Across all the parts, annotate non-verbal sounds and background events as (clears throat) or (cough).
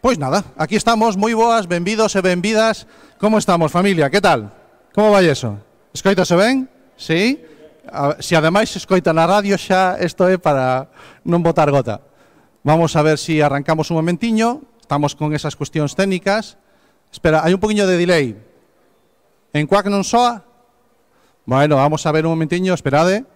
Pois nada, aquí estamos, moi boas, benvidos e benvidas. Como estamos, familia? Que tal? Como vai eso? Escoitase ben? Sí? A, se ademais se escoita na radio xa, isto é para non botar gota. Vamos a ver se si arrancamos un momentiño, estamos con esas cuestións técnicas. Espera, hai un poquinho de delay. En cuac non soa? Bueno, vamos a ver un momentiño, esperade.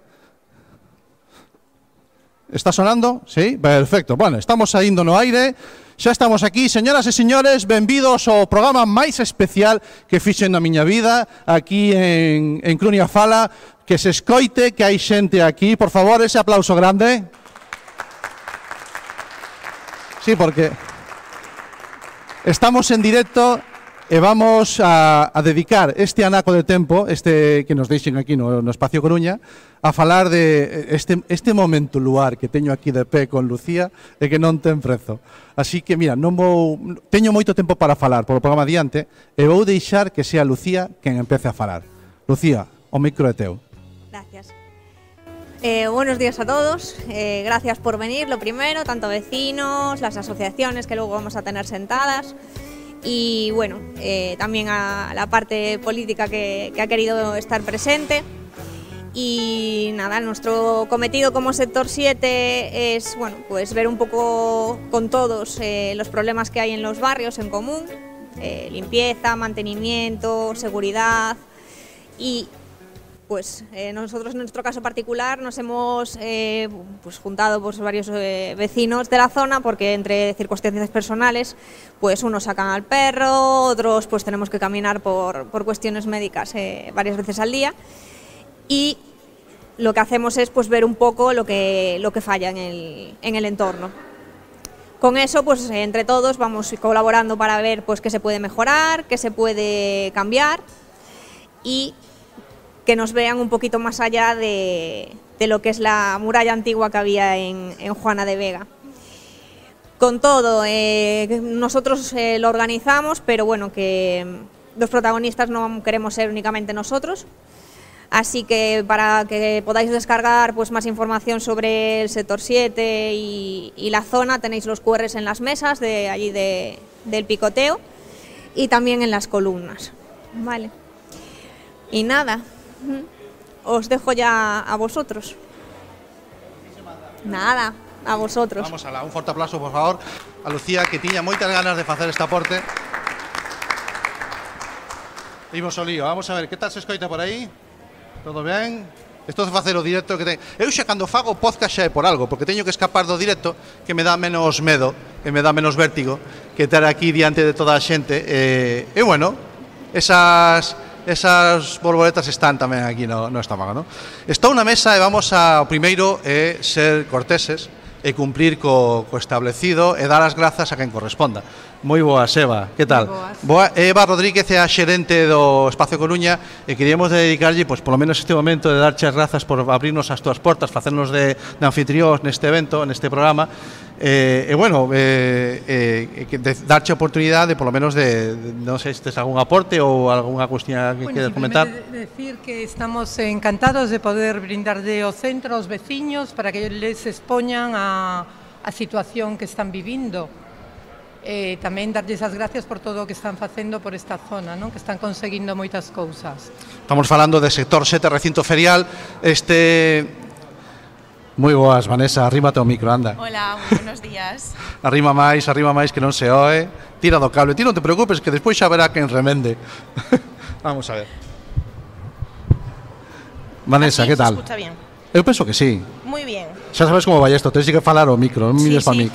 Está sonando? Sí, perfecto. Bueno, estamos saindo no aire. Xa estamos aquí, señoras e señores, benvidos ao programa máis especial que fixen na miña vida aquí en, en Crunia Fala, que se escoite que hai xente aquí. Por favor, ese aplauso grande. Sí, porque estamos en directo E vamos a, a dedicar este anaco de tempo, este que nos deixen aquí no, no Espacio Coruña, a falar de este, este momento luar que teño aquí de pé con Lucía e que non ten prezo. Así que, mira, non vou, teño moito tempo para falar polo programa adiante e vou deixar que sea Lucía quen empece a falar. Lucía, o micro é teu. Gracias. Eh, buenos días a todos, eh, gracias por venir, lo primero, tanto vecinos, las asociaciones que luego vamos a tener sentadas. Y bueno, eh, también a la parte política que, ha querido estar presente. Y nada, nuestro cometido como sector 7 es bueno, pues ver un poco con todos eh, los problemas que hay en los barrios en común, eh, limpieza, mantenimiento, seguridad y pues eh, nosotros en nuestro caso particular nos hemos eh, pues, juntado pues, varios eh, vecinos de la zona porque entre circunstancias personales pues unos sacan al perro, otros pues tenemos que caminar por, por cuestiones médicas eh, varias veces al día y lo que hacemos es pues ver un poco lo que, lo que falla en el, en el entorno. Con eso, pues entre todos vamos colaborando para ver pues qué se puede mejorar, qué se puede cambiar y que nos vean un poquito más allá de, de lo que es la muralla antigua que había en, en Juana de Vega. Con todo, eh, nosotros eh, lo organizamos, pero bueno, que los protagonistas no queremos ser únicamente nosotros. Así que para que podáis descargar pues, más información sobre el sector 7 y, la zona, tenéis los QRs en las mesas de allí de, del picoteo y también en las columnas. Vale. Y nada, Os dejo ya a vosotros. Nada, a vosotros. Vamos a la, un forte aplauso, por favor, a Lucía, que tiña moitas ganas de facer este aporte. Imos ao lío, vamos a ver, que tal se escoita por aí? Todo ben? Esto de facer o directo que ten. Eu xa cando fago podcast xa é por algo, porque teño que escapar do directo que me dá menos medo, que me dá menos vértigo que estar aquí diante de toda a xente. Eh, e bueno, esas esas borboletas están tamén aquí no, no estómago, no? Estou na mesa e vamos a o primeiro é eh, ser corteses e cumplir co, co establecido e dar as grazas a quen corresponda. Moi boa, Eva, que tal? Boa, Eva Rodríguez é a xerente do Espacio Coruña e queríamos dedicarlle, pois, polo menos este momento de darche as grazas por abrirnos as túas portas, facernos de, de anfitrións neste evento, neste programa, Eh, e bueno, eh, eh, que de, darche a oportunidade polo menos de, de non sei se tes algún aporte ou algunha cuestión que bueno, queres comentar. De decir que estamos encantados de poder brindar de o centro aos veciños para que les expoñan a, a situación que están vivindo. Eh, tamén darlles as gracias por todo o que están facendo por esta zona, non? que están conseguindo moitas cousas. Estamos falando de sector 7, recinto ferial, este Moi boas, Vanessa, arrímate ao micro, anda. Hola, moi buenos días. (laughs) arrima máis, arrima máis que non se oe. Tira do cable, ti non te preocupes que despois xa verá quen remende. (laughs) Vamos a ver. Vanessa, Así que tal? Escucha bien. Eu penso que sí. Muy bien. Xa sabes como vai isto, tens que falar ao micro, non Sí, mires pa sí. mic.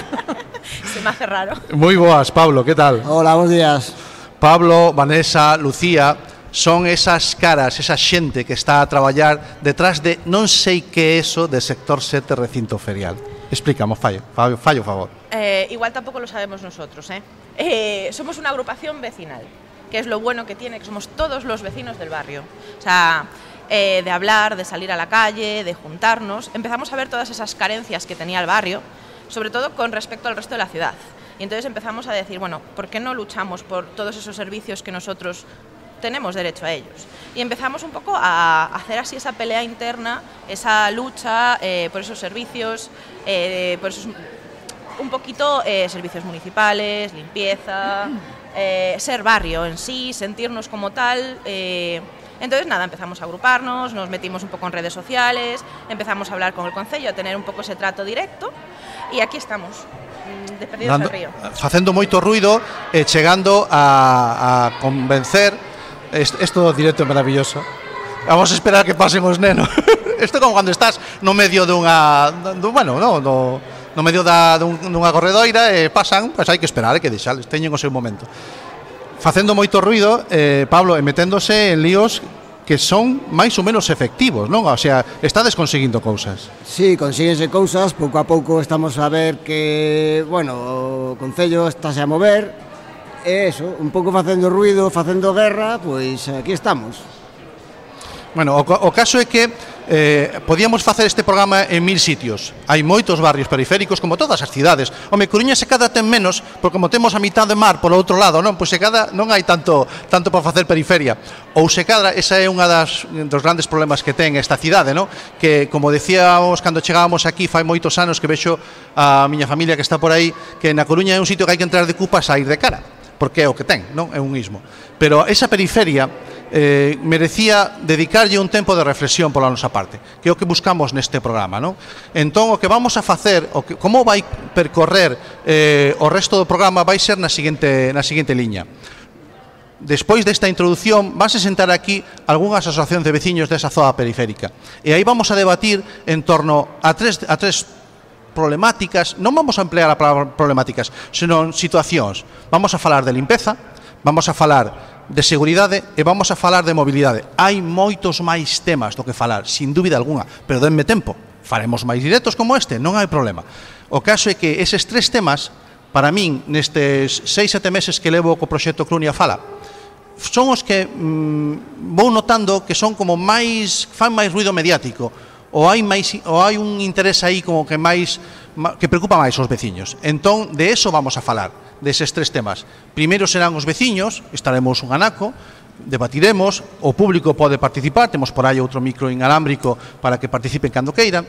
(laughs) Se me hace raro. Moi boas, Pablo, que tal? Hola, buenos días. Pablo, Vanessa, Lucía son esas caras, esa xente que está a traballar detrás de non sei que eso de sector 7 recinto ferial. Explicamos, fallo, fallo, fallo favor. Eh, igual tampoco lo sabemos nosotros, ¿eh? Eh, Somos una agrupación vecinal, que es lo bueno que tiene, que somos todos los vecinos del barrio. O sea, eh, de hablar, de salir a la calle, de juntarnos, empezamos a ver todas esas carencias que tenía el barrio, sobre todo con respecto al resto de la ciudad. Y entonces empezamos a decir, bueno, ¿por qué no luchamos por todos esos servicios que nosotros tenemos derecho a ellos. Y empezamos un poco a hacer así esa pelea interna, esa lucha eh, por esos servicios, eh, por esos un poquito eh, servicios municipales, limpieza, eh, ser barrio en sí, sentirnos como tal. eh, entonces, nada, empezamos a agruparnos, nos metimos un poco en redes sociales, empezamos a hablar con el Concello, a tener un poco ese trato directo y aquí estamos, mm, de perdidos Dando, al río. facendo moito ruido e chegando a, a convencer Es, es todo directo maravilloso. Vamos a esperar que pasen os nenos. (laughs) Isto como cando estás no medio dunha, dun, bueno, no, no, no medio da, dun, dunha corredoira e pasan, pois hai que esperar, hai que deixales, teñen o seu momento. Facendo moito ruido, eh, Pablo, e meténdose en líos que son máis ou menos efectivos, non? O sea, estades conseguindo cousas. Sí, consíguense cousas, pouco a pouco estamos a ver que, bueno, o Concello estáse a mover, e eso, un pouco facendo ruido, facendo guerra, pois aquí estamos. Bueno, o, o caso é que eh, podíamos facer este programa en mil sitios. Hai moitos barrios periféricos, como todas as cidades. Home, Coruña se cada ten menos, porque como temos a mitad de mar polo outro lado, non? Pois se cada non hai tanto tanto para facer periferia. Ou se cada, esa é unha das dos grandes problemas que ten esta cidade, non? Que, como decíamos cando chegábamos aquí fai moitos anos que vexo a miña familia que está por aí, que na Coruña é un sitio que hai que entrar de cupa e sair de cara porque é o que ten, non? É un ismo. Pero esa periferia eh, merecía dedicarlle un tempo de reflexión pola nosa parte, que é o que buscamos neste programa, non? Entón, o que vamos a facer, o que, como vai percorrer eh, o resto do programa vai ser na seguinte, na seguinte liña. Despois desta introdución, a sentar aquí algunhas asociacións de veciños desa zona periférica. E aí vamos a debatir en torno a tres, a tres problemáticas, non vamos a emplear a palabra problemáticas, senón situacións. Vamos a falar de limpeza, vamos a falar de seguridade e vamos a falar de mobilidade. Hai moitos máis temas do que falar, sin dúbida alguna, pero denme tempo. Faremos máis directos como este, non hai problema. O caso é que eses tres temas, para min, nestes seis, sete meses que levo co proxecto Clunia Fala, son os que mm, vou notando que son como máis fan máis ruido mediático ou hai máis ou hai un interés aí como que máis que preocupa máis os veciños. Entón, de eso vamos a falar, deses tres temas. Primeiro serán os veciños, estaremos un anaco, debatiremos, o público pode participar, temos por aí outro micro inalámbrico para que participen cando queiran,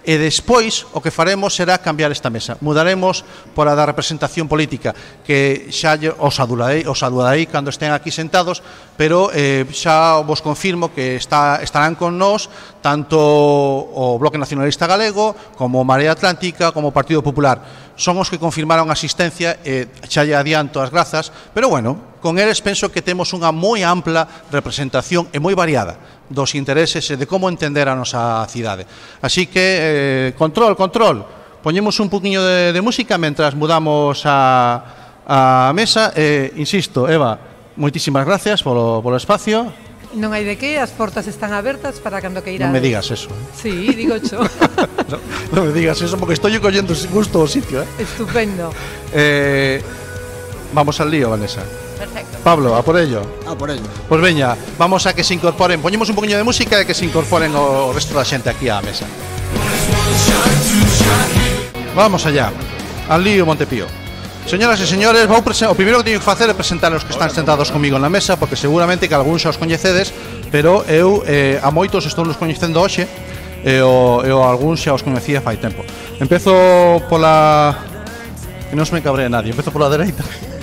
E despois o que faremos será cambiar esta mesa. Mudaremos pola da representación política, que xa os adularei, os adularei cando estén aquí sentados, pero eh, xa vos confirmo que está, estarán con nós tanto o Bloque Nacionalista Galego, como Marea Atlántica, como o Partido Popular son os que confirmaron a asistencia e xa lle adianto as grazas, pero bueno, con eles penso que temos unha moi ampla representación e moi variada dos intereses e de como entender a nosa cidade. Así que, eh, control, control, poñemos un poquinho de, de música mentras mudamos a, a mesa. Eh, insisto, Eva, moitísimas gracias polo, polo espacio. Non hai de que, as portas están abertas para cando queirades. Non me digas eso. Eh? Sí, digo cho. (laughs) non no me digas eso porque estoy collendo gusto o sitio, eh. Estupendo. Eh, vamos al lío, Vanessa. Perfecto. Pablo, a por ello. A por ello. Pues veña, vamos a que se incorporen. Poñemos un poquinho de música e que se incorporen o resto da xente aquí á mesa. Vamos allá. Al lío Montepío. Señoras e señores, vou o primeiro que teño que facer é presentar os que están sentados comigo na mesa Porque seguramente que algúns xa os coñecedes Pero eu eh, a moitos estou nos coñecendo hoxe E o, e o algúns xa os coñecía fai tempo. Empezo pola... Que non se me cabre nadie, empezo pola dereita. (laughs)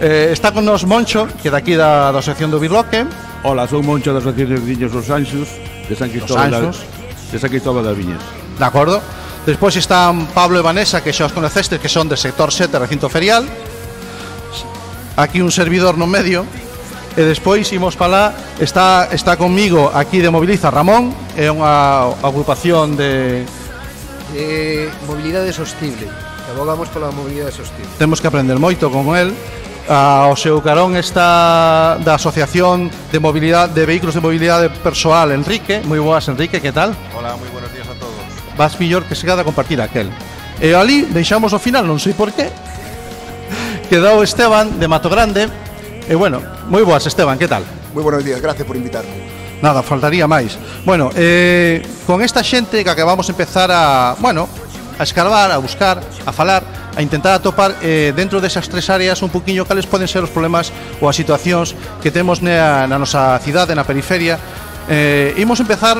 Eh, Está con nos Moncho, que é daqui da, da sección do Birloque. Ola, sou Moncho da Asociación de Viños dos Anxos De San Cristóbal, da, de San Cristóbal das Viñas De acordo. Despois están Pablo e Vanessa, que xa os conocestes, que son de sector 7, recinto ferial. Aquí un servidor no medio. E despois imos para está, está conmigo aquí de Moviliza Ramón, é unha agrupación de... Eh, mobilidade sostible, abogamos pola mobilidade sostible. Temos que aprender moito con el, ao seu carón está da Asociación de Mobilidade de Vehículos de Mobilidade Persoal Enrique. Moi boas, Enrique, que tal? Hola, moi boas vas millor que se cada compartir aquel. E ali deixamos o final, non sei por qué, (laughs) quedou Esteban de Mato Grande. E bueno, moi boas Esteban, que tal? Moi buenos días, gracias por invitarme. Nada, faltaría máis. Bueno, eh, con esta xente que acabamos de empezar a, bueno, a escarbar, a buscar, a falar, a intentar atopar eh, dentro desas tres áreas un poquinho cales poden ser os problemas ou as situacións que temos na, na nosa cidade, na periferia. Eh, imos empezar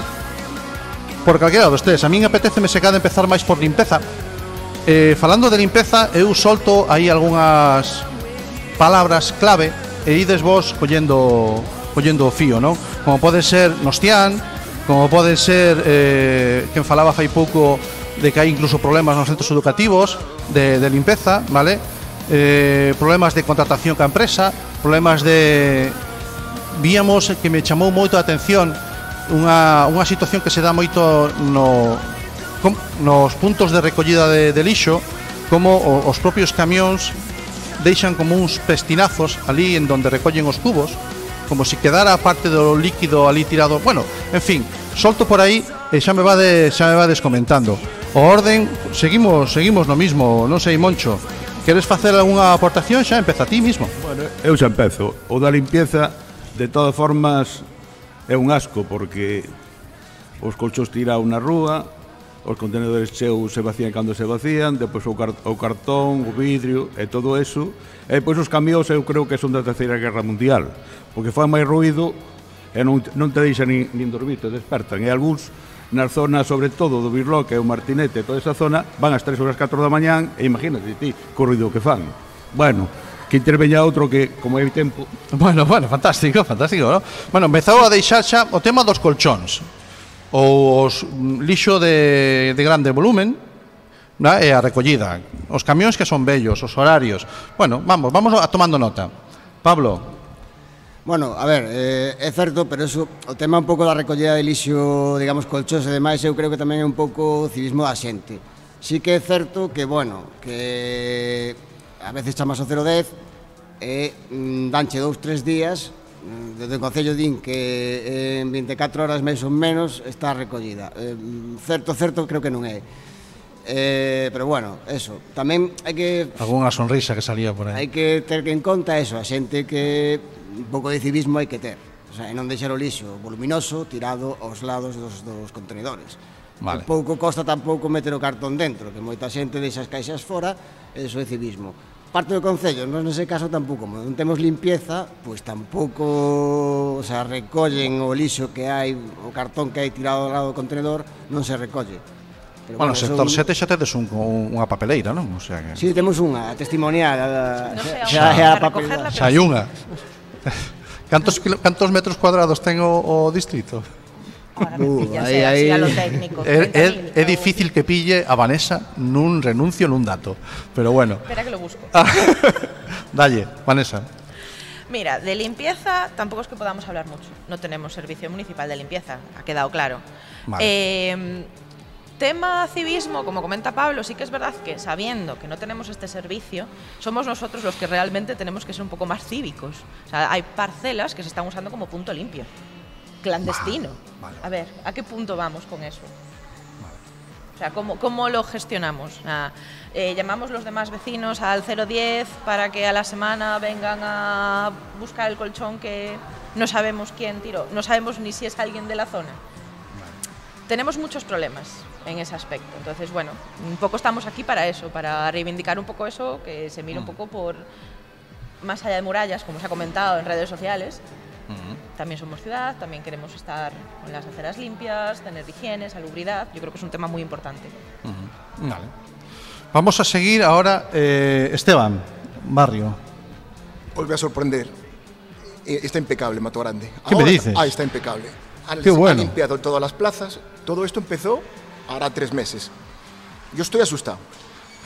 por calquera dos tres. A min apetece me secada empezar máis por limpeza, eh, falando de limpeza, eu solto aí algunhas palabras clave e ides vos collendo collendo o fío, non? Como pode ser Nostián, como pode ser eh, quen falaba fai pouco de que hai incluso problemas nos centros educativos de, de limpeza, vale? Eh, problemas de contratación ca empresa, problemas de víamos que me chamou moito a atención unha, unha situación que se dá moito no, com, nos puntos de recollida de, de lixo como o, os propios camións deixan como uns pestinazos ali en donde recollen os cubos como se si quedara parte do líquido ali tirado. Bueno, en fin, solto por aí e xa me vades, xa me vades comentando o orden, seguimos seguimos no mismo, non sei Moncho Queres facer algunha aportación? Xa empeza ti mismo. Bueno, eu xa empezo. O da limpieza, de todas formas é un asco porque os colchos tirados na rúa, os contenedores cheos se vacían cando se vacían, depois o, car o cartón, o vidrio e todo eso. E depois os camións eu creo que son da Terceira Guerra Mundial, porque fan máis ruido e non, non te deixan nin, nin dormir, te despertan. E algúns nas zonas, sobre todo, do Birloque e o Martinete, toda esa zona, van ás 3 horas 4 da mañán e imagínate ti, corrido que fan. Bueno, que interveña outro que, como hai tempo... Bueno, bueno, fantástico, fantástico, ¿no? Bueno, empezou a deixar xa o tema dos colchóns ou os lixo de, de grande volumen na, e a recollida, os camións que son bellos, os horarios. Bueno, vamos, vamos a tomando nota. Pablo, Bueno, a ver, eh, é certo, pero eso, o tema un pouco da recollida de lixo, digamos, colchóns e demais, eu creo que tamén é un pouco civismo da xente. Sí que é certo que, bueno, que a veces chamas o 010 e mm, danche dous, tres días mm, desde o Concello din que en 24 horas máis ou menos está recollida. Eh, mm, certo, certo, creo que non é. Eh, pero bueno, eso, tamén hai que... Alguna sonrisa que salía por aí. Hai que ter en conta eso, a xente que un pouco de civismo hai que ter. O sea, e non deixar o lixo voluminoso tirado aos lados dos, dos contenedores. Vale. Pouco costa tampouco meter o cartón dentro, que moita xente deixa as caixas fora, eso é civismo. Parte do Concello, non nese caso tampouco, como non temos limpieza, pois tampouco o se recollen o lixo que hai, o cartón que hai tirado ao lado do contenedor, non se recolle. Pero, bueno, bueno, sector son... 7 xa tedes un, unha papeleira, non? O sea que... Si, sí, temos unha, testimonial. No sé, xa, xa, xa, papeleira. xa hai unha. (laughs) cantos, cantos metros cuadrados ten o, o distrito? Ahora me Uh, pillas, aí, eh, así aí. a lo técnico. É, 30.000, é, é pero- difícil que pille a Vanessa nun renuncio nun dato Pero bueno Espera que lo busco. (laughs) Dalle, Vanessa Mira, de limpieza tampoco es que podamos hablar mucho. No tenemos servicio municipal de limpieza, ha quedado claro. Vale. Eh, tema civismo, como comenta Pablo, sí que es verdad que sabiendo que no tenemos este servicio, somos nosotros los que realmente tenemos que ser un poco más cívicos. O sea, hay parcelas que se están usando como punto limpio, clandestino. Vale, vale. A ver, ¿a qué punto vamos con eso? O sea, ¿cómo, cómo lo gestionamos? Ah, eh, llamamos los demás vecinos al 010 para que a la semana vengan a buscar el colchón que no sabemos quién tiró, no sabemos ni si es alguien de la zona. Tenemos muchos problemas en ese aspecto. Entonces, bueno, un poco estamos aquí para eso, para reivindicar un poco eso, que se mire un poco por más allá de murallas, como se ha comentado en redes sociales. También somos ciudad, también queremos estar con las aceras limpias, tener higiene, salubridad. Yo creo que es un tema muy importante. Vale. Vamos a seguir ahora eh, Esteban, Barrio Os voy a sorprender. Eh, Está impecable, Mato Grande. ¿Qué me dices? Ah, está impecable. Han, Qué bueno. han limpiado todas las plazas. Todo esto empezó hará tres meses. Yo estoy asustado.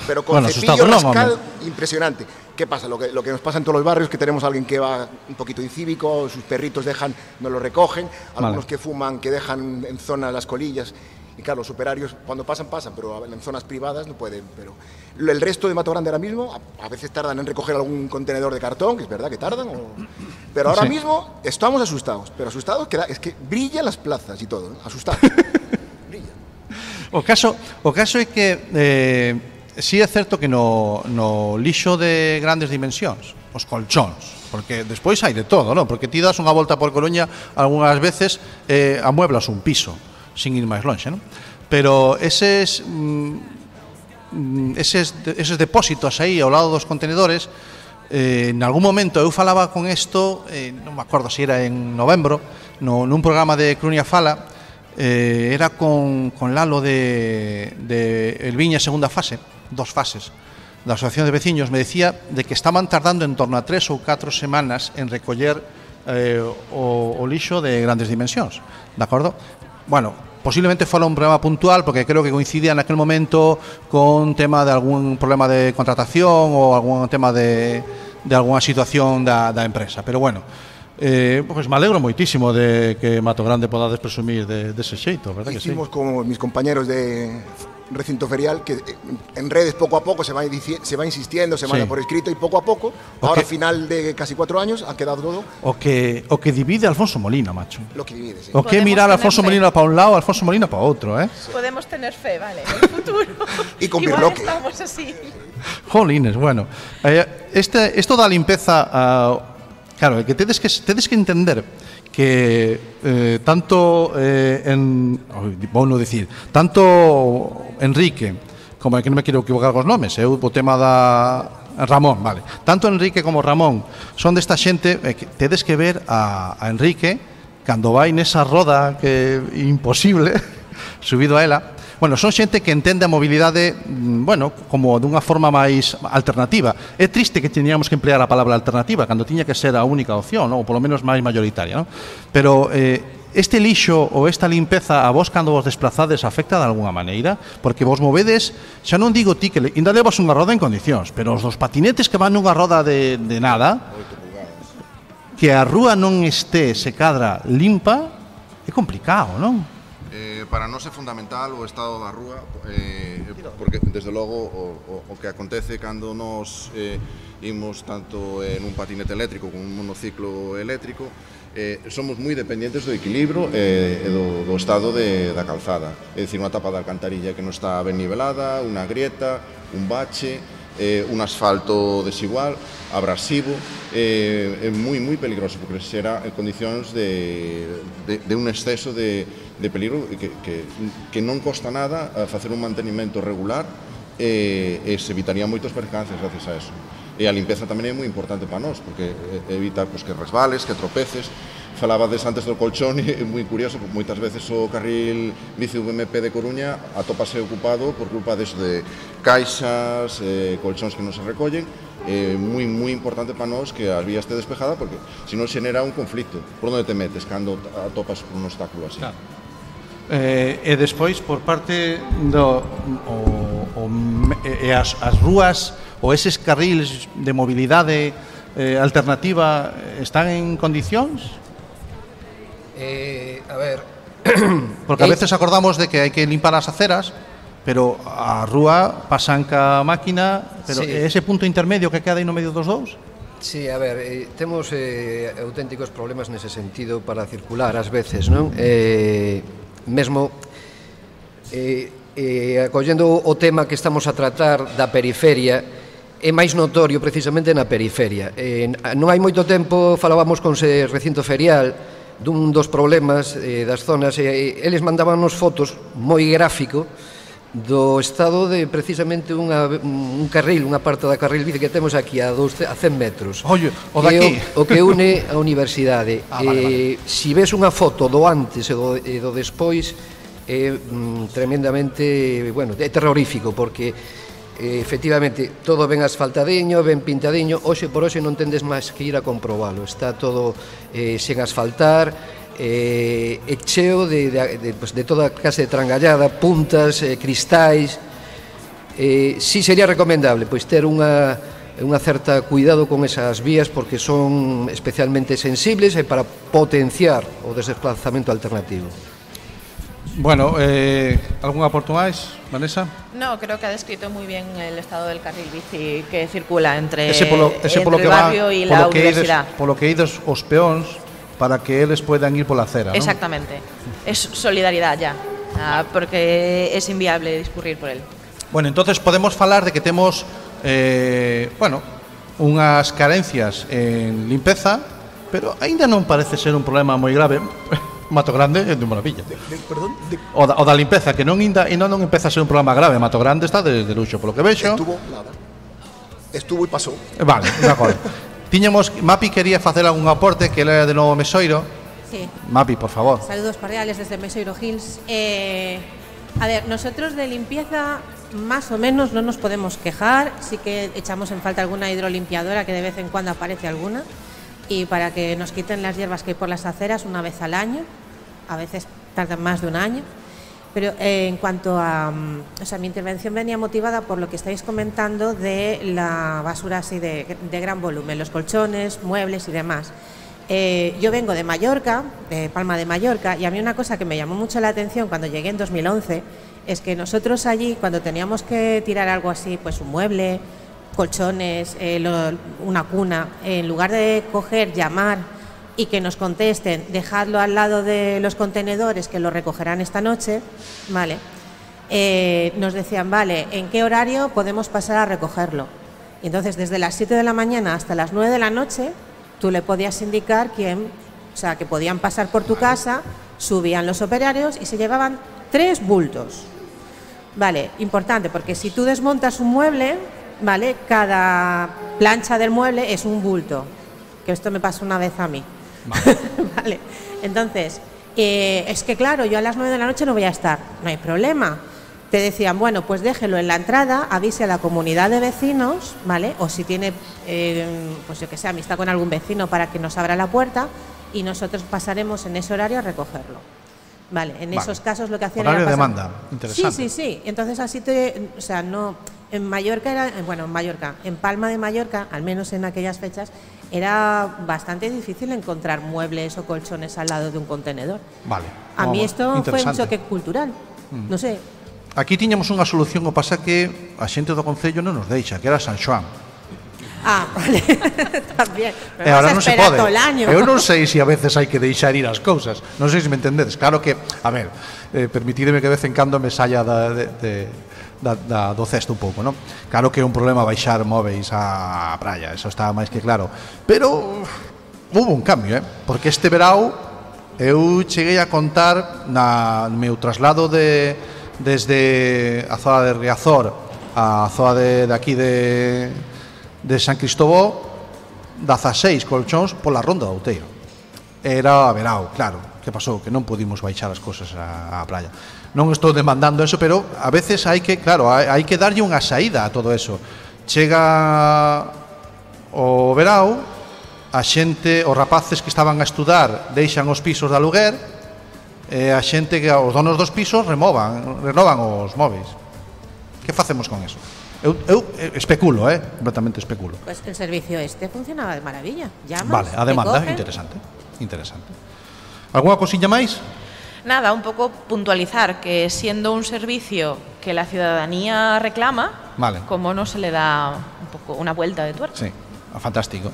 Pero con Bueno, cepillo asustado no, impresionante. ¿Qué pasa? Lo que, lo que nos pasa en todos los barrios es que tenemos a alguien que va un poquito incívico, sus perritos dejan, no lo recogen, algunos Vale. que fuman, que dejan en zona las colillas. Y claro, los operarios cuando pasan, pasan, pero en zonas privadas no pueden. Pero el resto de Mato Grande ahora mismo, a, veces tardan en recoger algún contenedor de cartón, que es verdad que tardan, o- pero ahora Sí. mismo estamos asustados. Pero asustados que da- es que brillan las plazas y todo, ¿eh? asustados. (laughs) O caso, o caso é que eh, sí é certo que no, no lixo de grandes dimensións, os colchóns, porque despois hai de todo, non? Porque ti das unha volta por Coruña, algunhas veces eh, amueblas un piso, sin ir máis lonxe, non? Pero eses, mm, eses, eses depósitos aí ao lado dos contenedores, eh, en algún momento eu falaba con isto, eh, non me acordo se era en novembro, no, nun programa de Crunia Fala, eh, era con, con Lalo de, de El Viña Segunda Fase, dos fases da Asociación de Veciños me decía de que estaban tardando en torno a tres ou catro semanas en recoller eh, o, o lixo de grandes dimensións, de acordo? Bueno, posiblemente fora un problema puntual porque creo que coincidía en aquel momento con tema de algún problema de contratación ou algún tema de, de algunha situación da, da empresa, pero bueno, Eh, pois pues me alegro moitísimo de que Mato Grande podades presumir de, de ese xeito, verdad que sí? Hicimos con mis compañeros de recinto ferial que eh, en redes poco a poco se va, se va insistiendo, se manda Sí. por escrito y poco a poco, ahora al final de casi cuatro años, ha quedado todo O que, o que divide Alfonso Molina, macho. lo que divide. sí. O que mirar a Alfonso fe. Molina para un lado, Alfonso Molina para otro, ¿eh? Podemos tener fe, vale, en el (laughs) futuro. Y con Igual birloque. estamos así. Jolines, bueno. Eh, este, esto da limpeza a... Claro, que tedes que, tedes que entender que eh, tanto eh, en, vou no dicir, tanto Enrique, como que non me quero equivocar cos nomes, eu o tema da Ramón, vale. Tanto Enrique como Ramón son desta xente eh, que tedes que ver a, a Enrique cando vai nesa roda que imposible (laughs) subido a ela Bueno, son xente que entende a mobilidade, mm, bueno, como dunha forma máis alternativa. É triste que teníamos que emplear a palabra alternativa, cando tiña que ser a única opción, ¿no? ou polo menos máis mayoritaria, ¿no? Pero eh, este lixo ou esta limpeza a vos cando vos desplazades afecta de alguna maneira? Porque vos movedes, xa non digo ti que le, ainda levas unha roda en condicións, pero os dos patinetes que van nunha roda de, de nada, que a rúa non este se cadra limpa, é complicado, non? Eh, para nós é fundamental o estado da rúa eh, porque desde logo o, o, o que acontece cando nos eh, imos tanto en un patinete eléctrico como un monociclo eléctrico eh, somos moi dependentes do equilibrio eh, e do, do estado de, da calzada. É dicir, unha tapa da alcantarilla que non está ben nivelada, unha grieta, un bache eh, un asfalto desigual, abrasivo, eh, é moi, moi peligroso, porque será en condicións de, de, de un exceso de, de peligro que, que, que non costa nada eh, facer un mantenimento regular eh, e, e se evitarían moitos percances gracias a eso. E a limpeza tamén é moi importante para nós, porque eh, evita pues, que resbales, que tropeces, falabades antes do colchón e é moi curioso, porque moitas veces o carril bici do de Coruña atópase ocupado por culpa desde caixas, eh, colchóns que non se recollen, é eh, moi moi importante para nós que a vía este despejada porque se non xenera un conflicto, por onde te metes cando atopas un obstáculo así claro. eh, e despois por parte do o, o, e as, as rúas ou eses carriles de mobilidade eh, alternativa están en condicións? Eh, a ver... (clears throat) Porque a veces acordamos de que hai que limpar as aceras, pero a rúa pasan ca máquina, pero sí. ese punto intermedio que queda aí no medio dos dous? Sí, a ver, eh, temos eh, auténticos problemas nese sentido para circular ás veces, non? Eh, mesmo eh, eh, acollendo o tema que estamos a tratar da periferia, é máis notorio precisamente na periferia. Eh, non hai moito tempo falábamos con ese recinto ferial, dun dos problemas eh, das zonas e eles mandábanos fotos moi gráfico do estado de precisamente unha, un carril, unha parte da carril bici que temos aquí a, dos, a 100 metros. Oye, o daqui. O, o que une a universidade. (laughs) Ah, vale, eh, se Si ves unha foto do antes e do, e do despois, é eh, mm, tremendamente, bueno, é terrorífico, porque eh, efectivamente, todo ben asfaltadiño, ben pintadiño, hoxe por hoxe non tendes máis que ir a comprobalo, está todo eh, sen asfaltar, eh, e cheo de, de, de, pues, de toda clase de trangallada, puntas, eh, cristais. Eh, si sí sería recomendable pois ter unha, unha certa cuidado con esas vías porque son especialmente sensibles e para potenciar o desplazamento alternativo. Bueno, eh, ¿algún aporto más, Vanessa? No, creo que ha descrito muy bien el estado del carril bici que circula entre, ese polo, ese entre polo el barrio va, y la universidad. por lo que ides os peóns para que eles puedan ir pola acera, ¿no? Exactamente. Es solidaridad ya, ah, porque es inviable discurrir por él. Bueno, entonces podemos falar de que temos eh, bueno, unhas carencias en limpeza, pero aínda non parece ser un problema moi grave. (laughs) Mato Grande é de maravilla. De- perdón, de- O da, o da limpeza, que non ainda, ainda non empeza a ser un problema grave. Mato Grande está de, de luxo, polo que vexo. estuvo, nada. Estuvo y pasó. Eh, Vale, de acordo. (laughs) Mapi quería facer algún aporte que era de novo Mesoiro. Sí. Mapi, por favor. Saludos cordiales desde Mesoiro Hills. Eh, a ver, nosotros de limpieza más o menos no nos podemos quejar, sí que echamos en falta alguna hidrolimpiadora que de vez en cuando aparece alguna y para que nos quiten las hierbas que hay por las aceras una vez al año, a veces tardan más de un año. Pero eh, en cuanto a, mm, o sea, mi intervención venía motivada por lo que estáis comentando de la basura así de, de gran volumen, los colchones, muebles y demás. Eh, yo vengo de Mallorca, de Palma de Mallorca, y a mí una cosa que me llamó mucho la atención cuando llegué en 2011 es que nosotros allí, cuando teníamos que tirar algo así, pues un mueble, colchones, eh, lo- una cuna, en lugar de coger, llamar y que nos contesten, dejadlo al lado de los contenedores que lo recogerán esta noche, ¿vale? Eh, nos decían, vale, ¿en qué horario podemos pasar a recogerlo? Y entonces, desde las 7 de la mañana hasta las 9 de la noche, tú le podías indicar quién, o sea, que podían pasar por tu casa, subían los operarios y se llevaban tres bultos. Vale, importante, porque si tú desmontas un mueble, ¿vale? Cada plancha del mueble es un bulto. Que esto me pasó una vez a mí. (laughs) Vale. Entonces, eh, es que claro, yo a las 9 de la noche no voy a estar. No hay problema. Te decían, bueno, pues déjelo en la entrada, avise a la comunidad de vecinos, ¿vale? O si tiene, eh, pues yo que sé, amistad con algún vecino para que nos abra la puerta y nosotros pasaremos en ese horario a recogerlo. Vale, en Vale. esos casos lo que hacían Horario era pasar- demanda, interesante. Sí, sí, sí. Entonces así te, o sea, no, en Mallorca era, bueno, en Mallorca, en Palma de Mallorca, al menos en aquellas fechas, era bastante difícil encontrar muebles o colchones al lado de un contenedor. Vale. A mí esto foi un choque cultural. Mm. No sé. Aquí tiñamos unha solución, o pasa que a xente do Concello non nos deixa, que era San Xoán. Ah, (laughs) vale, tamén. Pero e agora non se pode. Eu non sei se si a veces hai que deixar ir as cousas. Non sei se me entendedes. Claro que, a ver, eh, permitideme que de vez en cando me saia da, de, de, da, da, do cesto un pouco, non? Claro que é un problema baixar móveis á praia, eso está máis que claro. Pero hubo un cambio, eh? Porque este verão eu cheguei a contar na no meu traslado de desde a zona de Riazor a zona de, de aquí de, de San Cristobó 16 colchóns pola ronda do Outeiro era verao, claro, que pasou? Que non pudimos baixar as cousas á, á praia non estou demandando eso, pero a veces hai que, claro, hai, hai que darlle unha saída a todo eso. Chega o verao, a xente, os rapaces que estaban a estudar deixan os pisos de aluguer, e a xente que os donos dos pisos removan, renovan os móveis. Que facemos con eso? Eu, eu eh, especulo, eh? completamente especulo. Pois pues el servicio este funcionaba de maravilla. Llamas, vale, a demanda, interesante. Interesante. Alguna cosiña máis? Nada, un poco puntualizar que siendo un servicio que la ciudadanía reclama, Vale. como no se le da un poco una vuelta de tuerca. Sí, fantástico.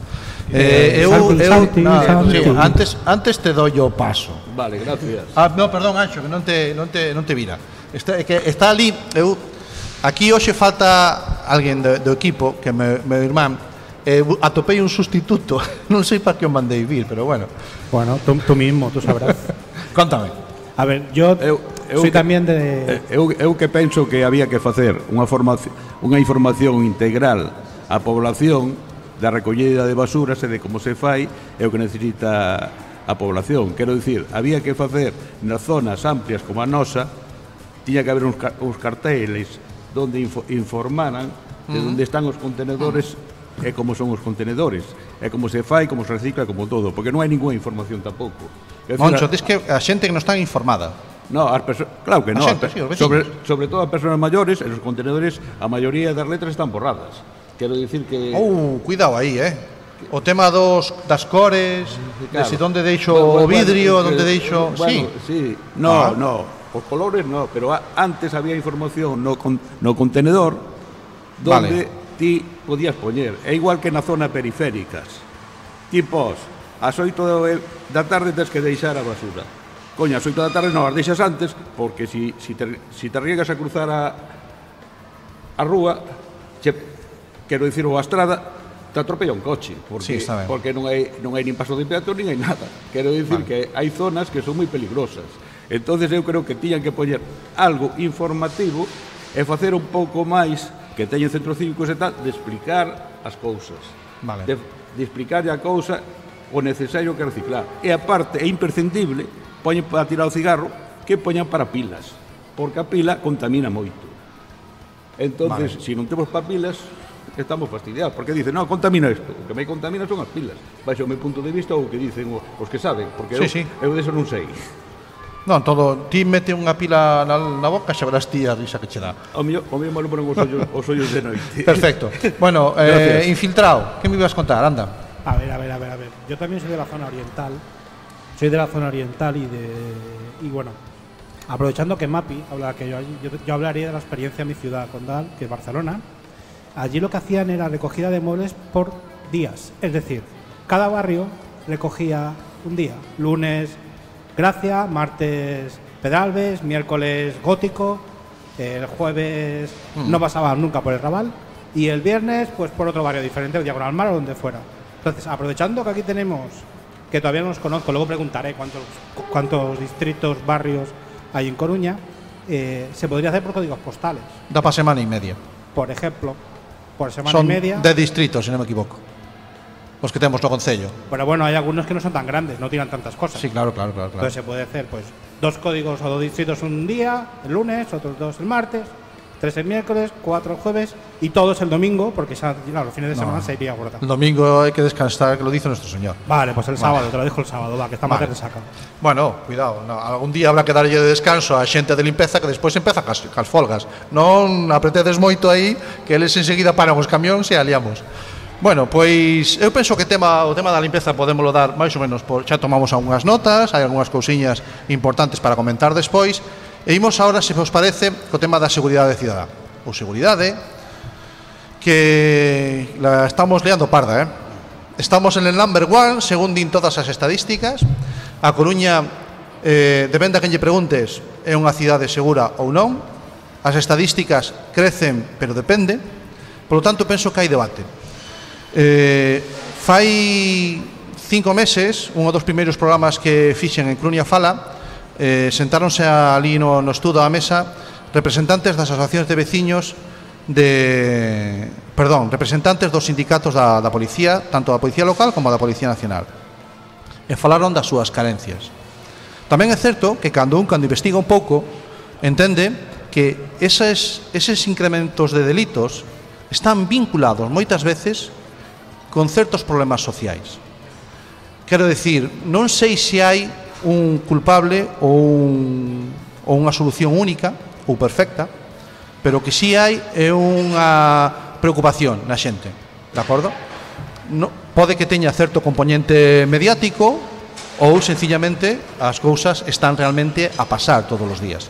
Eh, Eh, eu, salti, eu, salti, nada, salti. sí, antes, antes te doy o paso. Vale, gracias. Ah, no, perdón, Anxo, que non te, non te, non te vira. Está, que está ali, eu, aquí hoxe falta alguén do, do equipo, que me, meu irmán, eh, atopei un sustituto, (laughs) non sei para que o mandei vir, pero bueno. Bueno, tú, tú mismo, tú sabrás. (laughs) Contame. A ver, yo eu, eu soy que, tamén de... Eh, eu, eu que penso que había que facer unha, formación, unha información integral á población da recollida de basuras e de como se fai e o que necesita a población. Quero dicir, había que facer nas zonas amplias como a nosa, tiña que haber uns, uns carteles donde info, informaran de uh -huh. onde están os contenedores uh -huh. e como son os contenedores, e como se fai, como se recicla, como todo, porque non hai ninguna información tampouco. Moncho, a... dis que a xente que non está informada. No, as claro que no, xente, sí, sobre, sobre todo as persoas maiores, en os contenedores, a maioría das letras están borradas. Quero dicir que... Uh, cuidado aí, eh? O tema dos das cores, claro. de si onde deixo bueno, o vidrio, eh, bueno, onde deixo... Bueno, sí. sí. No, ah. no, os colores no, pero a, antes había información no, con, no contenedor donde vale. ti podías poñer. É igual que na zona periféricas. Tipos As oito eh, da tarde tens que deixar a basura. Coña, as 8 da tarde non as deixas antes, porque si, si, te, si te riegas a cruzar a, a rúa, che, quero dicir, ou a estrada, te atropella un coche, porque, sí, porque non hai, non hai nin paso de peatón, nin hai nada. Quero dicir vale. que hai zonas que son moi peligrosas. entonces eu creo que tiñan que poñer algo informativo e facer un pouco máis que teñen centros cívicos e tal, de explicar as cousas. Vale. De, de explicar a cousa o necesario que reciclar. E aparte, é imprescindible, poñen para tirar o cigarro, que poñan para pilas, porque a pila contamina moito. Entonces, vale. se si non temos para pilas, estamos fastidiados, porque dicen, no, contamina isto, o que me contamina son as pilas, baixo o meu punto de vista ou que dicen os que saben, porque sí, eu, sí. eu deso non sei. Non, todo, ti mete unha pila na, na boca, xa verás ti a risa que che dá. O mío, o mío malo ponen os ollos, os ollos de noite. (laughs) Perfecto. Bueno, (laughs) eh, Gracias. infiltrado, que me ibas contar? Anda. A ver, a ver, a ver, a ver. Yo también soy de la zona oriental. Soy de la zona oriental y de. Y bueno, aprovechando que Mapi habla, que yo, yo, yo hablaría de la experiencia en mi ciudad condal, que es Barcelona. Allí lo que hacían era recogida de muebles por días. Es decir, cada barrio recogía un día. Lunes, Gracia, martes, Pedralbes, miércoles, Gótico, el jueves Mm. no pasaban nunca por el Raval y el viernes pues por otro barrio diferente, Diagonal Mar o donde fuera. Entonces, aprovechando que aquí tenemos, que todavía no los conozco, luego preguntaré cuántos, cuántos distritos, barrios hay en Coruña, eh, se podría hacer por códigos postales. Da para semana y media. Por ejemplo, por semana Son y media. de distritos, si no me equivoco. Los que tenemos no concello. Pero bueno, hay algunos que no son tan grandes, no tiran tantas cosas. Sí, claro, claro, claro. claro. Entonces se puede hacer pues dos códigos o dos distritos un día, el lunes, otros dos el martes, Tres el miércoles, cuatro el jueves y todos el domingo, porque ya, claro, los fines de no. semana se iría gorda. El domingo hay que descansar, que lo dice nuestro señor. Vale, pues el vale. sábado, te lo dijo el sábado, va, que está vale. más de saca. Bueno, cuidado, no, algún día habrá que darlle de descanso a xente de limpeza que despois empeza cas, cas folgas. Non apretedes moito aí que eles enseguida paran os camións e aliamos. Bueno, pois eu penso que tema o tema da limpeza podémoslo dar máis ou menos por xa tomamos algunhas notas, hai algunhas cousiñas importantes para comentar despois. E imos ahora, se vos parece, co tema da seguridade cidadá. Ou seguridade, que la estamos leando parda, eh? Estamos en el number one, según din todas as estadísticas. A Coruña, eh, depende a quen lle preguntes, é unha cidade segura ou non. As estadísticas crecen, pero depende. Por lo tanto, penso que hai debate. Eh, fai cinco meses, un dos primeiros programas que fixen en Coruña Fala, eh, sentáronse ali no, no estudo á mesa representantes das asociacións de veciños de perdón, representantes dos sindicatos da, da policía, tanto da policía local como da policía nacional. E falaron das súas carencias. Tamén é certo que cando un cando investiga un pouco entende que eses, eses incrementos de delitos están vinculados moitas veces con certos problemas sociais. Quero decir, non sei se hai un culpable ou, un, ou unha solución única ou perfecta, pero que si hai é unha preocupación na xente, de acordo? No, pode que teña certo componente mediático ou sencillamente as cousas están realmente a pasar todos os días.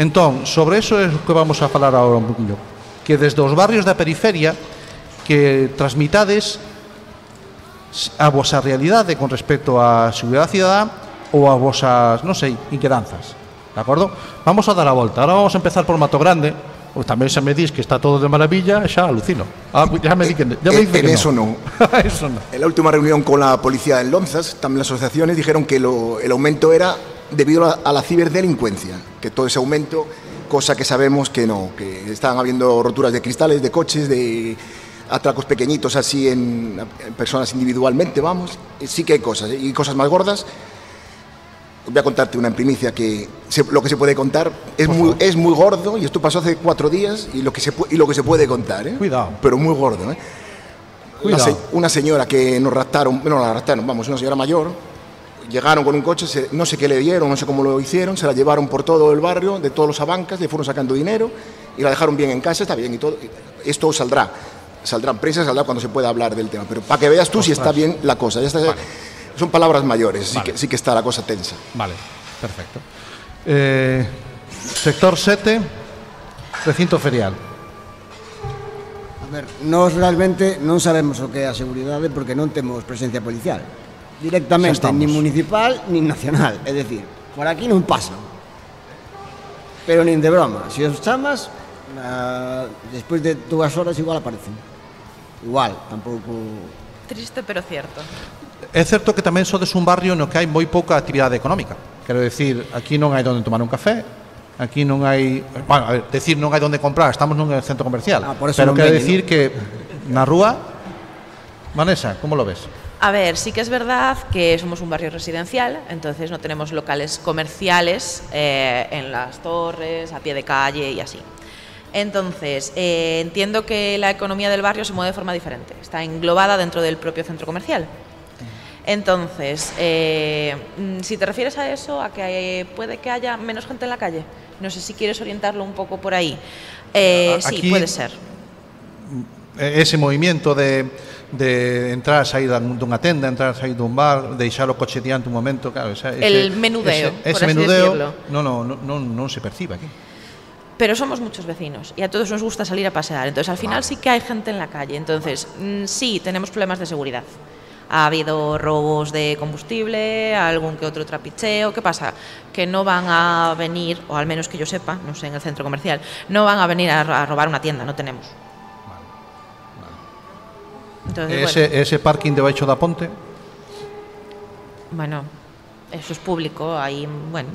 Entón, sobre eso é o que vamos a falar agora un poquinho, que desde os barrios da periferia que transmitades a vosa realidade con respecto á seguridade cidadá ou a vosas, non sei, inquedanzas. De acordo? Vamos a dar a volta. Ahora vamos a empezar por Mato Grande. Ou tamén se me dis que está todo de maravilla, xa alucino. Ah, ya me di que, ya me En- dice en que eso no. (laughs) eso no. En la última reunión con la policía en Lonzas, también las asociaciones dijeron que lo- el aumento era debido a, a la ciberdelincuencia, que todo ese aumento, cosa que sabemos que no, que están habiendo roturas de cristales, de coches, de atracos pequeñitos así en, en personas individualmente, vamos, Eh, sí que hay cosas, ¿eh? y cosas más gordas. Voy a contarte una en primicia que se- lo que se puede contar es muy, es muy gordo y esto pasó hace cuatro días y lo que se, y lo que se puede contar, ¿eh? Cuidado. Pero muy gordo, ¿eh? Una, Cuidado. se- una señora que nos raptaron, no la raptaron, vamos, una señora mayor, llegaron con un coche, se- no sé qué le dieron, no sé cómo lo hicieron, se la llevaron por todo el barrio, de todos los abancas, le fueron sacando dinero y la dejaron bien en casa, está bien y todo. Esto saldrá, saldrá en prensa, saldrá cuando se pueda hablar del tema, pero para que veas tú si está bien la cosa. Ya está, Son palabras mayores, sí, Vale. que, sí que está la cosa tensa. Vale, perfecto. Eh, sector 7, recinto ferial. A ver, nós realmente non sabemos o que é a seguridade porque non temos presencia policial. Directamente, nin municipal, nin nacional. É dicir, por aquí non pasan. Pero nin de broma. Se os chamas, ah, despois de dúas horas igual aparecen. Igual, tampouco... Triste pero cierto. É certo que tamén sodes un barrio no que hai moi pouca actividade económica. Quero decir, aquí non hai onde tomar un café, aquí non hai, bueno, a ver, decir non hai onde comprar, estamos nun centro comercial. Ah, por eso pero quero decir que na rúa Vanessa, como lo ves? A ver, sí que es verdad que somos un barrio residencial, entonces no tenemos locales comerciales eh, en las torres, a pie de calle y así. Entonces, eh, entiendo que la economía del barrio se mueve de forma diferente. Está englobada dentro del propio centro comercial. Entonces, eh, mm, si te refieres a eso, a que puede que haya menos gente en la calle, no sé si quieres orientarlo un poco por ahí. Eh, sí, Aquí- puede ser. Eh, Ese movimento de, de entrar sair dun- dunha tenda, entrar sair dun bar, deixar o coche diante un momento, claro, ese, El menudeo, ese, ese por así menudeo decirlo. no, no, no, non, se percibe aquí. Pero somos muchos vecinos y a todos nos gusta salir a pasear. Entonces, al final sí que hay gente en la calle. Entonces, mm, sí, tenemos problemas de seguridad. Ha habido robos de combustible, algún que otro trapicheo. ¿Qué pasa? Que no van a venir, o al menos que yo sepa, no sé, en el centro comercial, no van a venir a, robar una tienda, no tenemos. Entonces, Ese, ese parking debaixo da ponte, bueno, bueno, eso es público, ahí, bueno.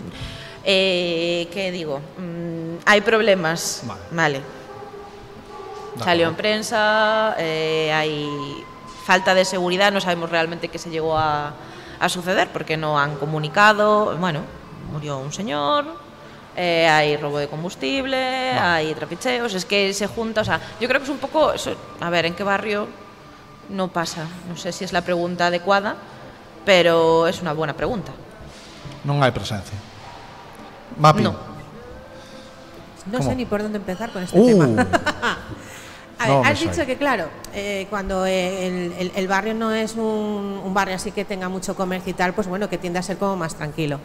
Eh, ¿Qué digo? Mm, hay problemas, vale. Salió en prensa, eh, hay falta de seguridad, no sabemos realmente qué se llegó a, a suceder porque no han comunicado. Bueno, murió un señor, eh, hay robo de combustible, hay trapicheos, es que se junta, o sea, yo creo que es un poco, eso, a ver, ¿en qué barrio no pasa? No sé si es la pregunta adecuada, pero es una buena pregunta. non hai presencia. No. No ¿Cómo? sé ni por dónde empezar con este Uh. tema. (laughs) A ver, No me has dicho que, claro, eh, cuando el, el- el barrio no es un, un barrio así que tenga mucho comercio y tal, pues bueno, que tiende a ser como más tranquilo.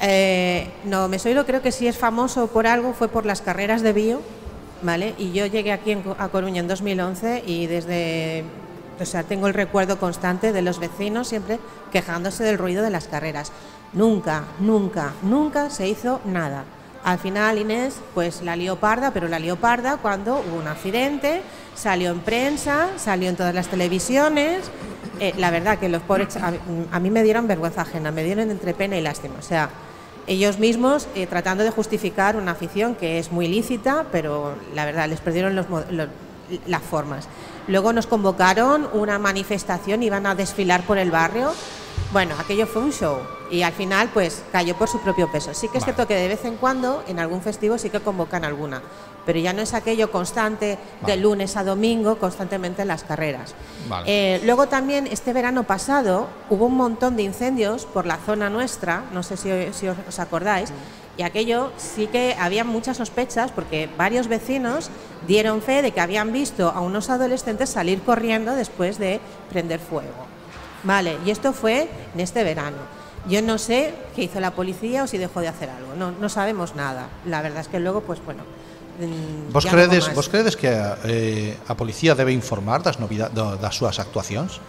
Eh, no, Mesoiro creo que sí es famoso por algo, fue por las carreras de bio, ¿vale? Y yo llegué aquí en a Coruña en 2011 y desde, o sea, tengo el recuerdo constante de los vecinos siempre quejándose del ruido de las carreras. Nunca, nunca, nunca se hizo nada. Al final Inés, pues la lió parda, pero la lió parda cuando hubo un accidente, salió en prensa, salió en todas las televisiones. Eh, la verdad que los pobres, a, mí- a mí me dieron vergüenza ajena, me dieron entre pena y lástima. O sea, ellos mismos eh, tratando de justificar una afición que es muy lícita, pero la verdad les perdieron las formas. Luego nos convocaron una manifestación, iban a desfilar por el barrio. Bueno, aquello fue un show y al final pues cayó por su propio peso. Sí que es cierto que de vez en cuando en algún festivo sí que convocan alguna, pero ya no es aquello constante de lunes a domingo constantemente en las carreras. Vale. Eh, luego también este verano pasado hubo un montón de incendios por la zona nuestra, no sé si, os acordáis, y aquello sí que había muchas sospechas porque varios vecinos dieron fe de que habían visto a unos adolescentes salir corriendo después de prender fuego. Vale, y esto fue en este verano. Yo no sé qué hizo la policía o si dejó de hacer algo, no, no sabemos nada. La verdad es que luego, pues bueno, mm, Vos credes, vos credes que eh, a policía debe informar das novidades das súas actuacións?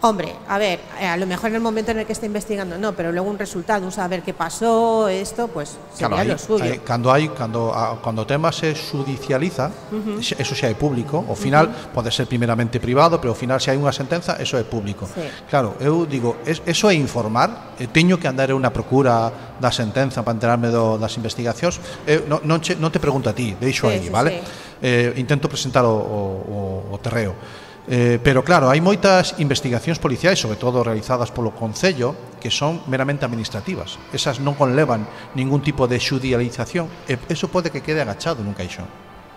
Hombre, a ver, a lo mejor en el momento en el que está investigando no, pero luego un resultado, un saber qué pasó, esto, pues sería claro, hay, lo suyo. Hay, cuando hay, cuando, ah, cuando tema se judicializa, uh -huh. eso xa é público, ao final uh -huh. pode ser primeramente privado, pero ao final se hai unha sentenza, eso é público. Sí. Claro, eu digo, es, eso é informar, e teño que andar unha procura da sentenza para enterarme do, das investigacións, eh, eu, non, non, che, non te pregunto a ti, deixo sí, aí, sí, vale? Sí. Eh, intento presentar o, o, o terreo. Eh, pero claro, hai moitas investigacións policiais, sobre todo realizadas polo Concello, que son meramente administrativas. Esas non conlevan ningún tipo de xudicialización e eso pode que quede agachado nun caixón.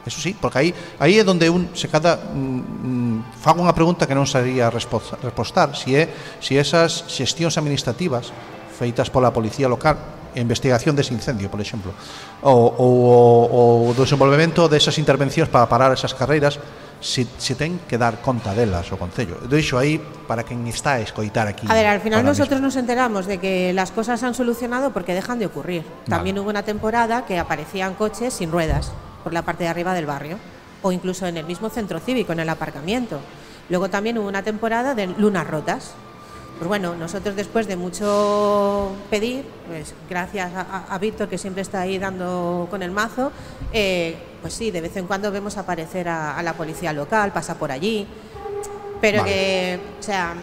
Eso sí, porque aí, aí é onde un se cada mm, fago unha pregunta que non sabía respostar, si é si esas xestións administrativas feitas pola policía local investigación dese incendio, por exemplo, ou, ou, o, ou desenvolvemento desas intervencións para parar esas carreiras se, se ten que dar conta delas o Concello. Deixo aí para quen está a escoitar aquí. A ver, al final nosotros nos enteramos de que las cosas han solucionado porque dejan de ocurrir. También hubo una temporada que aparecían coches sin ruedas por la parte de arriba del barrio o incluso en el mismo centro cívico, en el aparcamiento. Luego también hubo una temporada de lunas rotas. Pues bueno, nosotros después de mucho pedir, pues gracias a, Víctor que siempre está ahí dando con el mazo, eh, pues sí, de vez en cuando vemos aparecer a, a la policía local, pasa por allí, pero Vale. que, o sea,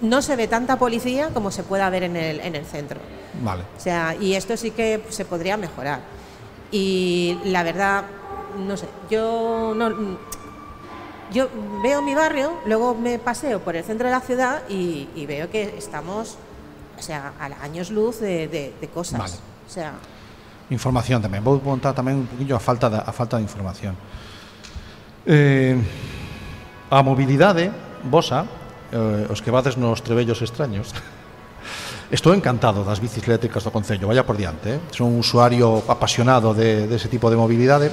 no se ve tanta policía como se pueda ver en el, en el centro. Vale. O sea, y esto sí que se podría mejorar. Y la verdad, no sé, yo no. Yo veo mi barrio, luego me paseo por el centro de la ciudad y, y veo que estamos, o sea, a años luz de, de- de cosas. Vale. O sea, información tamén. Vou montar tamén un poquinho a falta da, a falta de información. Eh, a mobilidade vosa, eh, os que vades nos trebellos extraños, (laughs) Estou encantado das bicis eléctricas do Concello, vaya por diante. Eh? Son un usuario apasionado de, de ese tipo de mobilidade.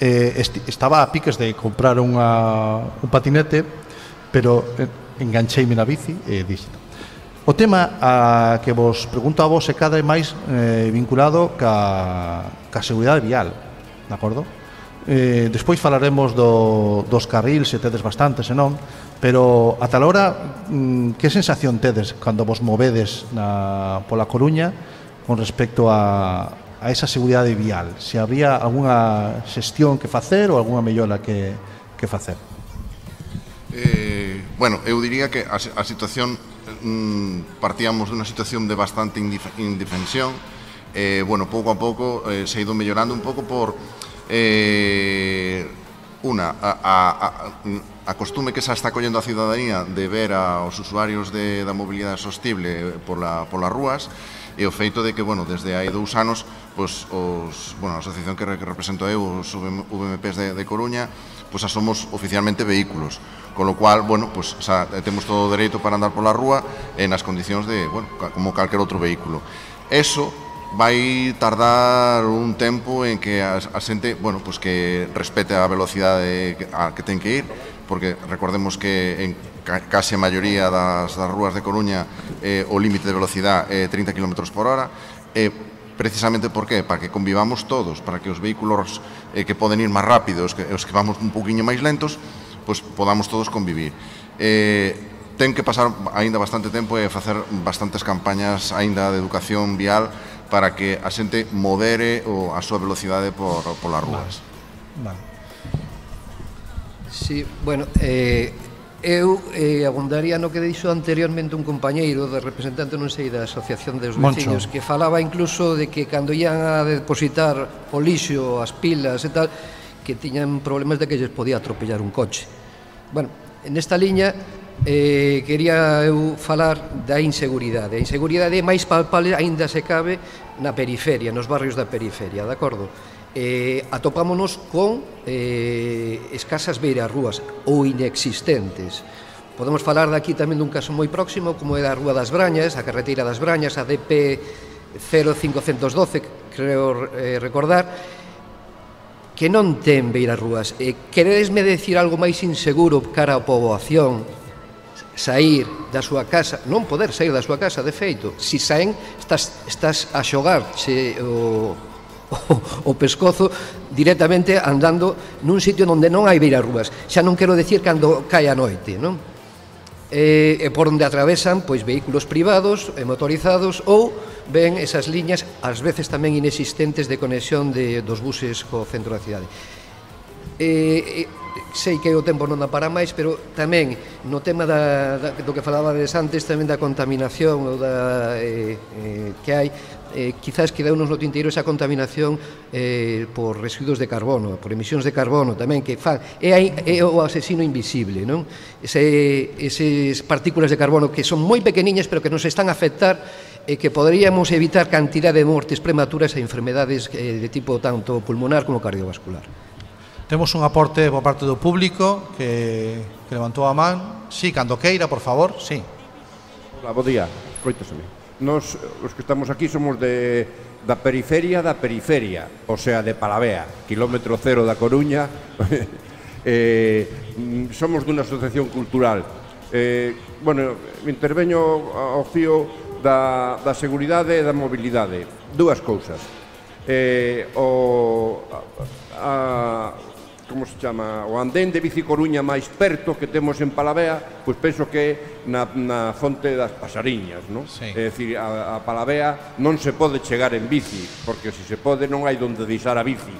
eh, estaba a piques de comprar unha, un patinete, pero eh, engancheime na bici e dixen. O tema a que vos pregunto a vos é cada máis eh, vinculado ca, ca seguridade vial, de acordo? Eh, despois falaremos do, dos carril, se tedes bastante, se non, pero a tal hora, mm, que sensación tedes cando vos movedes na, pola Coruña con respecto a, a esa seguridade vial. Se habría algunha xestión que facer ou algunha mellora que, que facer? Eh, bueno, eu diría que a, a situación mm, partíamos dunha situación de bastante indif indefensión eh, bueno, pouco a pouco eh, se ha ido mellorando un pouco por eh, una, a, a, a, a costume que xa está collendo a ciudadanía de ver aos usuarios de, da mobilidade sostible por, la, por las rúas e o feito de que, bueno, desde hai dous anos, pois, os, bueno, a asociación que represento eu, os VMPs de, de Coruña, pois asomos oficialmente vehículos, con lo cual, bueno, pois, xa, temos todo o dereito para andar pola rúa en as condicións de, bueno, como calquer outro vehículo. Eso vai tardar un tempo en que a, a xente, bueno, pois que respete a velocidade a que ten que ir, porque recordemos que en case a maioría das, das rúas de Coruña eh, o límite de velocidade é eh, 30 km por hora, eh, precisamente por qué? Para que convivamos todos, para que os vehículos eh, que poden ir máis rápidos, que, os que vamos un poquinho máis lentos, pois podamos todos convivir. Eh, ten que pasar aínda bastante tempo e facer bastantes campañas aínda de educación vial para que a xente modere o a súa velocidade por, polas rúas. Vale. vale. Sí, bueno, eh, Eu eh, abundaría no que dixo anteriormente un compañeiro de representante, non sei, da Asociación dos Veciños, que falaba incluso de que cando ian a depositar o lixo, as pilas e tal, que tiñan problemas de que lles podía atropellar un coche. Bueno, nesta liña eh, quería eu falar da inseguridade. A inseguridade é máis palpable, aínda se cabe, na periferia, nos barrios da periferia, de acordo? eh, atopámonos con eh, escasas beiras rúas ou inexistentes. Podemos falar daqui tamén dun caso moi próximo como é a Rúa das Brañas, a Carretera das Brañas, a DP 0512, creo eh, recordar, que non ten beiras rúas. Eh, e queredesme decir algo máis inseguro cara á poboación, sair da súa casa, non poder sair da súa casa, de feito, se saen, estás, estás a xogar che, o, o, o pescozo directamente andando nun sitio onde non hai beiras rúas. Xa non quero decir cando cae a noite, non? E, e por onde atravesan pois vehículos privados e motorizados ou ven esas liñas ás veces tamén inexistentes de conexión de, dos buses co centro da cidade. E, e, sei que o tempo non dá para máis, pero tamén no tema da, da, do que falabades antes, tamén da contaminación ou da, eh, eh, que hai, eh, quizás quedounos no tinteiro esa contaminación eh, por residuos de carbono, por emisións de carbono tamén que fan. É, aí, é o asesino invisible, non? Ese, eses partículas de carbono que son moi pequeniñas pero que nos están a afectar e que poderíamos evitar cantidad de mortes prematuras e enfermedades eh, de tipo tanto pulmonar como cardiovascular. Temos un aporte por parte do público que, que levantou a man. Sí, cando queira, por favor, sí. Hola, bo día. Coitosome. Nos, os que estamos aquí, somos de, da periferia da periferia, o sea, de Palavea, kilómetro cero da Coruña. (laughs) eh, somos dunha asociación cultural. Eh, bueno, interveño ao fío da, da seguridade e da mobilidade. Dúas cousas. Eh, o, a, a como se chama, o andén de Bici Coruña máis perto que temos en Palavea, pois penso que é na, na fonte das pasariñas, non? Sí. É dicir, a, a Palavea non se pode chegar en bici, porque se se pode non hai donde deixar a bici.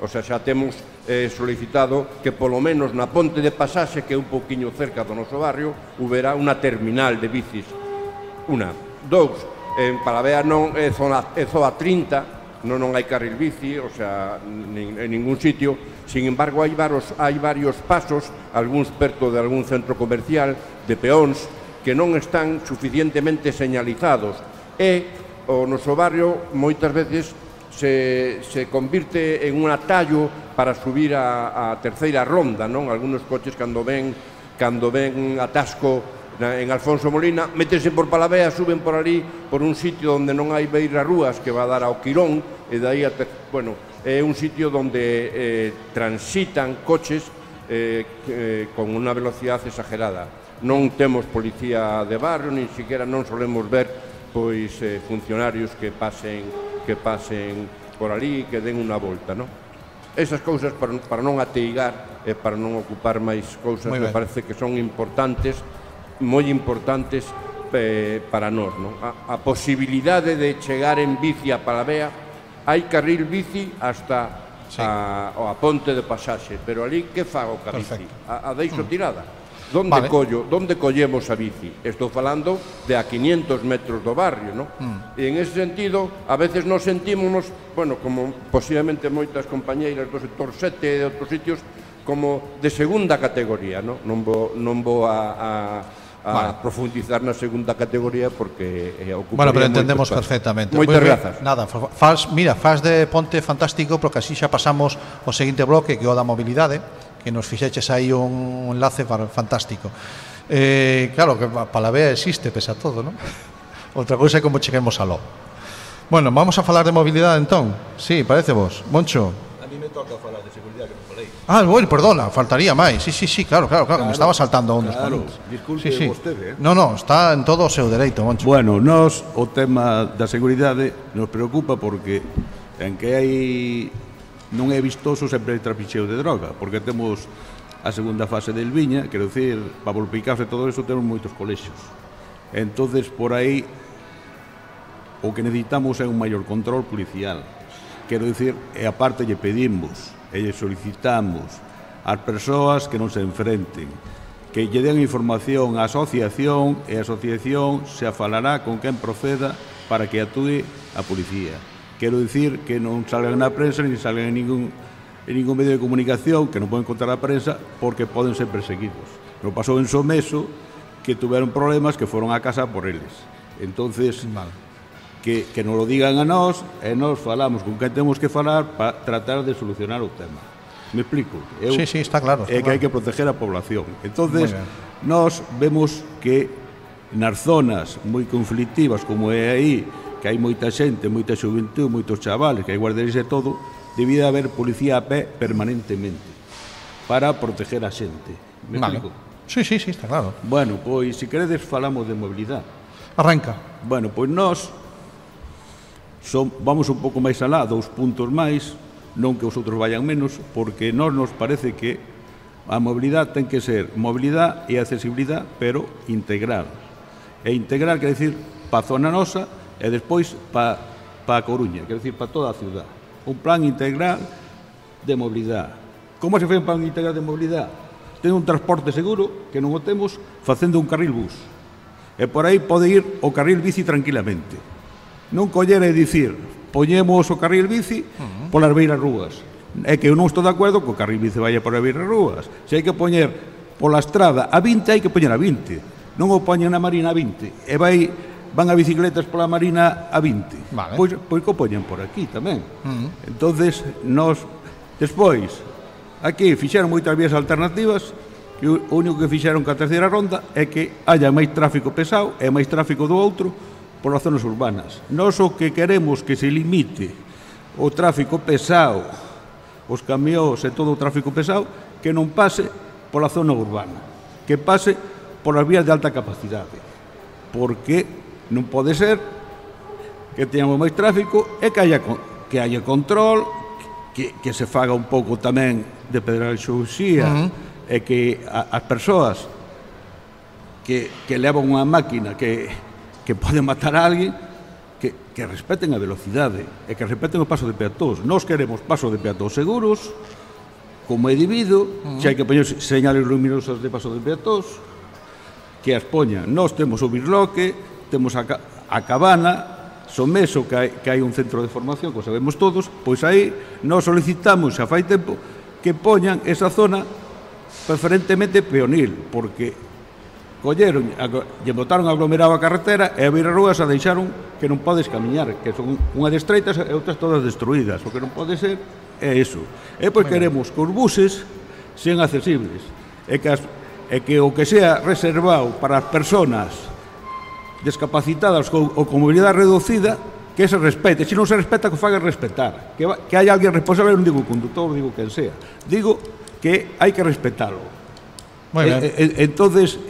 O sea, xa temos eh, solicitado que polo menos na ponte de pasaxe, que é un pouquiño cerca do noso barrio, huberá unha terminal de bicis. Una. Dous, en Palavea non é zona, é zona 30, non, non hai carril bici, o sea, nin, en ningún sitio, Sin embargo, hai, varios, hai varios pasos, algúns perto de algún centro comercial, de peóns, que non están suficientemente señalizados e o noso barrio moitas veces se, se convirte en un atallo para subir a, a terceira ronda, non? Algunos coches cando ven cando ven atasco en Alfonso Molina, métense por Palavea, suben por ali, por un sitio onde non hai beira rúas que va a dar ao Quirón, e dai até, bueno, é un sitio onde eh, transitan coches eh, eh, con unha velocidade exagerada. Non temos policía de barrio, nin siquiera non solemos ver pois eh, funcionarios que pasen que pasen por ali e que den unha volta, non? Esas cousas para, para non ateigar e para non ocupar máis cousas me parece que son importantes, moi importantes eh, para nós, non? A, a posibilidade de chegar en bici a Palavea hai carril bici hasta sí. a, a ponte de pasaxe, pero ali que fago ca bici? Perfecto. A, a deixo mm. tirada. Donde vale. collo, donde collemos a bici? Estou falando de a 500 metros do barrio, ¿no? Mm. E en ese sentido, a veces nos sentímonos, bueno, como posiblemente moitas compañeiras do sector 7 e de outros sitios, como de segunda categoría, ¿no? Non vou, non vou a, a a vale. profundizar na segunda categoría porque eh, ocuparía Bueno, pero entendemos perfectamente. Moitas grazas. Nada, faz, mira, faz de ponte fantástico porque así xa pasamos ao seguinte bloque que é o da mobilidade, que nos fixeches aí un enlace fantástico. Eh, claro que para ver existe pese a todo, non? (laughs) Outra cousa é como cheguemos a lo. Bueno, vamos a falar de mobilidade entón. Sí, parece vos. Moncho. A mí me toca falar de seguridade. Ah, bueno, perdona, faltaría máis. Sí, sí, sí, claro, claro, claro, claro me estaba saltando a un dos claro, Disculpe sí, sí. vostede. Eh? No, no, está en todo o seu dereito, Moncho. Bueno, nos o tema da seguridade nos preocupa porque en que hai non é vistoso sempre hai trapicheo de droga, porque temos a segunda fase del Viña, quero dicir, para volpicarse e todo eso temos moitos colexios. Entonces por aí o que necesitamos é un maior control policial. Quero dicir, e aparte lle pedimos e lle solicitamos ás persoas que non se enfrenten, que lle den información á asociación e a asociación se afalará con quen proceda para que atúe a policía. Quero dicir que non salgan na prensa ni salgan en ningún, en ningún medio de comunicación que non poden contar a prensa porque poden ser perseguidos. Non pasou en Someso que tuveron problemas que foron a casa por eles. Entonces, vale que, que nos lo digan a nós e nós falamos con quen temos que falar para tratar de solucionar o tema. Me explico? Eu, sí, sí, está claro. Está é que claro. hai que proteger a población. Entonces, nós vemos que nas zonas moi conflictivas como é aí, que hai moita xente, moita xuventud, moitos chavales, que hai guarderías e todo, debida haber policía a pé permanentemente para proteger a xente. Me vale. explico? Sí, sí, sí, está claro. Bueno, pois, se queredes, falamos de mobilidade. Arranca. Bueno, pois nós Son, vamos un pouco máis alá, dous puntos máis, non que os outros vayan menos, porque nós nos parece que a mobilidade ten que ser mobilidade e accesibilidade, pero integral. E integral quer decir pa zona nosa e despois pa, pa Coruña, quer decir pa toda a ciudad. Un plan integral de mobilidade. Como se fai un plan integral de mobilidade? Ten un transporte seguro que non o temos facendo un carril bus. E por aí pode ir o carril bici tranquilamente non coller e dicir poñemos o carril bici polas beiras rúas é que eu non estou de acordo co carril bici vaya as beiras rúas. Se hai que poñer pola estrada a 20 hai que poñer a 20 non o poñen na marina a 20 e vai van a bicicletas pola marina a 20 vale. pois, pois que o poñen por aquí tamén. Uh -huh. entonces nos despois aquí fixeron moitas vías alternativas e o único que fixeron que a terceira ronda é que haya máis tráfico pesado e máis tráfico do outro polas zonas urbanas. Nós o que queremos que se limite o tráfico pesado, os camións e todo o tráfico pesado, que non pase pola zona urbana, que pase polas vías de alta capacidade, porque non pode ser que teñamos máis tráfico e que haya, que haya control, que, que se faga un pouco tamén de pedagoxía, uh -huh. e que a, as persoas que, que levan unha máquina que que pode matar a alguén, que, que respeten a velocidade e que respeten o paso de peatóns. Nós queremos paso de peatóns seguros, como individuo, uh -huh. se hai que poñer señales luminosas de paso de peatóns, que as poñan. Nós temos o birloque, temos a, a cabana, Someso, que hai, que hai un centro de formación, que sabemos todos, pois aí nós solicitamos, xa fai tempo, que poñan esa zona preferentemente peonil, porque colleron, lle botaron aglomerado a carretera e a Virarúa a deixaron que non podes camiñar, que son unha de estreitas e outras todas destruídas. O que non pode ser é iso. E pois queremos que os buses sean accesibles e que, as, e que o que sea reservado para as personas descapacitadas ou, ou con mobilidade reducida que se respete. Se non se respeta, que o fagan respetar. Que, que hai alguén responsable, non digo o conductor, digo quen sea. Digo que hai que respetalo. Moi ben. E, e, entonces,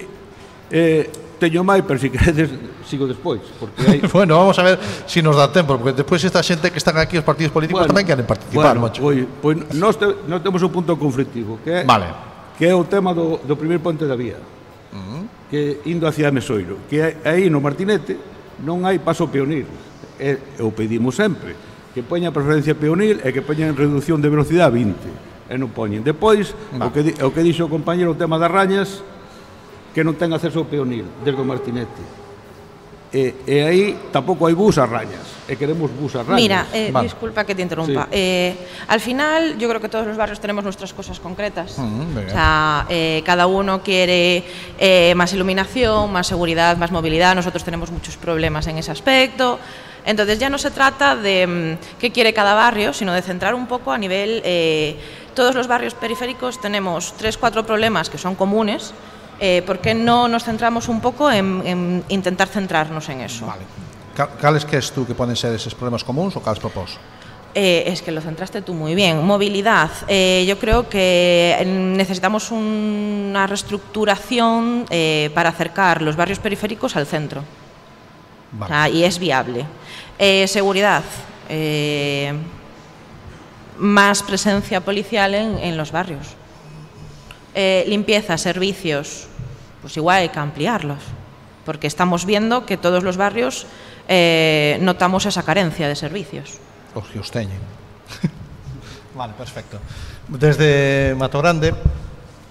Eh, teño máis, pero se si queredes sigo despois, porque hai (laughs) Bueno, vamos a ver se si nos dá tempo, porque despois esta xente que están aquí os partidos políticos bueno, tamén queren participar, bueno, macho. Pois, pois nós, te, nós temos un punto conflictivo, que é Vale. Que é o tema do, do primer ponte da vía. Uh -huh. Que indo hacia Mesoiro, que aí no Martinete non hai paso peonil. E, e o pedimos sempre que poña preferencia peonil e que poña en reducción de velocidade a 20 e non poñen. Depois, o que, o que dixo o compañero o tema das rañas, que non ten acceso ao peonil desde o Martinete e, e aí tampouco hai bus a rañas e queremos bus a rañas Mira, eh, Vale. disculpa que te interrumpa. Sí. Eh, al final, yo creo que todos los barrios tenemos nuestras cosas concretas. Mm, o sea, eh, cada uno quiere eh, más iluminación, más seguridad, más movilidad. Nosotros tenemos muchos problemas en ese aspecto. Entonces ya no se trata de mm, qué quiere cada barrio, sino de centrar un poco a nivel... eh, todos los barrios periféricos tenemos tres, cuatro problemas que son comunes. Eh, ¿Por qué no nos centramos un poco en, en intentar centrarnos en eso? Vale. Ca- Cales que es tú que poden ser eses problemas comuns ou cales propós? Eh, es que lo centraste tú muy bien. Movilidad. Eh, yo creo que necesitamos una reestructuración eh, para acercar los barrios periféricos al centro. O sea, y es viable. Eh, seguridad. Eh, más presencia policial en, en los barrios. Eh, limpieza, servicios. Pues igual hay que ampliarlos. Porque estamos viendo que todos los barrios eh, notamos esa carencia de servicios. Os que os teñen. vale, perfecto. Desde Mato Grande,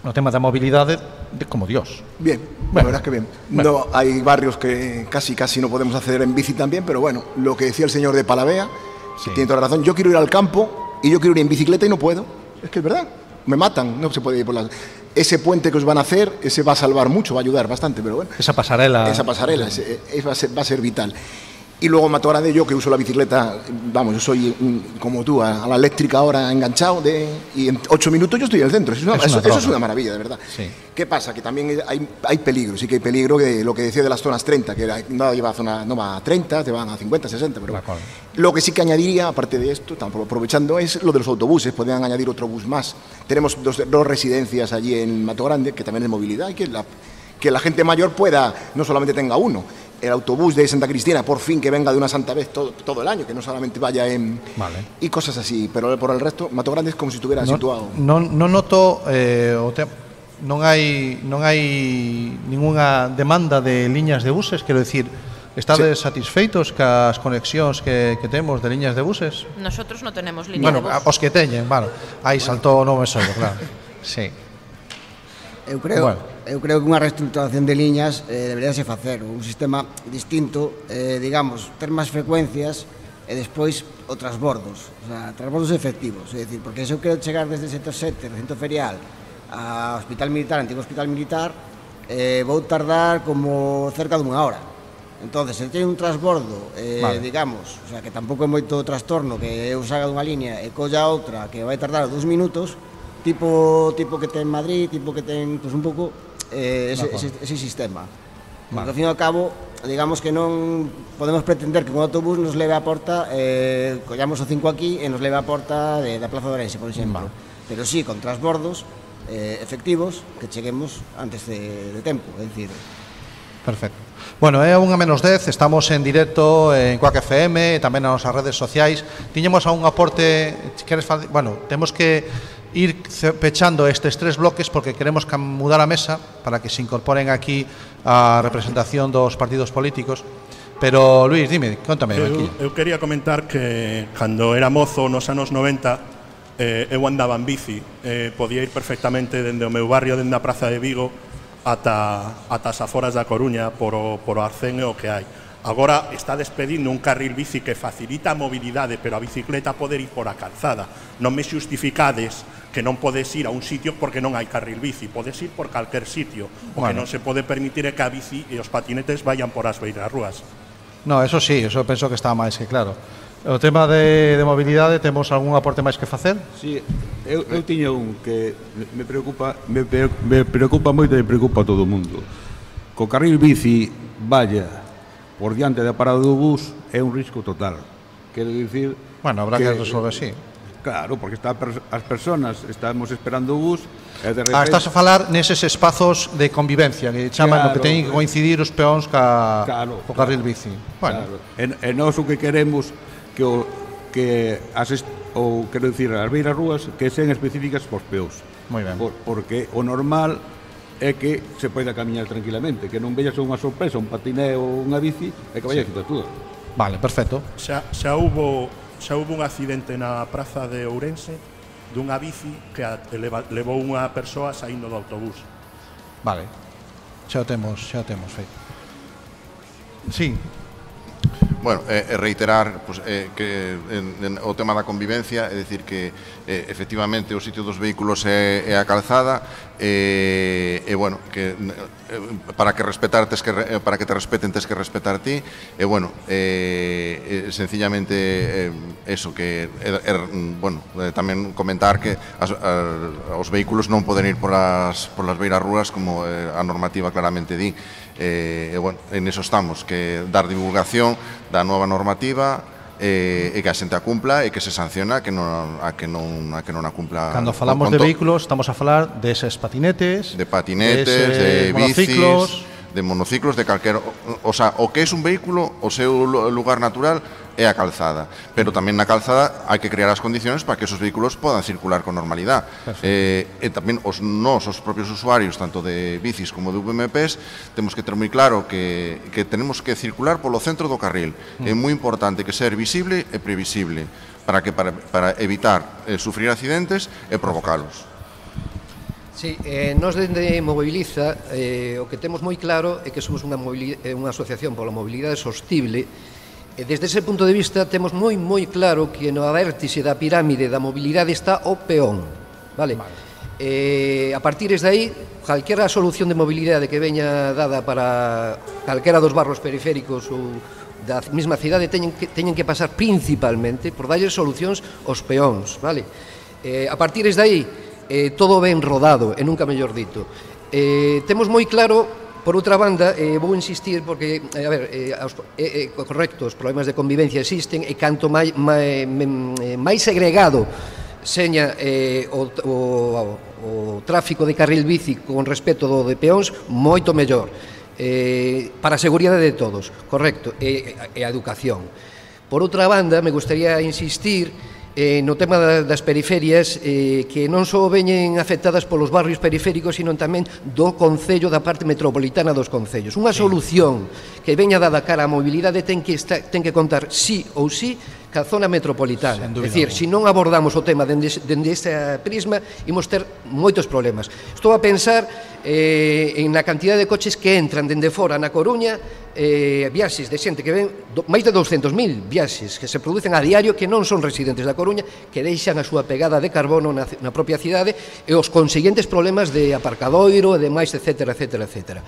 no tema da mobilidade, de como Dios. Bien, la verdad es que bien. No, hay barrios que casi casi no podemos acceder en bici también, pero bueno, lo que decía el señor de Palavea, tiene toda la razón. Yo quiero ir al campo y yo quiero ir en bicicleta y no puedo. Es que es verdad. Me matan, no se puede ir por las... Ese puente que os van a hacer, ese va a salvar mucho, va a ayudar bastante, pero bueno. Esa pasarela. Esa pasarela, ese- es- va, a ser, va a ser vital. Y luego Mato Grande, yo que uso la bicicleta, vamos, yo soy mm, como tú, a, a la eléctrica ahora enganchado, de, y en ocho minutos yo estoy en el centro. Eso es una, Es una eso- eso es una maravilla, de verdad. Sí. ¿Qué pasa? Que también hay, hay peligro, sí que hay peligro, que lo que decía de las zonas 30, que no, lleva a zona, no va a 30, te van a 50, 60, pero lo que sí que añadiría, aparte de esto, tampoco aprovechando, es lo de los autobuses, podrían añadir otro bus más. Tenemos dos, dos residencias allí en Mato Grande, que también es movilidad, y que la, que la gente mayor pueda, no solamente tenga uno, el autobús de Santa Cristina, por fin que venga de una santa vez todo, todo el año, que no solamente vaya en... Vale. Y cosas así, pero por el resto, Mato Grande es como si estuviera no, situado. Non, non noto, eh, o te, non hai non hai ningunha demanda de liñas de buses, quero dicir, Estades sí. satisfeitos cas conexións que, que temos de liñas de buses? Nosotros non tenemos liñas bueno, de buses. Os que teñen, bueno, aí bueno. saltou o nome solo, claro. (laughs) sí. Eu creo, bueno eu creo que unha reestructuración de liñas eh, deberíase facer un sistema distinto, eh, digamos, ter máis frecuencias e despois o transbordos, o sea, transbordos efectivos, é dicir, porque se eu quero chegar desde sector 7, recinto ferial, ao hospital militar, antigo hospital militar, eh, vou tardar como cerca dunha hora. Entonces, se ten un transbordo, eh, vale. digamos, o sea, que tampouco é moito trastorno que eu saga dunha liña e colla outra que vai tardar dous minutos, tipo tipo que ten Madrid, tipo que ten pues un pouco eh, ese, ese, ese sistema. Porque, ao fin e ao cabo, digamos que non podemos pretender que un autobús nos leve a porta, eh, collamos o 5 aquí e nos leve a porta de, da Plaza de Orense, por exemplo. Vale. Pero sí, con transbordos eh, efectivos que cheguemos antes de, de tempo, é dicir... Perfecto. Bueno, é unha menos 10, estamos en directo en Coac FM e tamén nas nosas redes sociais. Tiñemos a un aporte, queres, bueno, temos que ir pechando estes tres bloques porque queremos mudar a mesa para que se incorporen aquí a representación dos partidos políticos. Pero, Luis, dime, contame. Eu, eu quería comentar que cando era mozo nos anos 90 eh, eu andaba en bici. Eh, podía ir perfectamente dende o meu barrio, dende a Praza de Vigo, ata, ata as aforas da Coruña por o, por o arcén e o que hai. Agora está despedindo un carril bici que facilita a mobilidade, pero a bicicleta poder ir por a calzada. Non me xustificades que non podes ir a un sitio porque non hai carril bici, podes ir por calquer sitio. O bueno. que non se pode permitir é que a bici e os patinetes vayan por as beiras rúas. No, eso sí, eso penso que está máis que claro. O tema de, de mobilidade, temos algún aporte máis que facer? Sí, eu, eu tiño un que me preocupa, me, me preocupa moito e preocupa a todo o mundo. Co carril bici, vaya, por diante da parada do bus, é un risco total. Quero dicir... Bueno, habrá que, que resolver así. Claro, porque está as persoas estamos esperando o bus e de repente... Ah, estás a falar neses espazos de convivencia que chaman claro, que teñen que coincidir os peóns ca, claro, co carril claro, bici. Bueno. Claro. E, e nós o que queremos que o, que as ou quero dicir as beiras rúas que sean específicas para os peóns. Moi ben. Por, porque o normal é que se poida camiñar tranquilamente, que non vellas unha sorpresa, un patineo ou unha bici, e que vaya sí. tú. Vale, perfecto. Xa, xa hubo xa houve un accidente na praza de Ourense dunha bici que a, levou unha persoa saindo do autobús. Vale. Xa o temos, xa o temos feito. Sí, bueno, eh, eh, reiterar pues, eh, que en, en, o tema da convivencia, é dicir que eh, efectivamente o sitio dos vehículos é, é a calzada e, e bueno, que eh, para que respetar tes que eh, para que te respeten tes que respetar ti e bueno, eh, eh sencillamente eh, eso que er, er, bueno, eh, tamén comentar que as, a, os vehículos non poden ir por as por las beiras rúas como eh, a normativa claramente di. E, e bueno, en eso estamos, que dar divulgación da nova normativa, e, e que a xente a cumpla e que se sanciona que non, a que non a que non a cumpla. Cando falamos de vehículos estamos a falar deses patinetes, de patinetes, eh, de, de bicis, de monociclos, de calquer, o, o sea, o que é un vehículo, o seu lugar natural é a calzada. Pero tamén na calzada hai que crear as condicións para que esos vehículos podan circular con normalidade. Eh, e tamén os nós, os propios usuarios, tanto de bicis como de VMPs, temos que ter moi claro que, que tenemos que circular polo centro do carril. Mm. É moi importante que ser visible e previsible para que para, para evitar eh, sufrir accidentes e provocalos. Sí, eh, nos dende Mobiliza eh, o que temos moi claro é que somos unha, eh, unha asociación pola mobilidade sostible E desde ese punto de vista temos moi moi claro que no vértice da pirámide da mobilidade está o peón. Vale? vale. Eh, a partir de aí, calquera solución de mobilidade que veña dada para calquera dos barros periféricos ou da mesma cidade teñen que, teñen que pasar principalmente por darlle solucións aos peóns, vale? Eh, a partir de aí, eh, todo ben rodado, e nunca mellor dito. Eh, temos moi claro Por outra banda, eh, vou insistir porque, eh, a ver, eh, aos, eh, eh, correcto, os problemas de convivencia existen e canto máis, máis, eh, máis segregado seña eh, o, o, o, o tráfico de carril bici con respecto do de peóns, moito mellor. Eh, para a seguridade de todos, correcto, e, e a educación. Por outra banda, me gustaría insistir eh, no tema das periferias eh, que non só veñen afectadas polos barrios periféricos, sino tamén do Concello, da parte metropolitana dos Concellos. Unha solución que veña dada cara á mobilidade ten que, esta, ten que contar sí ou sí ca zona metropolitana. É dicir, se si non abordamos o tema dende, dende este prisma, imos ter moitos problemas. Estou a pensar eh, en na cantidad de coches que entran dende fora na Coruña eh, viaxes de xente que ven do, máis de 200.000 viaxes que se producen a diario que non son residentes da Coruña que deixan a súa pegada de carbono na, na propia cidade e os conseguentes problemas de aparcadoiro e demais, etc, etc, etc.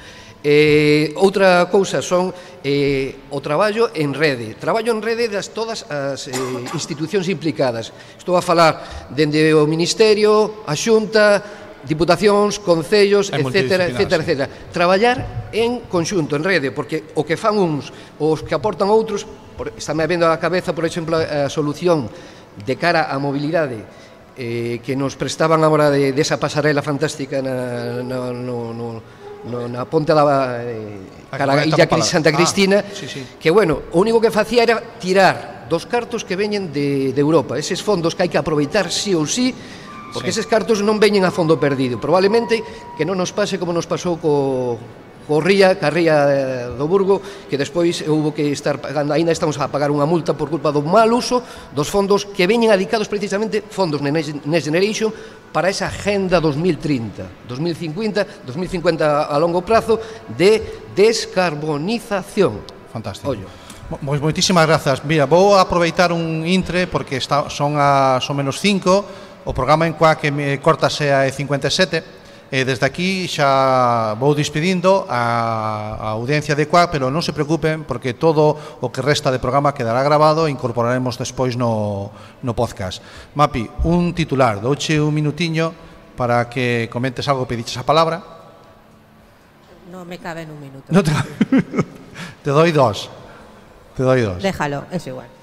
Eh, outra cousa son eh, o traballo en rede traballo en rede das todas as eh, institucións implicadas estou a falar dende o Ministerio a Xunta diputacións, concellos, etcétera, etcétera, sí. etcétera. Traballar en conxunto, en rede, porque o que fan uns, os que aportan outros, por, está me vendo a cabeza, por exemplo, a, a solución de cara á mobilidade eh, que nos prestaban agora de, desa de pasarela fantástica na, na, no, no, no, na ponte da eh, cara, Illa Santa Cristina, ah, sí, sí. que, bueno, o único que facía era tirar dos cartos que veñen de, de Europa, eses fondos que hai que aproveitar sí ou sí, Porque sí. eses cartos non veñen a fondo perdido. Probablemente que non nos pase como nos pasou co, corría, carría eh, do Burgo, que despois houve que estar pagando, aínda estamos a pagar unha multa por culpa do mal uso dos fondos que veñen adicados precisamente fondos Next Generation para esa agenda 2030, 2050, 2050 a longo prazo de descarbonización. Fantástico. Ollo. Pois moitísimas grazas. Mira, vou aproveitar un intre porque está, son a, son menos 5 O programa en coa que me eh, cortase a 57 e desde aquí xa vou despedindo a, a audiencia de coa, pero non se preocupen porque todo o que resta de programa quedará grabado e incorporaremos despois no, no podcast. Mapi, un titular, douche un minutiño para que comentes algo, pediches a palabra. Non me cabe en un minuto. No te... (laughs) te doy dos. Te doy dos. Déjalo, es igual.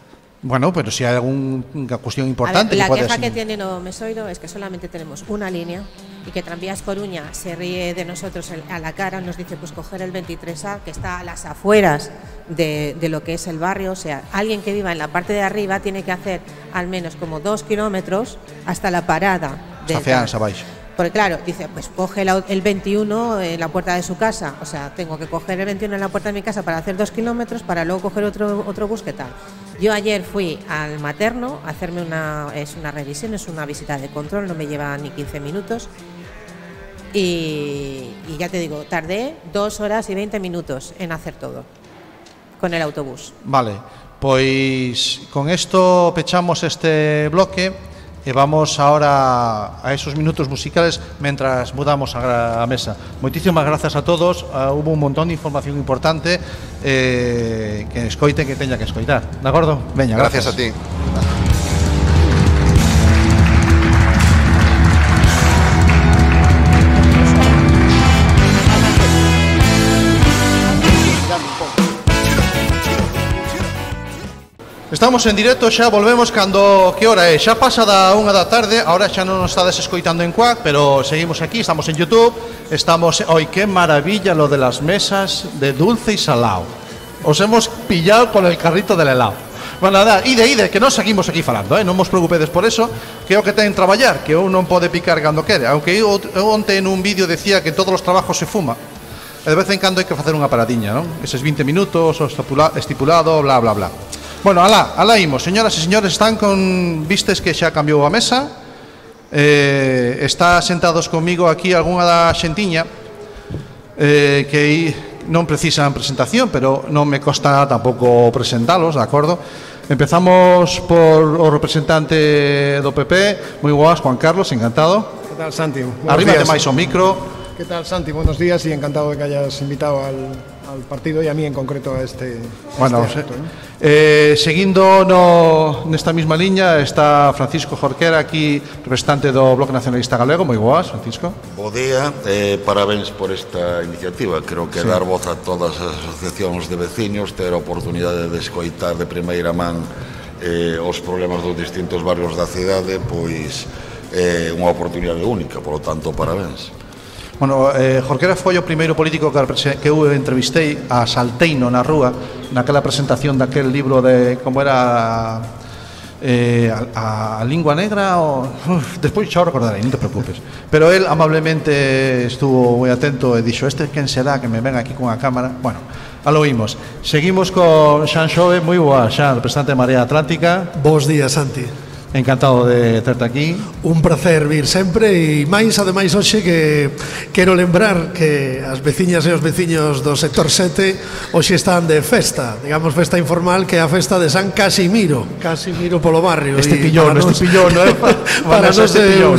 Bueno, pero si hay alguna cuestión A ver, importante la que queja que tiene No Mesoiro es que solamente tenemos una línea y que Tranvías Coruña se ríe de nosotros a la cara, nos dice pues coger el 23A que está a las afueras de, de lo que es el barrio, o sea, alguien que viva en la parte de arriba tiene que hacer al menos como dos kilómetros hasta la parada. Baixo. Porque claro, dice, pues coge el 21 en la puerta de su casa. O sea, tengo que coger el 21 en la puerta de mi casa para hacer dos kilómetros para luego coger otro, otro bus, ¿qué tal? Yo ayer fui al materno a hacerme una, es una revisión, es una visita de control, no me lleva ni 15 minutos. Y, y ya te digo, tardé dos horas y 20 minutos en hacer todo con el autobús. Vale, pois con esto pechamos este bloque e vamos ahora a esos minutos musicales mentras mudamos a, gra- a mesa. Moitísimas grazas a todos, ah, hubo un montón de información importante eh, que escoite que teña que escoitar. De acordo? Veña, Gracias gracias. a ti. Estamos en directo, xa volvemos cando que hora é? Xa pasa da unha da tarde, ahora xa non nos estades escoitando en Cuac, pero seguimos aquí, estamos en Youtube, estamos... Oi, que maravilla lo de las mesas de dulce y salao. Os hemos pillado con el carrito del helado. Bueno, nada, ide, ide, que non seguimos aquí falando, eh? non vos preocupedes por eso, que é o que ten traballar, que eu non pode picar cando quere, aunque eu, eu onte en un vídeo decía que todos os trabajos se fuma, e de vez en cando hai que facer unha paradiña, non? Eses 20 minutos, o estipulado, bla, bla, bla. Bueno, alá, alá imos, señoras e señores, están con vistes que xa cambiou a mesa. Eh, está sentados comigo aquí algunha da xentiña eh, que non precisan presentación, pero non me costa tampouco presentalos, de acordo? Empezamos por o representante do PP. Moi boas, Juan Carlos, encantado. Que tal, Santi? Buenos máis o micro. Que tal, Santi? Buenos días e encantado de que hayas invitado al, al partido e a mí en concreto a este, a bueno, este acto, eh? eh, Seguindo no, nesta mesma liña está Francisco Jorquera aquí representante do Bloque Nacionalista Galego. Moi boas, Francisco. Bo día, eh, parabéns por esta iniciativa. Creo que sí. dar voz a todas as asociacións de veciños ter a oportunidade de escoitar de primeira man eh, os problemas dos distintos barrios da cidade pois é eh, unha oportunidade única, polo tanto parabéns. Bueno, eh, Jorquera foi o primeiro político que, que eu entrevistei a Salteino na rúa naquela presentación daquel libro de como era eh, a, a lingua negra o, uf, despois xa o recordarei, non te preocupes. Pero el amablemente estuvo moi atento e dixo este quen será que me ven aquí con a cámara? Bueno, aloímos seguimos con Xan Xove moi boa Xan, representante de Marea Atlántica. Bos días, Santi. Encantado de terte aquí. Un placer vir sempre e máis ademais hoxe que quero lembrar que as veciñas e os veciños do sector 7 hoxe están de festa, digamos festa informal que é a festa de San Casimiro, Casimiro polo barrio. Este pillón, (laughs) nos, este pillón, eh? para nós este pillón.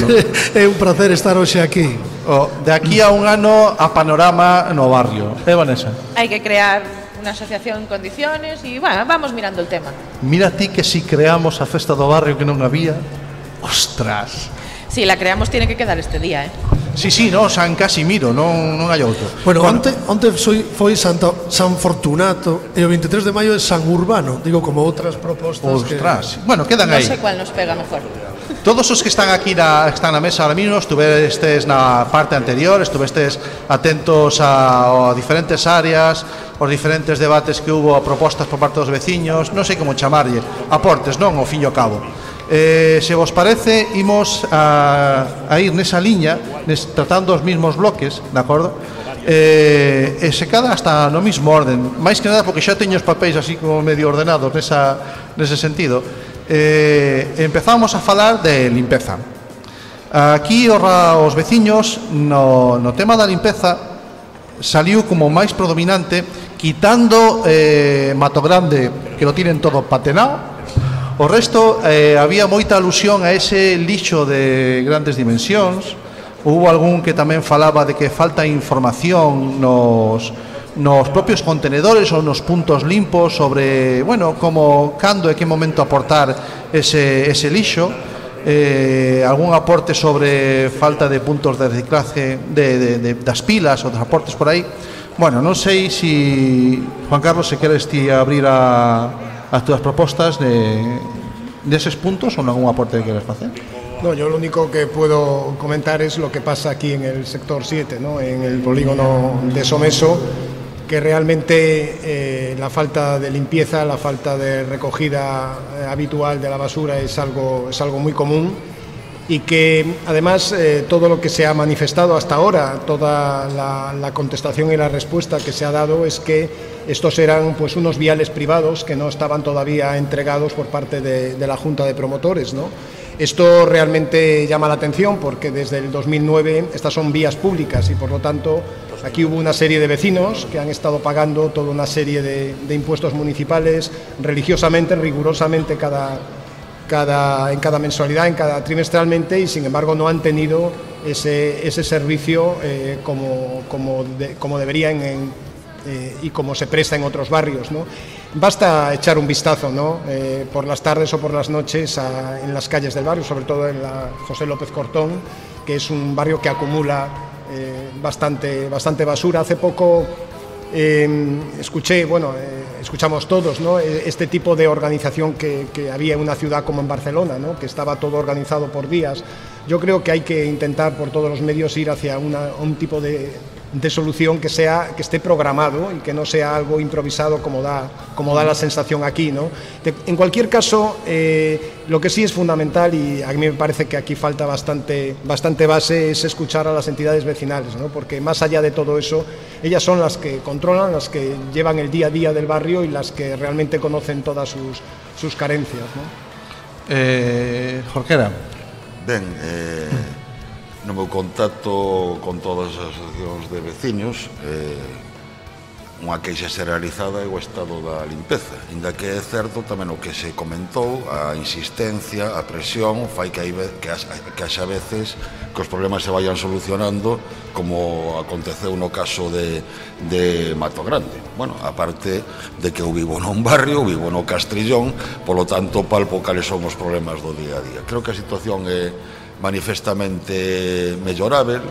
É, é un placer estar hoxe aquí. Oh, de aquí a un ano a panorama no barrio. Eh, Vanessa? Hai que crear una asociación en condiciones y bueno, vamos mirando el tema. Mira ti que si creamos a festa do barrio que non había Ostras Si la creamos tiene que quedar este día, ¿eh? Sí, sí, no, San Casimiro, non, non hai outro Bueno, onte, onte foi, foi Santo, San Fortunato e o 23 de maio é San Urbano, digo como outras propostas Ostras, que... bueno, quedan No aí sé cuál nos pega mejor. Todos os que están aquí na, están na mesa ahora mismo Estuvestes na parte anterior Estuvestes atentos a, a diferentes áreas Os diferentes debates que hubo A propostas por parte dos veciños Non sei como chamarlle Aportes, non? O fin e ao cabo Eh, se vos parece, imos a, a ir nesa liña nes, Tratando os mismos bloques, de acordo? Eh, e se cada hasta no mismo orden Máis que nada porque xa teño os papéis así como medio ordenados nesa, nese sentido eh, empezamos a falar de limpeza. Aquí os, os veciños no, no tema da limpeza saliu como máis predominante quitando eh, Mato Grande que lo tienen todo patenado o resto eh, había moita alusión a ese lixo de grandes dimensións hubo algún que tamén falaba de que falta información nos, nos propios contenedores ou nos puntos limpos sobre, bueno, como cando e que momento aportar ese, ese lixo, eh, algún aporte sobre falta de puntos de reciclaje de, de, de, das pilas ou dos aportes por aí. Bueno, non sei si Juan Carlos se queres ti abrir a, as túas propostas de, deses puntos ou algún aporte que queres facer. No, yo lo único que puedo comentar es lo que pasa aquí en el sector 7, ¿no? en el polígono de Someso, que realmente eh, la falta de limpieza, la falta de recogida eh, habitual de la basura es algo, es algo muy común y que además eh, todo lo que se ha manifestado hasta ahora, toda la, la, contestación y la respuesta que se ha dado es que estos eran pues unos viales privados que no estaban todavía entregados por parte de, de la Junta de Promotores, ¿no? Esto realmente llama la atención porque desde el 2009 estas son vías públicas y por lo tanto aquí hubo una serie de vecinos que han estado pagando toda una serie de, impuestos municipales religiosamente, rigurosamente cada, en cada mensualidad, en cada trimestralmente y sin embargo no han tenido ese, ese servicio eh, como, como, como deberían eh, y como se presta en otros barrios. Basta echar un vistazo ¿no? eh, por las tardes o por las noches en las calles del barrio, sobre todo en la José López Cortón, que es un barrio que acumula eh, bastante, bastante basura. Hace poco eh, escuché, bueno, eh, escuchamos todos, ¿no? este tipo de organización que, que, había en una ciudad como en Barcelona, ¿no? que estaba todo organizado por días. Yo creo que hay que intentar por todos los medios ir hacia una, un tipo de, de solución que sea que esté programado y que no sea algo improvisado como da como da la sensación aquí no de, en cualquier caso eh, lo que sí es fundamental y a mí me parece que aquí falta bastante bastante base es escuchar a las entidades vecinales no porque más allá de todo eso ellas son las que controlan las que llevan el día a día del barrio y las que realmente conocen todas sus, sus carencias ¿no? eh, Jorquera. Ben eh no meu contacto con todas as asociacións de veciños eh, unha queixa generalizada é o estado da limpeza inda que é certo tamén o que se comentou a insistencia, a presión fai que, hai, que, as, que haxa veces que os problemas se vayan solucionando como aconteceu no caso de, de Mato Grande. Bueno, aparte de que eu vivo non barrio, vivo no Castrillón polo tanto palpo cales son os problemas do día a día. Creo que a situación é manifestamente mellorável.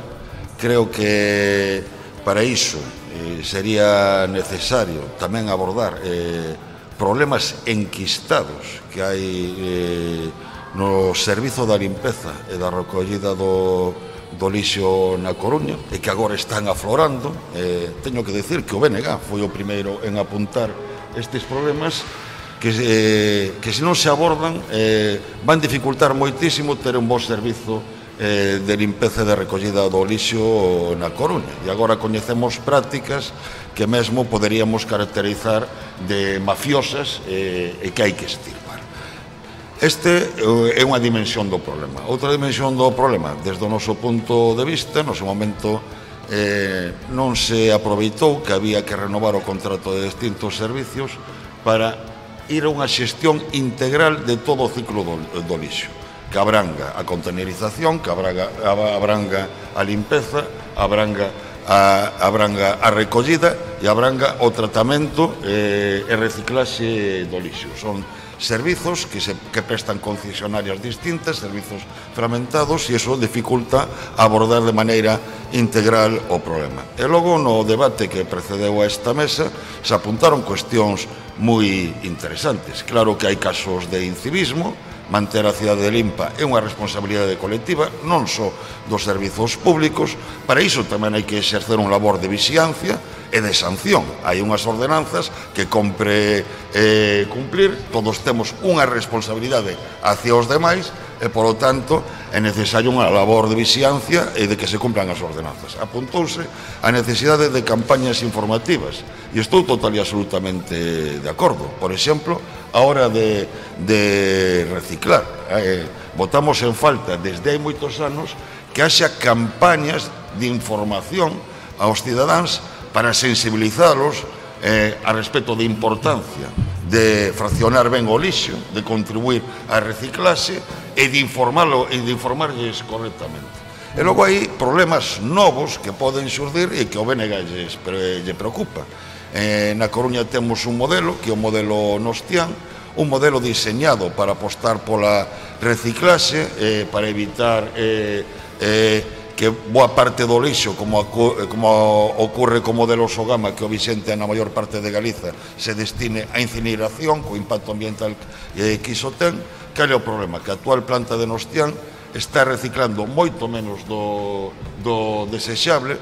Creo que para iso eh, sería necesario tamén abordar eh, problemas enquistados que hai eh, no servizo da limpeza e da recollida do, do lixo na Coruña e que agora están aflorando. Eh, teño que decir que o BNG foi o primeiro en apuntar estes problemas que, eh, que se non se abordan eh, van dificultar moitísimo ter un bo servizo eh, de limpeza e de recollida do lixo na Coruña. E agora coñecemos prácticas que mesmo poderíamos caracterizar de mafiosas eh, e que hai que estirpar. Este eh, é unha dimensión do problema. Outra dimensión do problema, desde o noso punto de vista, no seu momento eh, non se aproveitou que había que renovar o contrato de distintos servicios para ir a unha xestión integral de todo o ciclo do, do lixo que abranga a contenerización, que abranga, abranga a limpeza, abranga a, abranga a recollida e abranga o tratamento eh, e reciclaxe do lixo. Son servizos que, se, que prestan concesionarias distintas, servizos fragmentados, e iso dificulta abordar de maneira integral o problema. E logo no debate que precedeu a esta mesa se apuntaron cuestións moi interesantes. Claro que hai casos de incivismo, manter a cidade limpa é unha responsabilidade colectiva non só dos servizos públicos. Para iso tamén hai que exercer un labor de vixiancia e de sanción. Hai unhas ordenanzas que compre eh, cumplir. Todos temos unha responsabilidade hacia os demais e, polo tanto, é necesario unha labor de vixiancia e de que se cumplan as ordenanzas. Apuntouse a necesidade de campañas informativas e estou total e absolutamente de acordo. Por exemplo, a hora de, de reciclar. Eh, votamos en falta desde hai moitos anos que haxa campañas de información aos cidadáns para sensibilizalos eh, a respecto de importancia de fraccionar ben o lixo, de contribuir a reciclase e de informarlo e de informarlles correctamente. E logo hai problemas novos que poden surdir e que o BNG lles, lle preocupa. Eh, na Coruña temos un modelo, que é o modelo Nostián, un modelo diseñado para apostar pola reciclase, eh, para evitar eh, eh, que boa parte do lixo, como, eh, como ocorre co modelo Sogama, que o Vicente na maior parte de Galiza se destine a incineración, co impacto ambiental eh, que iso ten, cal é o problema? Que a actual planta de Nostián está reciclando moito menos do, do desexable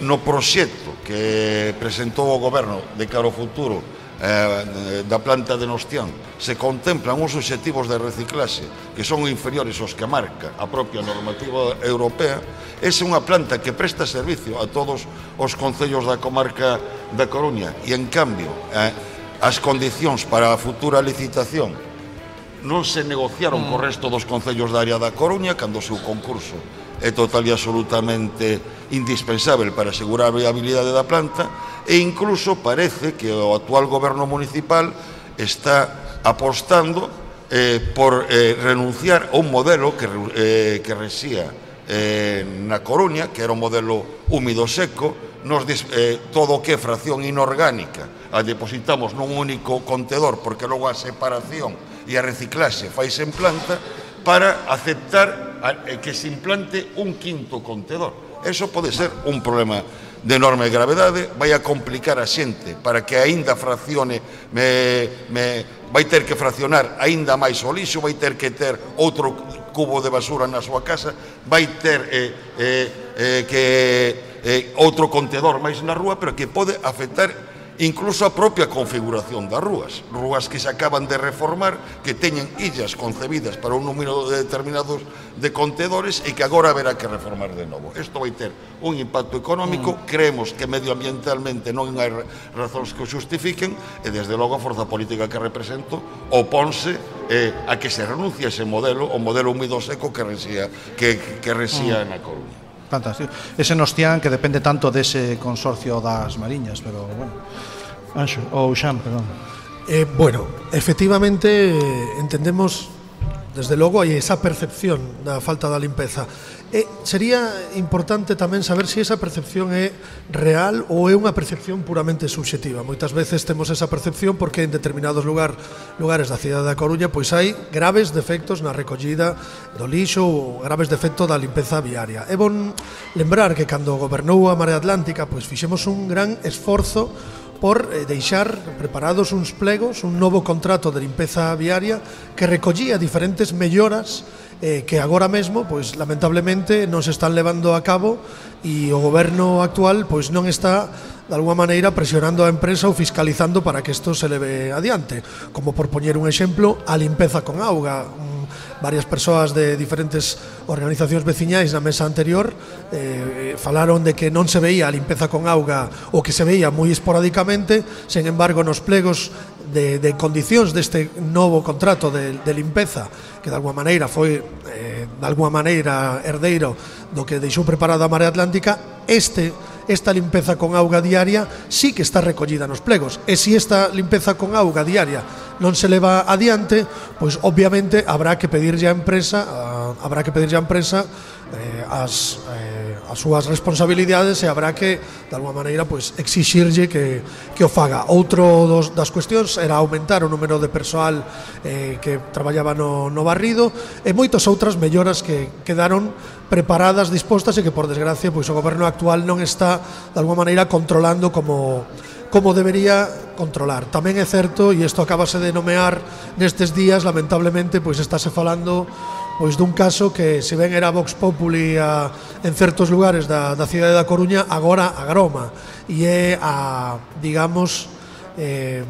no proxecto que presentou o goberno de cara ao futuro eh, da planta de Nostián. Se contemplan uns obxectivos de reciclaxe que son inferiores aos que marca a propia normativa europea, esa é unha planta que presta servicio a todos os concellos da comarca da Coruña. E, en cambio, eh, as condicións para a futura licitación non se negociaron mm. co resto dos concellos da área da Coruña cando o seu concurso é total e absolutamente indispensável para asegurar a viabilidade da planta e incluso parece que o actual goberno municipal está apostando eh, por eh, renunciar a un modelo que, eh, que resía eh, na Coruña, que era un modelo húmido seco, nos eh, todo o que é fracción inorgánica. A depositamos nun único contedor porque logo a separación e a reciclaxe faise en planta para aceptar a, eh, que se implante un quinto contedor. Eso pode ser un problema de enorme gravedade, vai a complicar a xente para que aínda fraccione, me, me, vai ter que fraccionar aínda máis o lixo, vai ter que ter outro cubo de basura na súa casa, vai ter eh, eh, eh, que eh, outro contedor máis na rúa, pero que pode afectar incluso a propia configuración das rúas, rúas que se acaban de reformar, que teñen illas concebidas para un número de determinados de contedores e que agora haberá que reformar de novo. Isto vai ter un impacto económico, mm. creemos que medioambientalmente non hai razóns que o justifiquen e desde logo a forza política que represento oponse eh, a que se renuncie a ese modelo, o modelo húmido seco que resía, que, que resía mm. na Coruña. Fantástico. Ese Nostián que depende tanto dese consorcio das mariñas, pero bueno. Anxo, ou Xan, perdón. Eh, bueno, efectivamente entendemos desde logo hai esa percepción da falta da limpeza eh, sería importante tamén saber se si esa percepción é real ou é unha percepción puramente subxetiva. Moitas veces temos esa percepción porque en determinados lugar, lugares da cidade da Coruña pois hai graves defectos na recollida do lixo ou graves defectos da limpeza viaria. É bon lembrar que cando gobernou a Marea Atlántica pois fixemos un gran esforzo por eh, deixar preparados uns plegos, un novo contrato de limpeza viaria que recollía diferentes melloras eh, que agora mesmo, pois lamentablemente non se están levando a cabo e o goberno actual pois non está de alguma maneira presionando a empresa ou fiscalizando para que isto se leve adiante, como por poñer un exemplo, a limpeza con auga, varias persoas de diferentes organizacións veciñais na mesa anterior eh, falaron de que non se veía a limpeza con auga ou que se veía moi esporádicamente, sen embargo nos plegos de, de condicións deste novo contrato de, de limpeza que de alguma maneira foi eh, de alguma maneira herdeiro do que deixou preparada a Marea Atlántica, este esta limpeza con auga diaria sí que está recollida nos plegos. E se si esta limpeza con auga diaria non se leva adiante, pois obviamente habrá que pedirlle a empresa, a, habrá que pedirlle a empresa eh, as eh, as súas responsabilidades e habrá que, de alguma maneira, pois, exixirlle que, que o faga. Outro dos, das cuestións era aumentar o número de persoal eh, que traballaba no, no barrido e moitas outras melloras que quedaron preparadas, dispostas e que, por desgracia, pois, o goberno actual non está, de alguma maneira, controlando como, como debería controlar. Tamén é certo, e isto acabase de nomear nestes días, lamentablemente, pois estáse falando pois dun caso que se ben era Vox Populi a, en certos lugares da, da cidade da Coruña, agora agroma e é a, digamos, eh,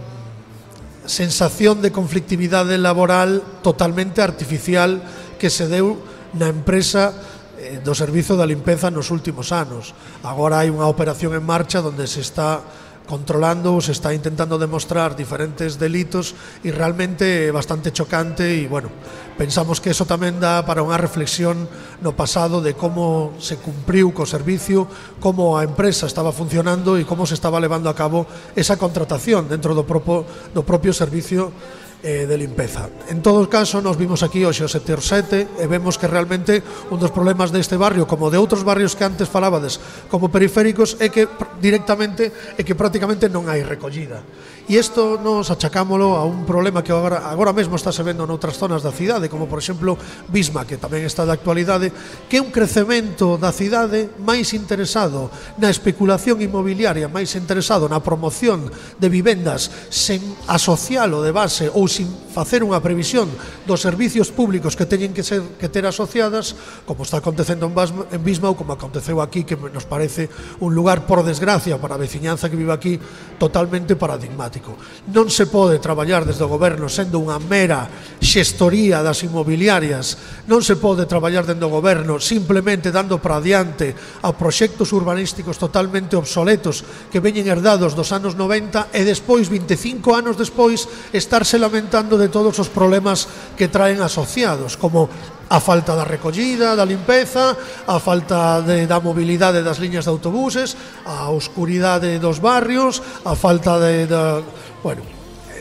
sensación de conflictividade laboral totalmente artificial que se deu na empresa eh, do servizo da limpeza nos últimos anos. Agora hai unha operación en marcha onde se está controlando ou se está intentando demostrar diferentes delitos e realmente é bastante chocante e, bueno, Pensamos que eso tamén dá para unha reflexión no pasado de como se cumpriu co servicio, como a empresa estaba funcionando e como se estaba levando a cabo esa contratación dentro do, propo, do propio servicio eh, de limpeza. En todo caso, nos vimos aquí hoxe o sector 7 e vemos que realmente un dos problemas deste barrio, como de outros barrios que antes falabades, como periféricos, é que directamente é que prácticamente non hai recollida E isto nos achacámolo a un problema que agora, agora mesmo está se vendo noutras zonas da cidade, como por exemplo Bisma, que tamén está de actualidade, que é un crecemento da cidade máis interesado na especulación inmobiliaria, máis interesado na promoción de vivendas sen asocialo de base ou sin facer unha previsión dos servicios públicos que teñen que ser que ter asociadas, como está acontecendo en, Basma, en Bisma ou como aconteceu aquí, que nos parece un lugar, por desgracia, para a veciñanza que vive aquí, totalmente paradigmático democrático. Non se pode traballar desde o goberno sendo unha mera xestoría das inmobiliarias, non se pode traballar dentro do goberno simplemente dando para adiante a proxectos urbanísticos totalmente obsoletos que veñen herdados dos anos 90 e despois, 25 anos despois, estarse lamentando de todos os problemas que traen asociados, como a falta da recollida, da limpeza, a falta de, da mobilidade das liñas de autobuses, a oscuridade dos barrios, a falta de, da, bueno,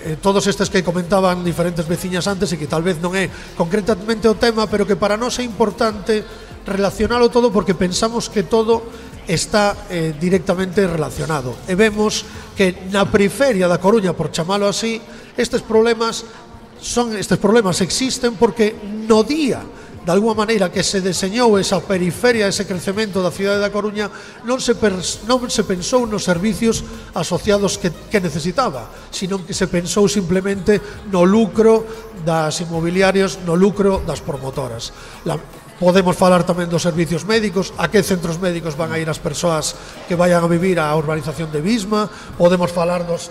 eh, todos estes que comentaban diferentes veciñas antes e que tal vez non é concretamente o tema, pero que para nós é importante relacionalo todo porque pensamos que todo está eh, directamente relacionado. E vemos que na periferia da Coruña, por chamalo así, estes problemas son estes problemas existen porque no día de alguma maneira que se deseñou esa periferia, ese crecemento da cidade da Coruña, non se, pers non se pensou nos servicios asociados que, que necesitaba, sino que se pensou simplemente no lucro das inmobiliarias, no lucro das promotoras. La, Podemos falar tamén dos servicios médicos, a que centros médicos van a ir as persoas que vayan a vivir á urbanización de Bisma, podemos falar dos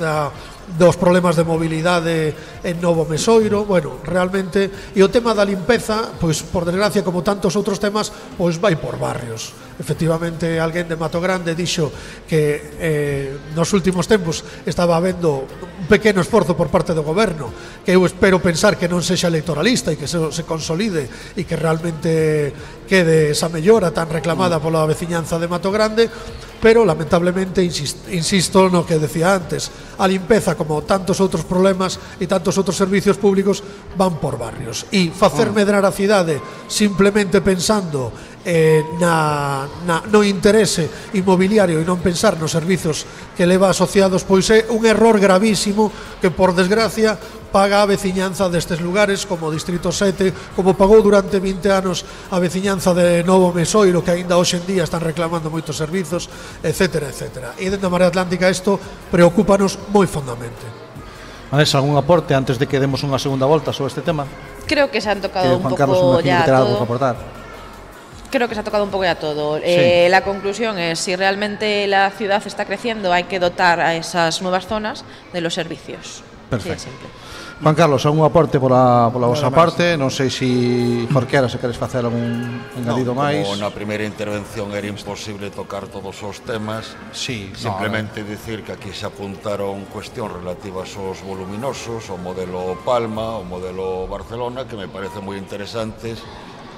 da, dos problemas de mobilidade en Novo Mesoiro, bueno, realmente, e o tema da limpeza, pois por desgracia como tantos outros temas, pois vai por barrios. Efectivamente, alguén de Mato Grande dixo que eh, nos últimos tempos estaba habendo un pequeno esforzo por parte do goberno, que eu espero pensar que non sexa electoralista e que se, se consolide e que realmente quede esa mellora tan reclamada pola veciñanza de Mato Grande, pero lamentablemente insisto, insisto no que decía antes, a limpeza como tantos outros problemas e tantos outros servicios públicos van por barrios. E facer medrar a cidade simplemente pensando eh, na, na, no interese inmobiliario e non pensar nos servizos que leva asociados, pois é un error gravísimo que, por desgracia, paga a veciñanza destes lugares como o Distrito 7, como pagou durante 20 anos a veciñanza de Novo Mesoiro, que aínda hoxe en día están reclamando moitos servizos, etc. etc. E dentro da Marea Atlántica isto preocupanos moi fondamente. Vanessa, algún aporte antes de que demos unha segunda volta sobre este tema? Creo que se han tocado eh, un pouco ya todo. Algo que aportar creo que se ha tocado un poco ya todo. Sí. Eh, la conclusión es, si realmente la ciudad está creciendo, hay que dotar a esas nuevas zonas de los servicios. Perfecto. Juan Carlos, algún aporte pola, pola vosa parte? Non sei se Jorquera se queres facer algún engadido no, máis. Como na primeira intervención era imposible tocar todos os temas, sí, simplemente no, dicir que aquí se apuntaron cuestións relativas aos voluminosos, o modelo Palma, o modelo Barcelona, que me parece moi interesantes,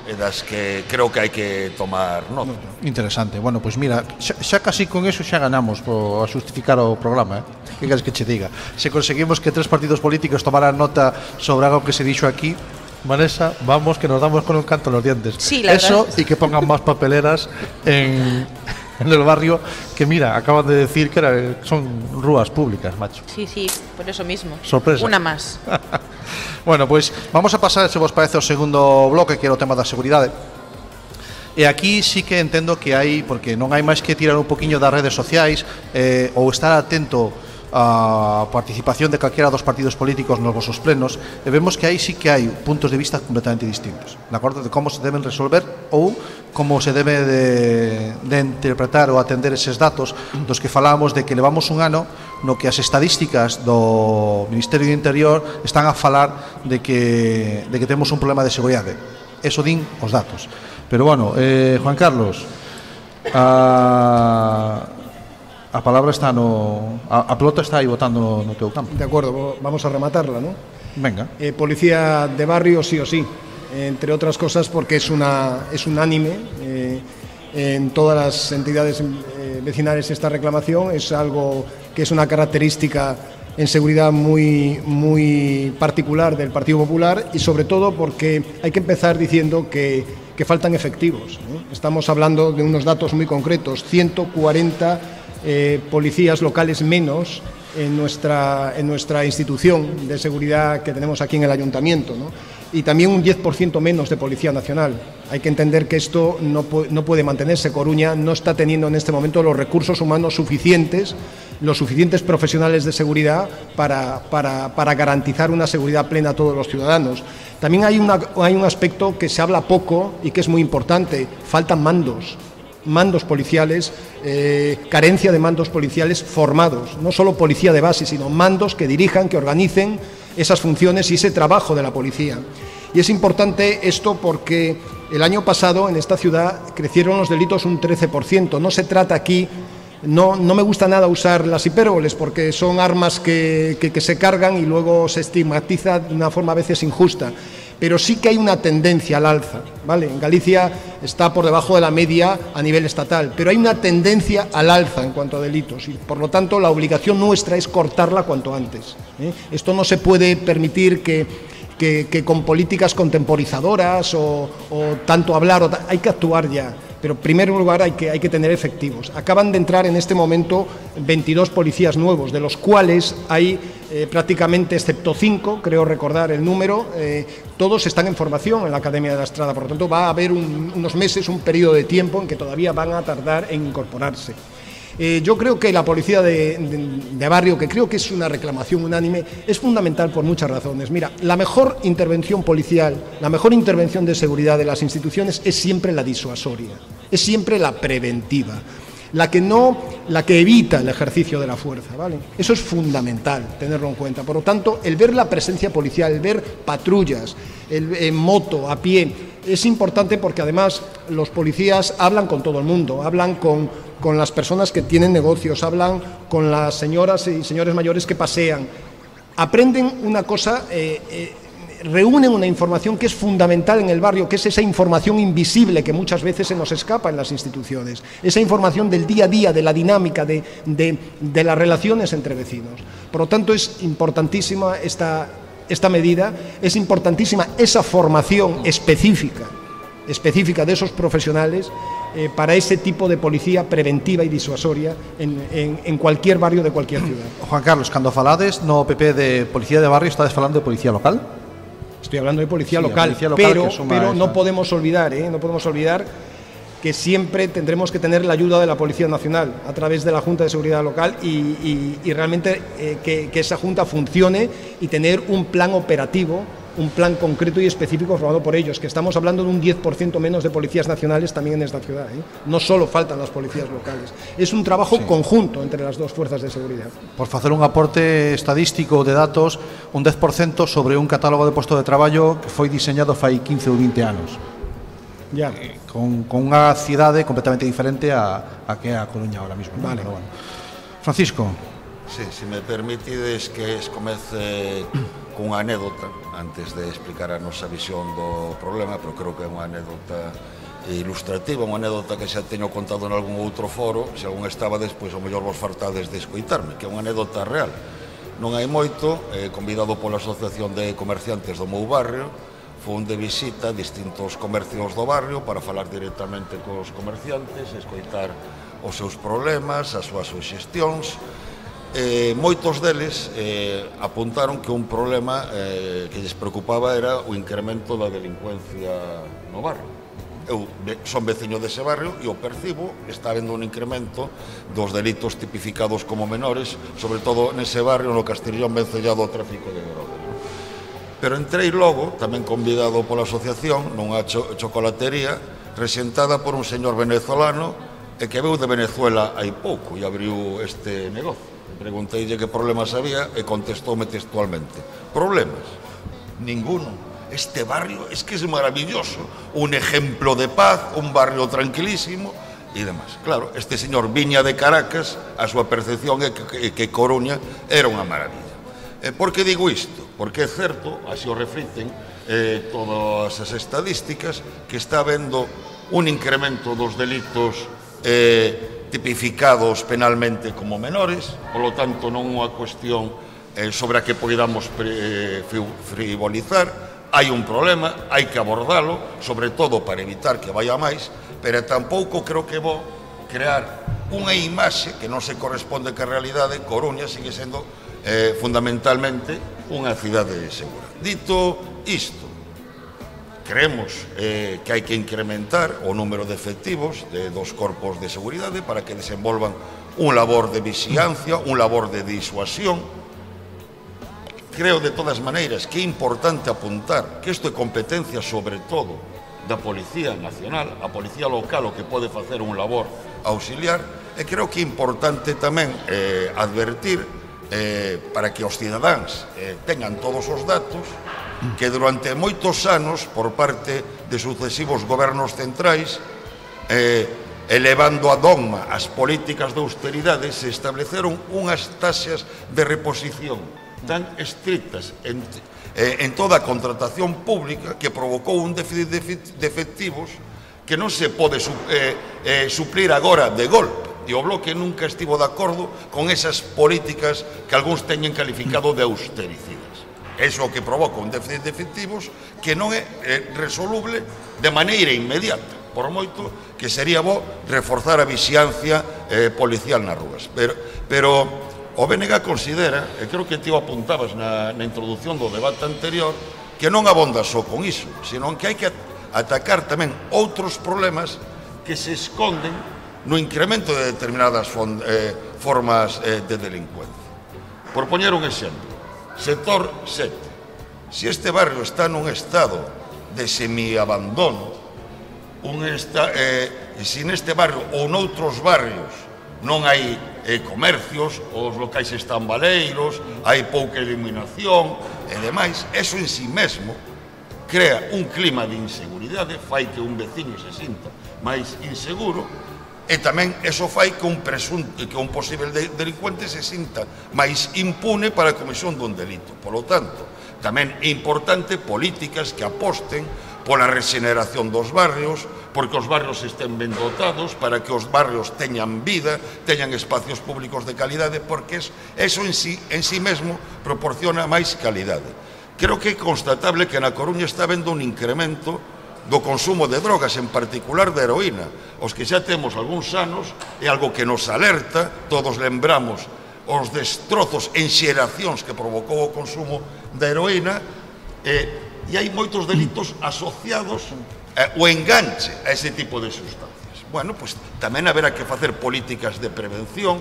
e das que creo que hai que tomar nota. Interesante. Bueno, pois pues mira, xa, xa casi con eso xa ganamos po, a justificar o programa, eh? Que queres que che diga? Se conseguimos que tres partidos políticos tomaran nota sobre algo que se dixo aquí, Vanessa, vamos que nos damos con un canto en los dientes. Sí, la Eso verdad. y que pongan más papeleras en (laughs) (laughs) en el barrio que mira, acaban de decir que era- son rúas públicas, macho. Sí, sí, por eso mismo. Sorpresa. Una más. (laughs) Bueno, pois vamos a pasar, se vos parece, ao segundo bloque, que é o tema da seguridade. E aquí sí que entendo que hai, porque non hai máis que tirar un poquiño das redes sociais eh, ou estar atento a participación de calquera dos partidos políticos nos vosos plenos e vemos que aí sí que hai puntos de vista completamente distintos de acordo? De como se deben resolver ou como se debe de, de interpretar ou atender eses datos dos que falamos de que levamos un ano no que as estadísticas do Ministerio do Interior están a falar de que, de que temos un problema de seguridade. Eso din os datos. Pero bueno, eh, Juan Carlos a A palabra está no... A, a pelota está aí botando no, no teu campo. De acuerdo, vamos a rematarla, ¿no? Venga. Eh, policía de barrio sí o sí, entre otras cosas porque es, una, es unánime eh, en todas las entidades eh, vecinales esta reclamación, es algo que es una característica en seguridad muy, muy particular del Partido Popular y sobre todo porque hay que empezar diciendo que, que faltan efectivos. ¿no? Estamos hablando de unos datos muy concretos, 140 eh, policías locales menos en nuestra, en nuestra institución de seguridad que tenemos aquí en el ayuntamiento. ¿no? Y también un 10% menos de Policía Nacional. Hay que entender que esto no, no puede mantenerse. Coruña no está teniendo en este momento los recursos humanos suficientes los suficientes profesionales de seguridad para, para, para, garantizar una seguridad plena a todos los ciudadanos. También hay, una, hay un aspecto que se habla poco y que es muy importante, faltan mandos mandos policiales, eh, carencia de mandos policiales formados, no solo policía de base, sino mandos que dirijan, que organicen esas funciones y ese trabajo de la policía. Y es importante esto porque el año pasado en esta ciudad crecieron los delitos un 13%. No se trata aquí no, no, me gusta nada usar las hipérboles porque son armas que, que, que, se cargan y luego se estigmatiza de una forma a veces injusta. Pero sí que hay una tendencia al alza. ¿vale? En Galicia está por debajo de la media a nivel estatal, pero hay una tendencia al alza en cuanto a delitos y por lo tanto la obligación nuestra es cortarla cuanto antes. ¿eh? Esto no se puede permitir que, que, que con políticas contemporizadoras o, o tanto hablar, o hay que actuar ya pero en primer lugar hay que, hay que tener efectivos. Acaban de entrar en este momento 22 policías nuevos, de los cuales hay eh, prácticamente, excepto 5, creo recordar el número, eh, todos están en formación en la Academia de la Estrada, por lo tanto va a haber un, unos meses, un periodo de tiempo en que todavía van a tardar en incorporarse. Eh, yo creo que la policía de, de, de, barrio, que creo que es una reclamación unánime, es fundamental por muchas razones. Mira, la mejor intervención policial, la mejor intervención de seguridad de las instituciones es siempre la disuasoria, es siempre la preventiva, la que no, la que evita el ejercicio de la fuerza, ¿vale? Eso es fundamental tenerlo en cuenta. Por lo tanto, el ver la presencia policial, el ver patrullas, el, en moto, a pie, es importante porque además los policías hablan con todo el mundo, hablan con, con las personas que tienen negocios, hablan con las señoras y señores mayores que pasean, aprenden una cosa, eh, eh, reúnen una información que es fundamental en el barrio, que es esa información invisible que muchas veces se nos escapa en las instituciones, esa información del día a día, de la dinámica, de, de, las relaciones entre vecinos. Por lo tanto, es importantísima esta, esta medida, es importantísima esa formación específica, específica de esos profesionales eh, para ese tipo de policía preventiva y disuasoria en, en, en cualquier barrio de cualquier ciudad. Juan Carlos, cando falades no PP de policía de barrio, estades falando de policía local? Estoy hablando de policía sí, local, policía local pero, no podemos olvidar, ¿eh? no podemos olvidar que siempre tendremos que tener la ayuda de la Policía Nacional a través de la Junta de Seguridad Local y, y, y realmente eh, que, que esa Junta funcione y tener un plan operativo un plan concreto y específico formado por ellos, que estamos hablando de un 10% menos de policías nacionales también en esta ciudad. ¿eh? No solo faltan las policías locales, es un trabajo sí. conjunto entre las dos fuerzas de seguridad. Por facer un aporte estadístico de datos, un 10% sobre un catálogo de puesto de traballo que foi diseñado fai 15 ou 20 anos. Ya. Eh, con, con unha cidade completamente diferente a, a que é a Coruña ahora mismo. Vale. Pero bueno. Francisco. Sí, se me permitides que comece cunha anécdota antes de explicar a nosa visión do problema, pero creo que é unha anécdota ilustrativa, unha anécdota que xa teño contado en algún outro foro, se algún estaba despois o mellor vos fartades de escoitarme, que é unha anécdota real. Non hai moito, eh, convidado pola Asociación de Comerciantes do meu barrio, fun de visita a distintos comercios do barrio para falar directamente cos comerciantes, escoitar os seus problemas, as súas suxestións, eh, moitos deles eh, apuntaron que un problema eh, que lles preocupaba era o incremento da delincuencia no barrio. Eu son veciño dese barrio e o percibo está habendo un incremento dos delitos tipificados como menores, sobre todo nese barrio no Castrillón vencellado ao tráfico de droga. Pero entrei logo, tamén convidado pola asociación, nunha cho chocolatería resentada por un señor venezolano e que veu de Venezuela hai pouco e abriu este negocio Pregunteille que problemas había e contestoume textualmente. Problemas? Ninguno. Este barrio es que es maravilloso. Un ejemplo de paz, un barrio tranquilísimo e demás. Claro, este señor viña de Caracas, a súa percepción é que, que Coruña era unha maravilla. E por que digo isto? Porque é certo, así o reflicten eh, todas as estadísticas, que está habendo un incremento dos delitos eh, tipificados penalmente como menores, polo tanto non unha cuestión eh, sobre a que podamos eh, frivolizar, hai un problema, hai que abordalo, sobre todo para evitar que vaya máis, pero tampouco creo que vou crear unha imaxe que non se corresponde que a realidade, Coruña sigue sendo eh, fundamentalmente unha cidade segura. Dito isto, creemos eh, que hai que incrementar o número de efectivos de, dos corpos de seguridade para que desenvolvan un labor de vixiancia, un labor de disuasión. Creo de todas maneiras que é importante apuntar que isto é competencia sobre todo da Policía Nacional, a Policía Local o que pode facer un labor auxiliar e creo que é importante tamén eh, advertir eh, para que os cidadáns eh, tengan todos os datos que durante moitos anos por parte de sucesivos gobernos centrais eh, elevando a dogma as políticas de austeridade se estableceron unhas taxas de reposición tan estrictas en, eh, en toda a contratación pública que provocou un déficit de efectivos que non se pode su, eh, eh, suplir agora de golpe. E o Bloque nunca estivo de acordo con esas políticas que algúns teñen calificado de austericidade Eso o que provoca un déficit de efectivos que non é eh, resoluble de maneira inmediata por moito que sería bo reforzar a vixiancia eh, policial nas rúas. Pero, pero o BNG considera, e creo que ti o apuntabas na, na introdución do debate anterior, que non abonda só con iso, senón que hai que atacar tamén outros problemas que se esconden no incremento de determinadas fond, eh, formas eh, de delincuencia. Por poñer un exemplo, sector 7. Se este barrio está nun estado de semiabandono, un esta, eh, se neste barrio ou noutros barrios non hai eh, comercios, os locais están baleiros, hai pouca iluminación e demais, eso en si sí mesmo crea un clima de inseguridade, fai que un veciño se sinta máis inseguro e tamén eso fai que un presunto que un posible delincuente se sinta máis impune para a comisión dun delito. Por lo tanto, tamén é importante políticas que aposten pola regeneración dos barrios, porque os barrios estén ben dotados, para que os barrios teñan vida, teñan espacios públicos de calidade, porque eso en sí, en sí mesmo proporciona máis calidade. Creo que é constatable que na Coruña está vendo un incremento do consumo de drogas, en particular de heroína. Os que xa temos algúns anos é algo que nos alerta, todos lembramos os destrozos en xeracións que provocou o consumo da heroína e, e hai moitos delitos asociados eh, o enganche a ese tipo de sustancias. Bueno, pois tamén haberá que facer políticas de prevención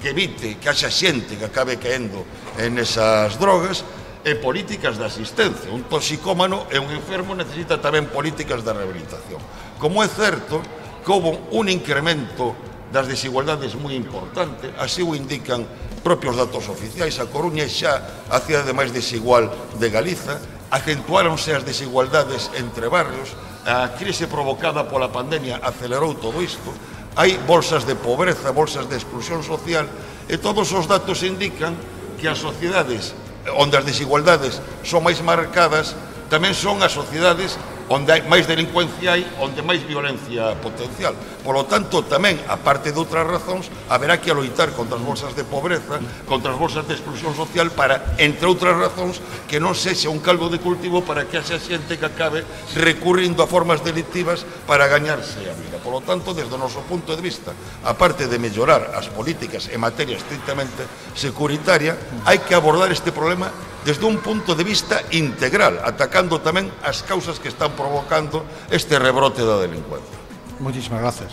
que evite que haxa xente que acabe caendo en esas drogas e políticas de asistencia. Un toxicómano e un enfermo necesita tamén políticas de rehabilitación. Como é certo que houve un incremento das desigualdades moi importante, así o indican propios datos oficiais, a Coruña é xa a cidade máis desigual de Galiza, acentuáronse as desigualdades entre barrios, a crise provocada pola pandemia acelerou todo isto, hai bolsas de pobreza, bolsas de exclusión social, e todos os datos indican que as sociedades onde as desigualdades son máis marcadas, tamén son as sociedades onde hai máis delincuencia hai, onde máis violencia potencial polo tanto tamén, aparte de outras razóns, haberá que loitar contra as bolsas de pobreza, contra as bolsas de exclusión social para, entre outras razóns, que non sexa un caldo de cultivo para que haxa xente que acabe recurrindo a formas delictivas para gañarse a vida. Polo tanto, desde o noso punto de vista, aparte de mellorar as políticas en materia estrictamente securitaria, hai que abordar este problema desde un punto de vista integral, atacando tamén as causas que están provocando este rebrote da delincuencia. Moitísimas gracias.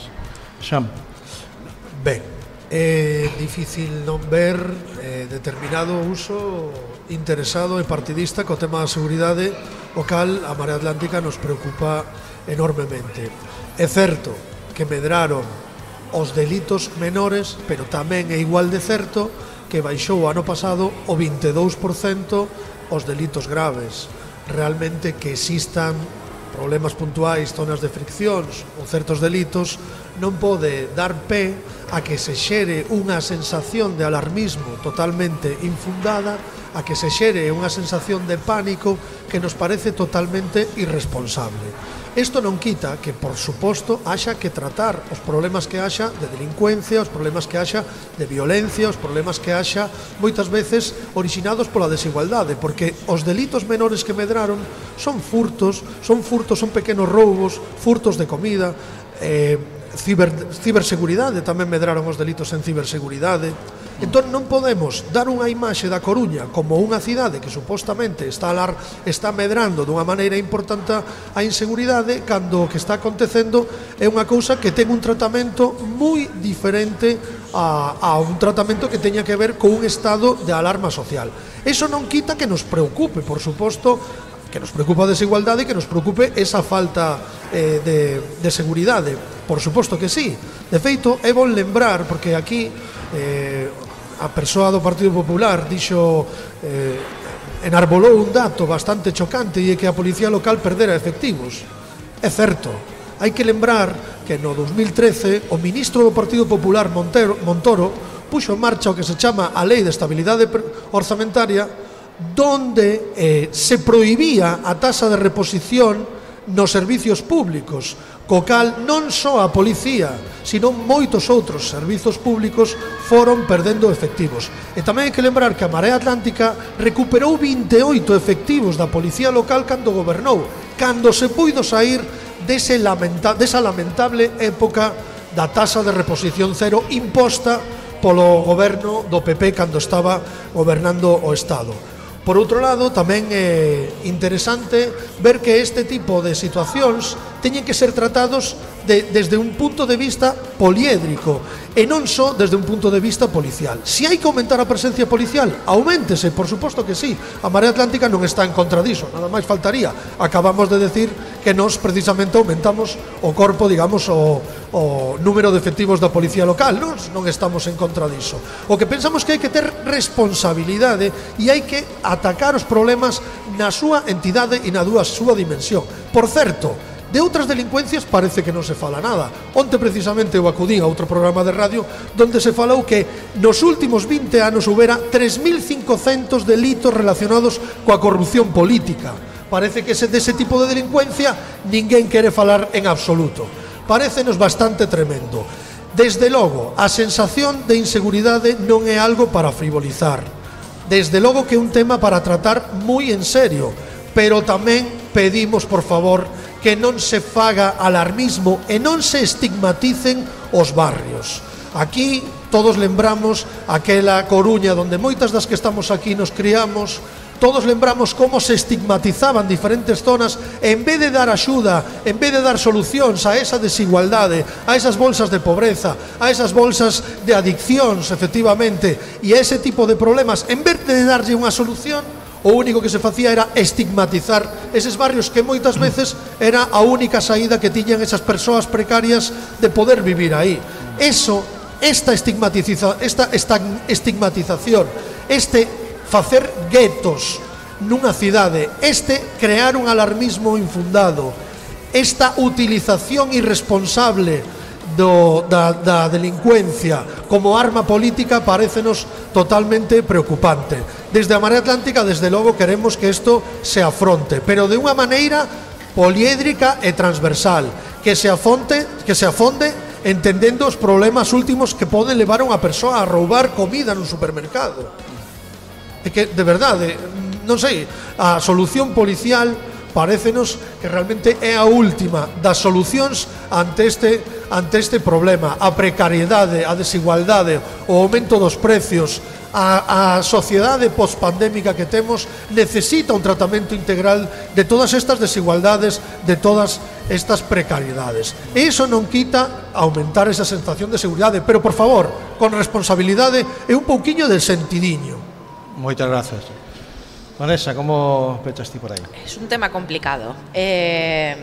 Sam. Ben, é difícil non ver eh, determinado uso interesado e partidista co tema da seguridade, o cal a Marea Atlántica nos preocupa enormemente. É certo que medraron os delitos menores, pero tamén é igual de certo que baixou o ano pasado o 22% os delitos graves. Realmente que existan problemas puntuais, zonas de friccións ou certos delitos, non pode dar pé a que se xere unha sensación de alarmismo totalmente infundada, a que se xere unha sensación de pánico que nos parece totalmente irresponsable. Isto non quita que, por suposto, haxa que tratar os problemas que haxa de delincuencia, os problemas que haxa de violencia, os problemas que haxa moitas veces originados pola desigualdade, porque os delitos menores que medraron son furtos, son furtos, son pequenos roubos, furtos de comida, eh, ciber, ciberseguridade, tamén medraron os delitos en ciberseguridade, Entón non podemos dar unha imaxe da Coruña como unha cidade que supostamente está alar, está medrando dunha maneira importante a inseguridade cando o que está acontecendo é unha cousa que ten un tratamento moi diferente a, a un tratamento que teña que ver con un estado de alarma social. Eso non quita que nos preocupe, por suposto, que nos preocupa a desigualdade e que nos preocupe esa falta eh, de, de seguridade. Por suposto que sí. De feito, é bon lembrar, porque aquí eh, a persoa do Partido Popular dixo eh, enarbolou un dato bastante chocante e é que a policía local perdera efectivos. É certo, hai que lembrar que no 2013 o ministro do Partido Popular Montero, Montoro puxo en marcha o que se chama a Lei de Estabilidade Orzamentaria donde eh, se prohibía a tasa de reposición nos servicios públicos co cal non só a policía, sino moitos outros servizos públicos foron perdendo efectivos. E tamén hai que lembrar que a Marea Atlántica recuperou 28 efectivos da policía local cando gobernou, cando se puido sair dese lamenta desa lamentable época da tasa de reposición cero imposta polo goberno do PP cando estaba gobernando o Estado. Por outro lado, tamén é interesante ver que este tipo de situacións teñen que ser tratados de, desde un punto de vista poliédrico e non só desde un punto de vista policial. Se si hai que aumentar a presencia policial, aumentese, por suposto que sí. A Marea Atlántica non está en contra diso, nada máis faltaría. Acabamos de decir que nós precisamente aumentamos o corpo, digamos, o, o número de efectivos da policía local. Nós non estamos en contra diso. O que pensamos que hai que ter responsabilidade e hai que atacar os problemas na súa entidade e na súa dimensión. Por certo, De outras delincuencias parece que non se fala nada. Onte precisamente eu acudín a outro programa de radio donde se falou que nos últimos 20 anos houbera 3.500 delitos relacionados coa corrupción política. Parece que ese dese tipo de delincuencia ninguén quere falar en absoluto. Parecenos bastante tremendo. Desde logo, a sensación de inseguridade non é algo para frivolizar. Desde logo que é un tema para tratar moi en serio, pero tamén pedimos, por favor, que non se faga alarmismo e non se estigmaticen os barrios. Aquí todos lembramos aquela Coruña donde moitas das que estamos aquí nos criamos, Todos lembramos como se estigmatizaban diferentes zonas en vez de dar axuda, en vez de dar solucións a esa desigualdade, a esas bolsas de pobreza, a esas bolsas de adiccións, efectivamente, e a ese tipo de problemas, en vez de darlle unha solución, o único que se facía era estigmatizar eses barrios que moitas veces era a única saída que tiñan esas persoas precarias de poder vivir aí. Eso, esta estigmatiza, esta, esta estigmatización, este facer guetos nunha cidade, este crear un alarmismo infundado, esta utilización irresponsable do, da, da delincuencia como arma política parecenos totalmente preocupante. Desde a Marea Atlántica, desde logo, queremos que isto se afronte, pero de unha maneira poliédrica e transversal, que se afonte, que se afonde entendendo os problemas últimos que poden levar a unha persoa a roubar comida nun supermercado. É que, de verdade, non sei, a solución policial parécenos que realmente é a última das solucións ante este ante este problema, a precariedade, a desigualdade, o aumento dos precios, a, a sociedade pospandémica que temos necesita un tratamento integral de todas estas desigualdades, de todas estas precariedades. E iso non quita aumentar esa sensación de seguridade, pero por favor, con responsabilidade e un pouquiño de sentidiño. Moitas grazas. Vanessa, ¿cómo pechas ti por ahí? Es un tema complicado. Eh,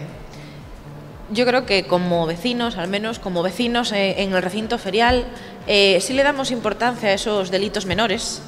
yo creo que como vecinos, al menos como vecinos eh, en el recinto ferial, eh, sí le damos importancia a esos delitos menores,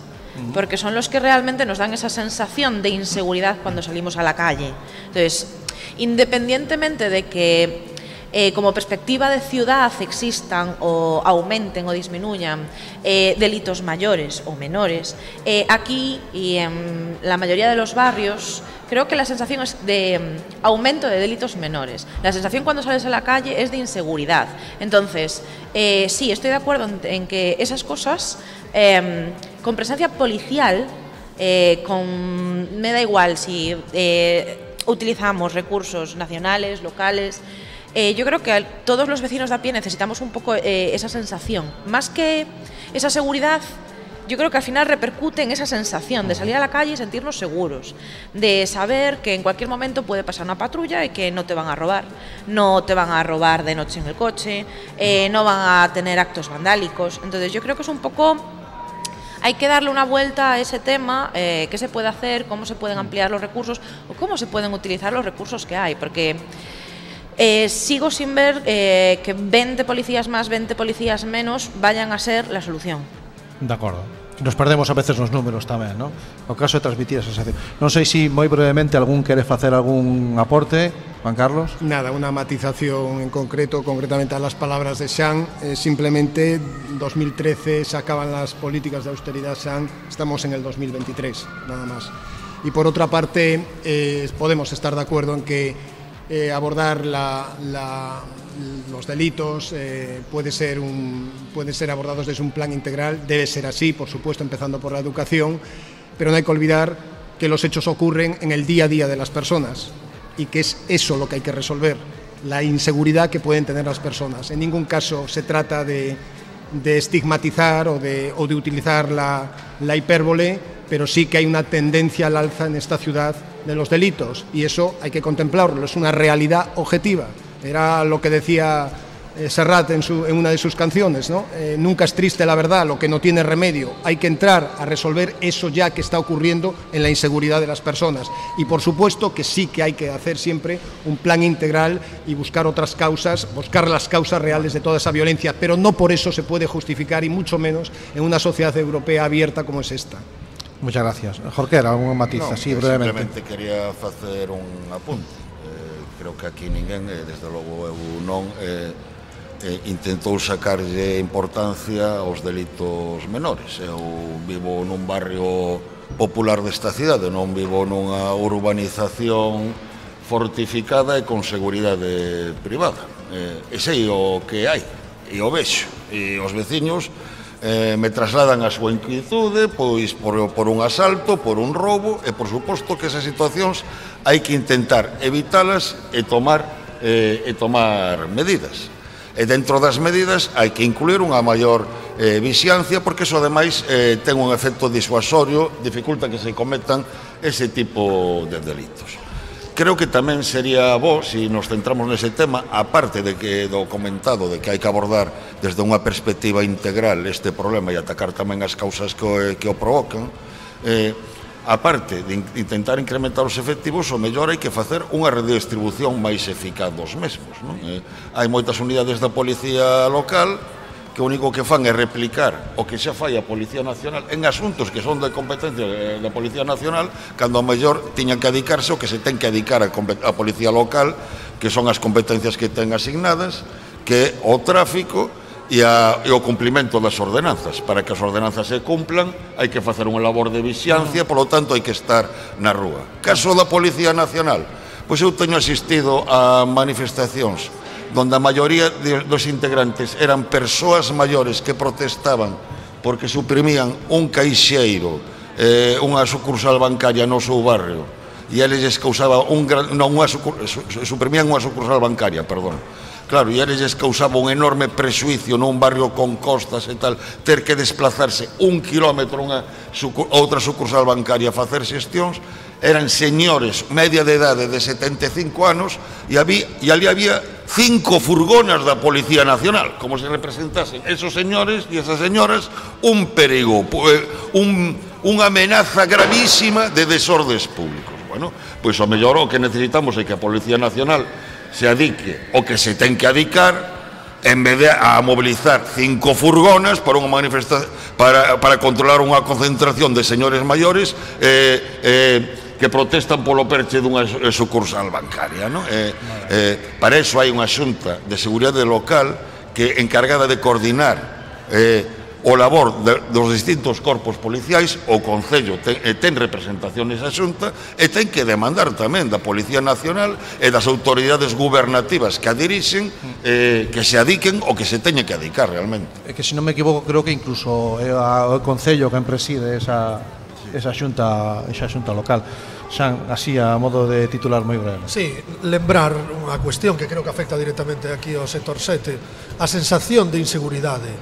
porque son los que realmente nos dan esa sensación de inseguridad cuando salimos a la calle. Entonces, independientemente de que eh, como perspectiva de ciudad existan o aumenten o disminuyan eh, delitos mayores o menores, eh, aquí y en la mayoría de los barrios creo que la sensación es de mm, aumento de delitos menores. La sensación cuando sales a la calle es de inseguridad. Entonces, sí, estoy de acuerdo en, que esas cosas, eh, con presencia policial, con, me da igual si utilizamos recursos nacionales, locales, eh, yo creo que todos los vecinos de a pie necesitamos un poco eh, esa sensación. Más que esa seguridad, yo creo que al final repercute en esa sensación de salir a la calle y sentirnos seguros, de saber que en cualquier momento puede pasar una patrulla y que no te van a robar, no te van a robar de noche en el coche, eh, no van a tener actos vandálicos. Entonces yo creo que es un poco hay que darle una vuelta a ese tema, eh, qué se puede hacer, cómo se pueden ampliar los recursos o cómo se pueden utilizar los recursos que hay, porque Eh, sigo sin ver eh, que 20 policías más, 20 policías menos vayan a ser la solución. De acordo. Nos perdemos a veces nos números tamén, non? O caso de transmitir esa sensación. Non sei se si moi brevemente algún quere facer algún aporte, Juan Carlos. Nada, unha matización en concreto, concretamente a las palabras de Xan, eh, simplemente 2013 se acaban las políticas de austeridade Xan, estamos en el 2023, nada más. Y por otra parte, eh, podemos estar de acuerdo en que eh, abordar los delitos eh, puede, ser un, ser abordados desde un plan integral, debe ser así, por supuesto, empezando por la educación, pero no hay que olvidar que los hechos ocurren en el día a día de las personas y que es eso lo que hay que resolver, la inseguridad que pueden tener las personas. En ningún caso se trata de, estigmatizar o de, o de utilizar la, la hipérbole, pero sí que hay una tendencia al alza en esta ciudad de los delitos y eso hay que contemplarlo, es una realidad objetiva. Era lo que decía eh, Serrat en, su- en una de sus canciones, ¿no? Eh, nunca es triste la verdad, lo que no tiene remedio. Hay que entrar a resolver eso ya que está ocurriendo en la inseguridad de las personas. Y por supuesto que sí que hay que hacer siempre un plan integral y buscar otras causas, buscar las causas reales de toda esa violencia, pero no por eso se puede justificar y mucho menos en una sociedad europea abierta como es esta. Muchas gracias. Jorquera, algún matiz no, así brevemente? Simplemente quería facer un apunte. Eh, creo que aquí ninguén, eh, desde logo eu non, eh, eh, intentou sacarlle importancia aos delitos menores. Eu vivo nun barrio popular desta cidade, non vivo nunha urbanización fortificada e con seguridade privada. Eh, ese é o que hai, e o vexo, e os veciños eh, me trasladan a súa inquietude pois por, por un asalto, por un roubo e por suposto que esas situacións hai que intentar evitalas e tomar eh, e tomar medidas. E dentro das medidas hai que incluir unha maior eh, vixiancia porque iso ademais eh, ten un efecto disuasorio, dificulta que se cometan ese tipo de delitos. Creo que tamén sería bo, se si nos centramos nese tema, aparte de que do comentado de que hai que abordar desde unha perspectiva integral este problema e atacar tamén as causas que, que o provocan, eh, aparte de intentar incrementar os efectivos, o mellor hai que facer unha redistribución máis eficaz dos mesmos. Non? Eh, hai moitas unidades da policía local que o único que fan é replicar o que xa fai a Policía Nacional en asuntos que son de competencia eh, da Policía Nacional, cando a mellor tiñan que adicarse o que se ten que adicar a, a Policía Local, que son as competencias que ten asignadas, que o tráfico e, a, e o cumplimento das ordenanzas. Para que as ordenanzas se cumplan, hai que facer unha labor de vixiancia, mm. polo tanto, hai que estar na rúa. Caso da Policía Nacional, pois eu teño asistido a manifestacións donde a maioría de, dos integrantes eran persoas maiores que protestaban porque suprimían un caixeiro, eh, unha sucursal bancaria no seu barrio, e eles lles causaba un gran, non, unha sucursal, suprimían unha sucursal bancaria, perdón. Claro, e eles lles causaba un enorme presuicio nun barrio con costas e tal, ter que desplazarse un kilómetro a unha sucu, outra sucursal bancaria a facer xestións eran señores, media de edade de 75 anos, e, había, e ali había cinco furgonas da Policía Nacional, como se representasen esos señores e esas señoras un perigo, un, unha amenaza gravísima de desordes públicos. Bueno, pois o mellor o que necesitamos é que a Policía Nacional se adique o que se ten que adicar en vez de a mobilizar cinco furgonas para unha manifestación para, para controlar unha concentración de señores maiores eh, eh, que protestan polo perche dunha sucursal bancaria. non? Eh, eh, para eso hai unha xunta de seguridade local que encargada de coordinar eh, o labor de, dos distintos corpos policiais, o Concello ten, eh, ten representación nesa xunta e ten que demandar tamén da Policía Nacional e das autoridades gubernativas que a dirixen eh, que se adiquen o que se teña que adicar realmente. É que se non me equivoco creo que incluso é o Concello que preside esa, esa xunta, esa xunta local. Xan, así a modo de titular moi breve. Sí, lembrar unha cuestión que creo que afecta directamente aquí ao sector 7, a sensación de inseguridade.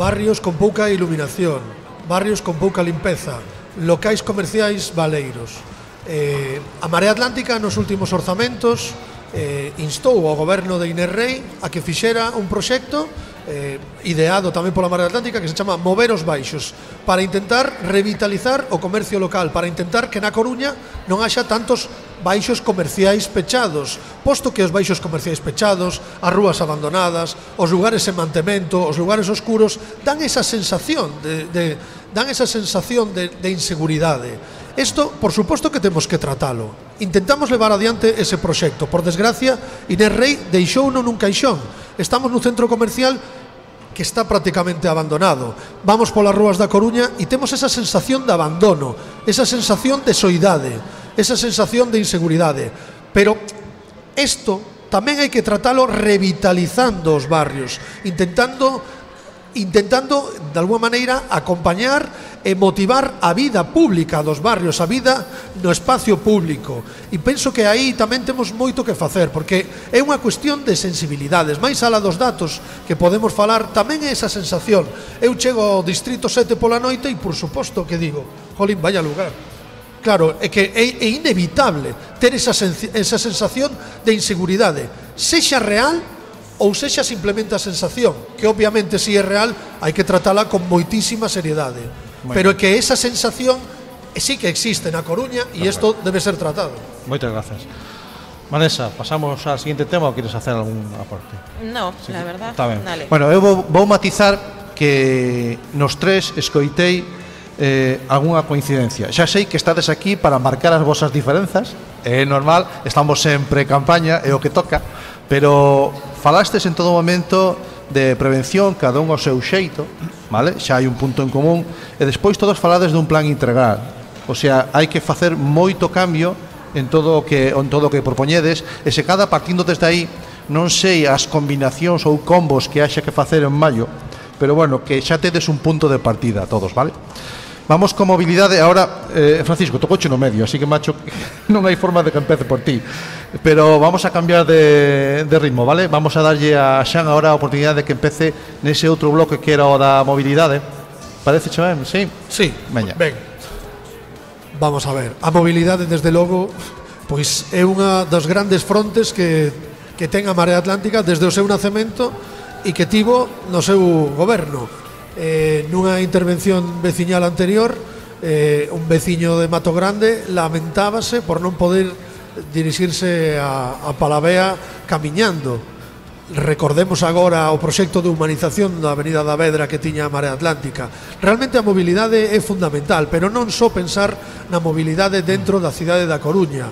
Barrios con pouca iluminación, barrios con pouca limpeza, locais comerciais baleiros. Eh, a Marea Atlántica nos últimos orzamentos eh, instou ao goberno de Inés Rey a que fixera un proxecto eh, ideado tamén pola Mar Atlántica que se chama Mover os Baixos para intentar revitalizar o comercio local para intentar que na Coruña non haxa tantos baixos comerciais pechados posto que os baixos comerciais pechados as rúas abandonadas os lugares en mantemento, os lugares oscuros dan esa sensación de, de dan esa sensación de, de inseguridade. Isto, por suposto que temos que tratalo. Intentamos levar adiante ese proxecto. Por desgracia, Inés Rey deixou non nun caixón. Estamos no centro comercial que está prácticamente abandonado. Vamos polas rúas da Coruña e temos esa sensación de abandono, esa sensación de soidade, esa sensación de inseguridade. Pero isto tamén hai que tratalo revitalizando os barrios, intentando intentando, de alguma maneira, acompañar e motivar a vida pública dos barrios, a vida no espacio público. E penso que aí tamén temos moito que facer, porque é unha cuestión de sensibilidades. Máis ala dos datos que podemos falar, tamén é esa sensación. Eu chego ao Distrito 7 pola noite e, por suposto, que digo, jolín, vaya lugar. Claro, é que é, é inevitable ter esa, esa sensación de inseguridade, sexa real ou sexa simplemente a sensación, que obviamente si é real, hai que tratala con moitísima seriedade. Bueno. Pero é que esa sensación eh, sí que existe na Coruña e isto debe ser tratado. Moitas grazas. Vanessa, pasamos ao seguinte tema ou queres hacer algún aporte? No, sí, la verdad, está ben. dale. Bueno, eu vou, vou matizar que nos tres escoitei eh, algunha coincidencia. Xa sei que estades aquí para marcar as vosas diferenzas, é normal, estamos sempre campaña, é o que toca, Pero falastes en todo momento de prevención, cada un ao seu xeito, vale? Xa hai un punto en común, e despois todos falades dun plan integral. O sea, hai que facer moito cambio en todo o que en todo o que propoñedes, e se cada partindo desde aí non sei as combinacións ou combos que haxa que facer en maio, pero bueno, que xa tedes un punto de partida todos, vale? Vamos con mobilidade. Ahora, eh, Francisco, tocoche no medio Así que, macho, (laughs) non hai forma de que empece por ti. Pero vamos a cambiar de, de ritmo, vale? Vamos a darlle a Xan ahora a oportunidade de que empece Nese outro bloque que era o da mobilidade. Parece, Xan, sí? Sí, Veña. ben. Vamos a ver, a mobilidade, desde logo Pois é unha das grandes frontes que, que ten a Marea Atlántica Desde o seu nacemento E que tivo no seu goberno eh, nunha intervención veciñal anterior eh, un veciño de Mato Grande lamentábase por non poder dirixirse a, a Palavea camiñando recordemos agora o proxecto de humanización da Avenida da Vedra que tiña a Marea Atlántica. Realmente a mobilidade é fundamental, pero non só pensar na mobilidade dentro da cidade da Coruña,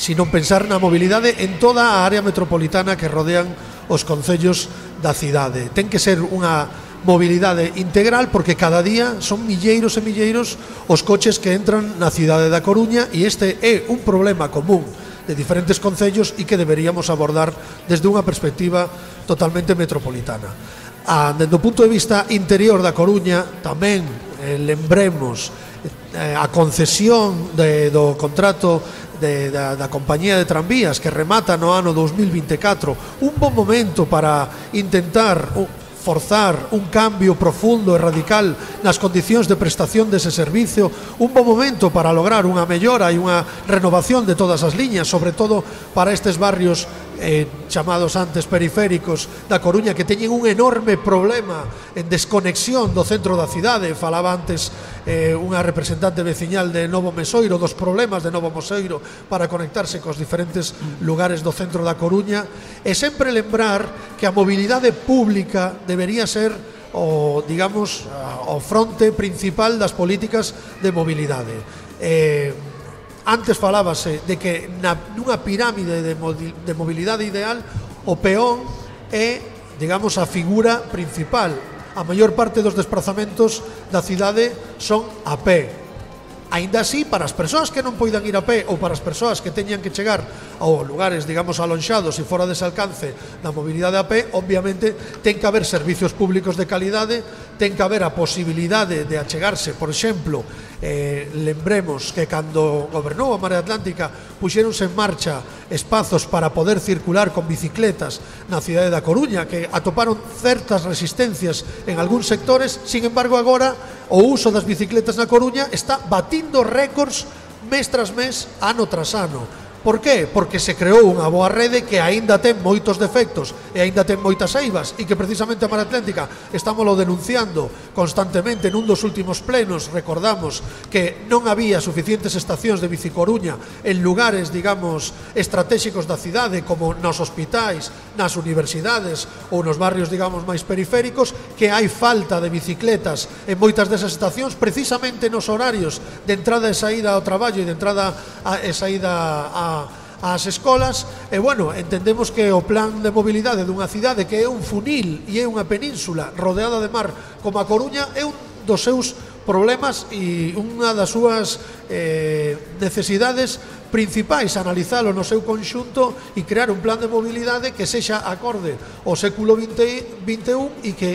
sino pensar na mobilidade en toda a área metropolitana que rodean os concellos da cidade. Ten que ser unha mobilidade integral porque cada día son milleiros e milleiros os coches que entran na cidade da Coruña e este é un problema común de diferentes concellos e que deberíamos abordar desde unha perspectiva totalmente metropolitana. A, dende punto de vista interior da Coruña tamén eh, lembremos eh, a concesión de, do contrato de, da, da compañía de tranvías que remata no ano 2024 un bon momento para intentar uh, forzar un cambio profundo e radical nas condicións de prestación dese servicio, un bo momento para lograr unha mellora e unha renovación de todas as liñas, sobre todo para estes barrios eh, chamados antes periféricos da Coruña que teñen un enorme problema en desconexión do centro da cidade. Falaba antes eh, unha representante veciñal de Novo Mesoiro dos problemas de Novo Mesoiro para conectarse cos diferentes lugares do centro da Coruña e sempre lembrar que a mobilidade pública debería ser o, digamos, o fronte principal das políticas de mobilidade. Eh, Antes falábase de que na, nunha pirámide de, de mobilidade ideal o peón é, digamos, a figura principal. A maior parte dos desplazamentos da cidade son a pé. Ainda así, para as persoas que non poidan ir a pé ou para as persoas que teñan que chegar a lugares, digamos, alonxados e fora dese alcance da mobilidade a pé, obviamente ten que haber servizos públicos de calidade, ten que haber a posibilidade de achegarse, por exemplo, Eh, lembremos que cando gobernou a Marea Atlántica puxéronse en marcha espazos para poder circular con bicicletas na cidade da Coruña que atoparon certas resistencias en algúns sectores, sin embargo agora o uso das bicicletas na Coruña está batindo récords mes tras mes, ano tras ano. Por qué? Porque se creou unha boa rede que aínda ten moitos defectos e aínda ten moitas eivas e que precisamente a Mar Atlántica estámolo denunciando constantemente nun dos últimos plenos recordamos que non había suficientes estacións de bicicoruña en lugares, digamos, estratégicos da cidade como nos hospitais, nas universidades ou nos barrios, digamos, máis periféricos que hai falta de bicicletas en moitas desas estacións precisamente nos horarios de entrada e saída ao traballo e de entrada e saída a as ás escolas e bueno, entendemos que o plan de mobilidade dunha cidade que é un funil e é unha península rodeada de mar como a Coruña é un dos seus problemas e unha das súas eh, necesidades principais analizalo no seu conxunto e crear un plan de mobilidade que sexa acorde ao século XX, XXI e que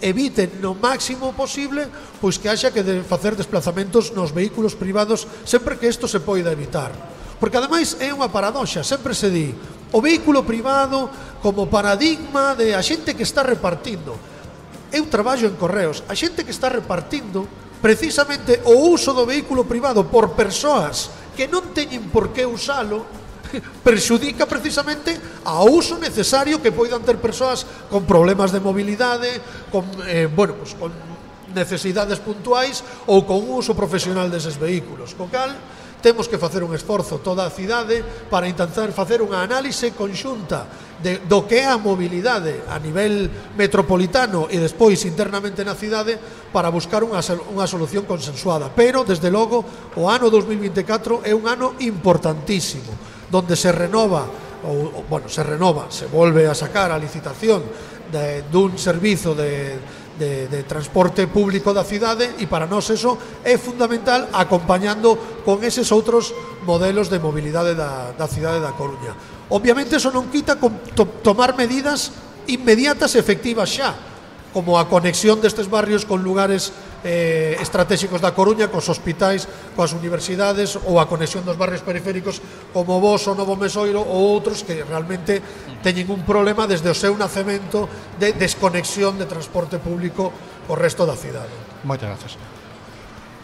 evite no máximo posible pois que haxa que de facer desplazamentos nos vehículos privados sempre que isto se poida evitar. Porque ademais é unha paradoxa, sempre se di, o vehículo privado como paradigma de a xente que está repartindo. Eu traballo en correos, a xente que está repartindo precisamente o uso do vehículo privado por persoas que non teñen por que usalo (laughs) perxudica precisamente ao uso necesario que poidan ter persoas con problemas de mobilidade, con, eh, bueno, pues, con necesidades puntuais ou con uso profesional deses vehículos. Co cal, Temos que facer un esforzo toda a cidade para intentar facer unha análise conxunta de, do que é a mobilidade a nivel metropolitano e despois internamente na cidade para buscar unha, unha solución consensuada. Pero, desde logo, o ano 2024 é un ano importantísimo, donde se renova, ou, bueno, se renova, se volve a sacar a licitación de, dun servizo de de, de transporte público da cidade e para nós eso é fundamental acompañando con eses outros modelos de mobilidade da, da cidade da Coruña. Obviamente eso non quita con to, tomar medidas inmediatas e efectivas xa, como a conexión destes barrios con lugares eh, estratégicos da Coruña, cos hospitais, coas universidades ou a conexión dos barrios periféricos como vos o Novo Mesoiro ou outros que realmente teñen un problema desde o seu nacemento de desconexión de transporte público o resto da cidade. Moitas grazas.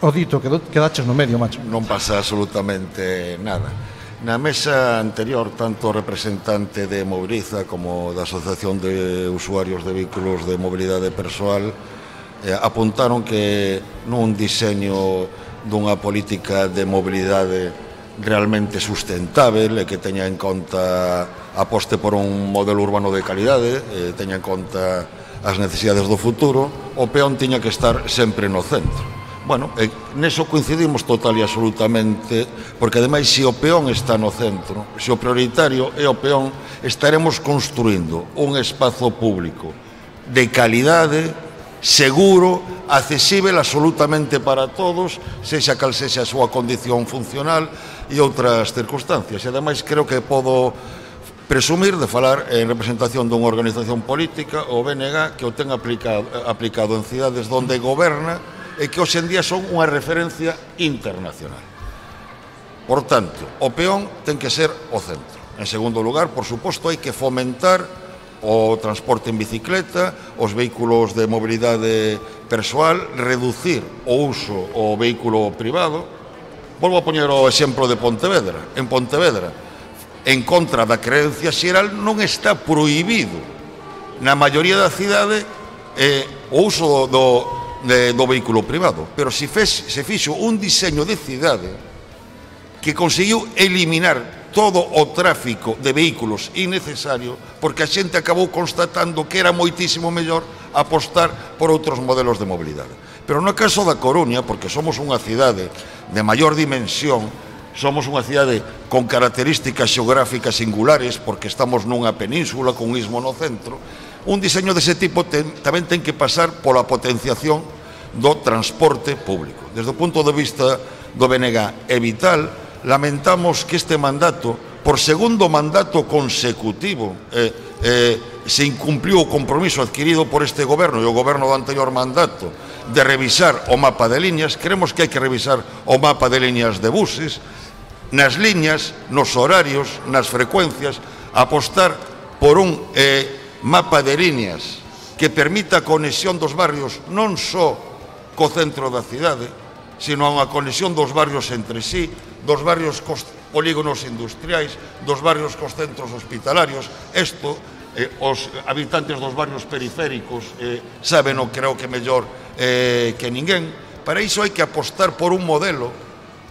O dito, quedaches no medio, macho. Non pasa absolutamente nada. Na mesa anterior, tanto o representante de Moviliza como da Asociación de Usuarios de Vehículos de Mobilidade Persoal eh, apuntaron que nun diseño dunha política de mobilidade realmente sustentável e que teña en conta aposte por un modelo urbano de calidade, eh, teña en conta as necesidades do futuro, o peón tiña que estar sempre no centro. Bueno, e neso coincidimos total e absolutamente, porque ademais se o peón está no centro, se o prioritario é o peón, estaremos construindo un espazo público de calidade, seguro, accesible absolutamente para todos, sexa cal sexa a súa condición funcional e outras circunstancias. E ademais creo que podo presumir de falar en representación dunha organización política, o BNG, que o ten aplicado, aplicado en cidades onde goberna e que hoxendía son unha referencia internacional. Por tanto, o peón ten que ser o centro. En segundo lugar, por suposto, hai que fomentar o transporte en bicicleta, os vehículos de mobilidade persoal, reducir o uso o vehículo privado. Volvo a poñer o exemplo de Pontevedra. En Pontevedra, en contra da creencia xeral, non está prohibido na maioría da cidade eh, o uso do, de, do vehículo privado. Pero se, fez, se fixo un diseño de cidade que conseguiu eliminar todo o tráfico de vehículos innecesario porque a xente acabou constatando que era moitísimo mellor apostar por outros modelos de mobilidade. Pero no caso da Coruña, porque somos unha cidade de maior dimensión, somos unha cidade con características xeográficas singulares porque estamos nunha península con un ismo no centro, un diseño dese tipo ten, tamén ten que pasar pola potenciación do transporte público. Desde o punto de vista do BNG é vital lamentamos que este mandato, por segundo mandato consecutivo, eh, eh, se incumpliu o compromiso adquirido por este goberno e o goberno do anterior mandato de revisar o mapa de liñas. Creemos que hai que revisar o mapa de liñas de buses, nas liñas, nos horarios, nas frecuencias, apostar por un eh, mapa de liñas que permita a conexión dos barrios non só co centro da cidade, sino a unha conexión dos barrios entre sí, dos barrios cos, polígonos industriais, dos barrios cos centros hospitalarios. Isto, eh, os habitantes dos barrios periféricos eh, saben o creo que mellor eh, que ninguén. Para iso hai que apostar por un modelo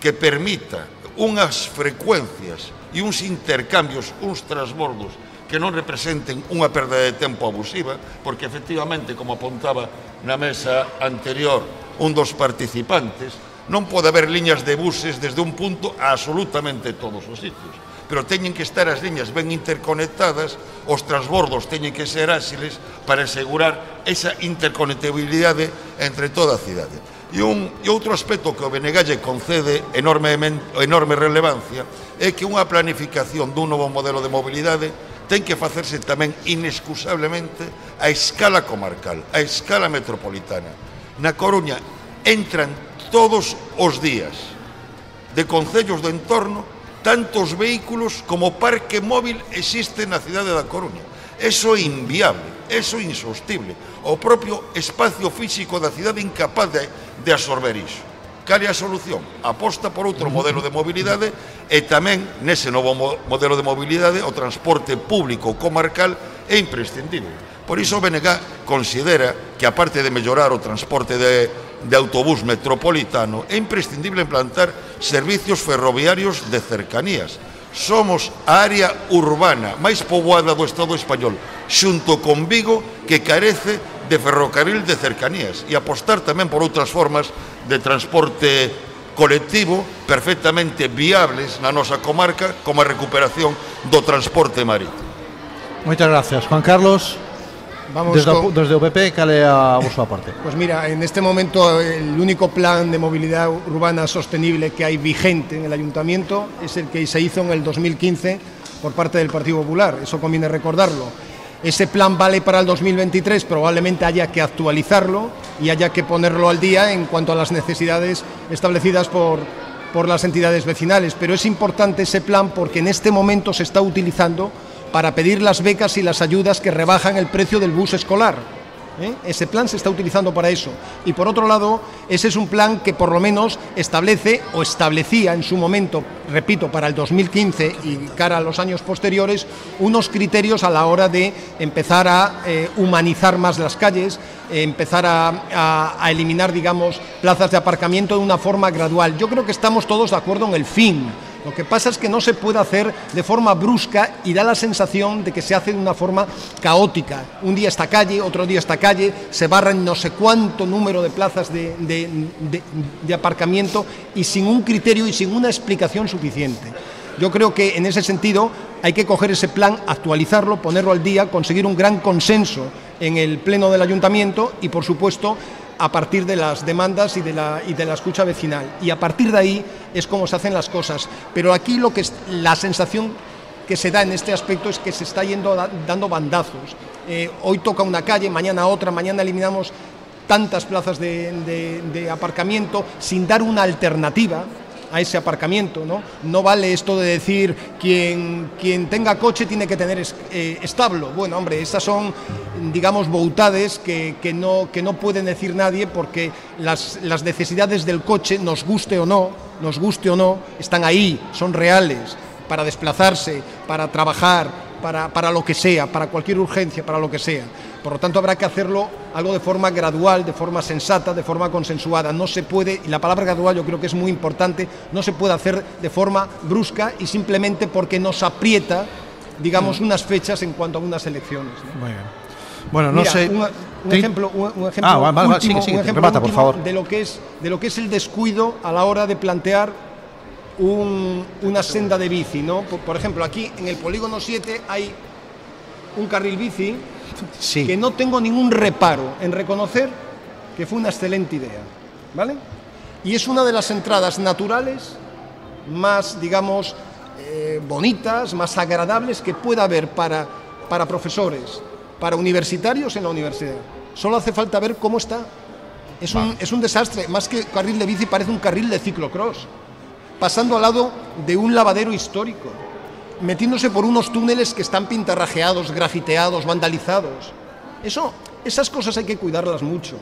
que permita unhas frecuencias e uns intercambios, uns transbordos que non representen unha perda de tempo abusiva, porque efectivamente, como apuntaba na mesa anterior un dos participantes, Non pode haber liñas de buses desde un punto a absolutamente todos os sitios, pero teñen que estar as liñas ben interconectadas, os transbordos teñen que ser áxiles para asegurar esa interconectabilidade entre toda a cidade. E, un, e outro aspecto que o Benegalle concede enorme, enorme relevancia é que unha planificación dun novo modelo de mobilidade ten que facerse tamén inexcusablemente a escala comarcal, a escala metropolitana. Na Coruña entran todos os días de concellos do entorno tantos vehículos como parque móvil existe na cidade da Coruña. Eso é inviable, eso é insostible. O propio espacio físico da cidade incapaz de, de absorber iso. Cal é a solución? Aposta por outro modelo de mobilidade e tamén nese novo modelo de mobilidade o transporte público comarcal é imprescindible. Por iso o BNG considera que aparte de mellorar o transporte de de autobús metropolitano, é imprescindible implantar servicios ferroviarios de cercanías. Somos a área urbana máis poboada do Estado español, xunto con Vigo, que carece de ferrocarril de cercanías e apostar tamén por outras formas de transporte colectivo perfectamente viables na nosa comarca como a recuperación do transporte marítimo. Moitas gracias, Juan Carlos. Vamos desde, con... desde OPP, cal é a súa parte? Pues mira, en este momento el único plan de movilidad urbana sostenible que hay vigente en el ayuntamiento es el que se hizo en el 2015 por parte del Partido Popular, eso conviene recordarlo. Ese plan vale para el 2023, probablemente haya que actualizarlo y haya que ponerlo al día en cuanto a las necesidades establecidas por, por las entidades vecinales, pero es importante ese plan porque en este momento se está utilizando para pedir las becas y las ayudas que rebajan el precio del bus escolar. ¿eh? Ese plan se está utilizando para eso. Y por otro lado, ese es un plan que por lo menos establece o establecía en su momento, repito, para el 2015 y cara a los años posteriores, unos criterios a la hora de empezar a eh, humanizar más las calles, eh, empezar a, eliminar, digamos, plazas de aparcamiento de una forma gradual. Yo creo que estamos todos de acuerdo en el fin lo que pasa es que no se puede hacer de forma brusca y da la sensación de que se hace de una forma caótica. Un día esta calle, otro día esta calle, se barran no sé cuánto número de plazas de, de, aparcamiento y sin un criterio y sin una explicación suficiente. Yo creo que en ese sentido hay que coger ese plan, actualizarlo, ponerlo al día, conseguir un gran consenso en el Pleno del Ayuntamiento y, por supuesto, a partir de las demandas y de, la, y de la escucha vecinal. Y a partir de ahí es como se hacen las cosas. Pero aquí lo que es, la sensación que se da en este aspecto es que se está yendo da, dando bandazos. Eh, hoy toca una calle, mañana otra, mañana eliminamos tantas plazas de, de aparcamiento sin dar una alternativa a ese aparcamiento. ¿no? no vale esto de decir quien, quien tenga coche tiene que tener eh, establo. Bueno, hombre, estas son, digamos, boutades que, que, no, que no pueden decir nadie porque las, las necesidades del coche, nos guste o no, nos guste o no, están ahí, son reales para desplazarse, para trabajar, para, para lo que sea, para cualquier urgencia, para lo que sea. Por lo tanto, habrá que hacerlo algo de forma gradual, de forma sensata, de forma consensuada. No se puede, y la palabra gradual yo creo que es muy importante, no se puede hacer de forma brusca y simplemente porque nos aprieta, digamos, unas fechas en cuanto a unas elecciones. ¿no? Muy bien. Bueno, no Mira, sé. Un, un ejemplo, un, un ejemplo Ah, vale, vale, último, sigue, sigue, un ejemplo remata, por favor. de lo que es de lo que es el descuido a la hora de plantear un- una senda de bici, ¿no? Por, por ejemplo, aquí en el polígono 7 hay un carril bici que no tengo ningún reparo en reconocer que fue una excelente idea, ¿vale? Y es una de las entradas naturales más, digamos, eh, bonitas, más agradables que pueda haber para, para profesores, para universitarios en la universidad. Solo hace falta ver cómo está. Es un, es un desastre, más que carril de bici parece un carril de ciclocross, pasando al lado de un lavadero histórico, metiéndose por unos túneles que están pintarrajeados, grafiteados, vandalizados. Eso, esas cosas hay que cuidarlas mucho.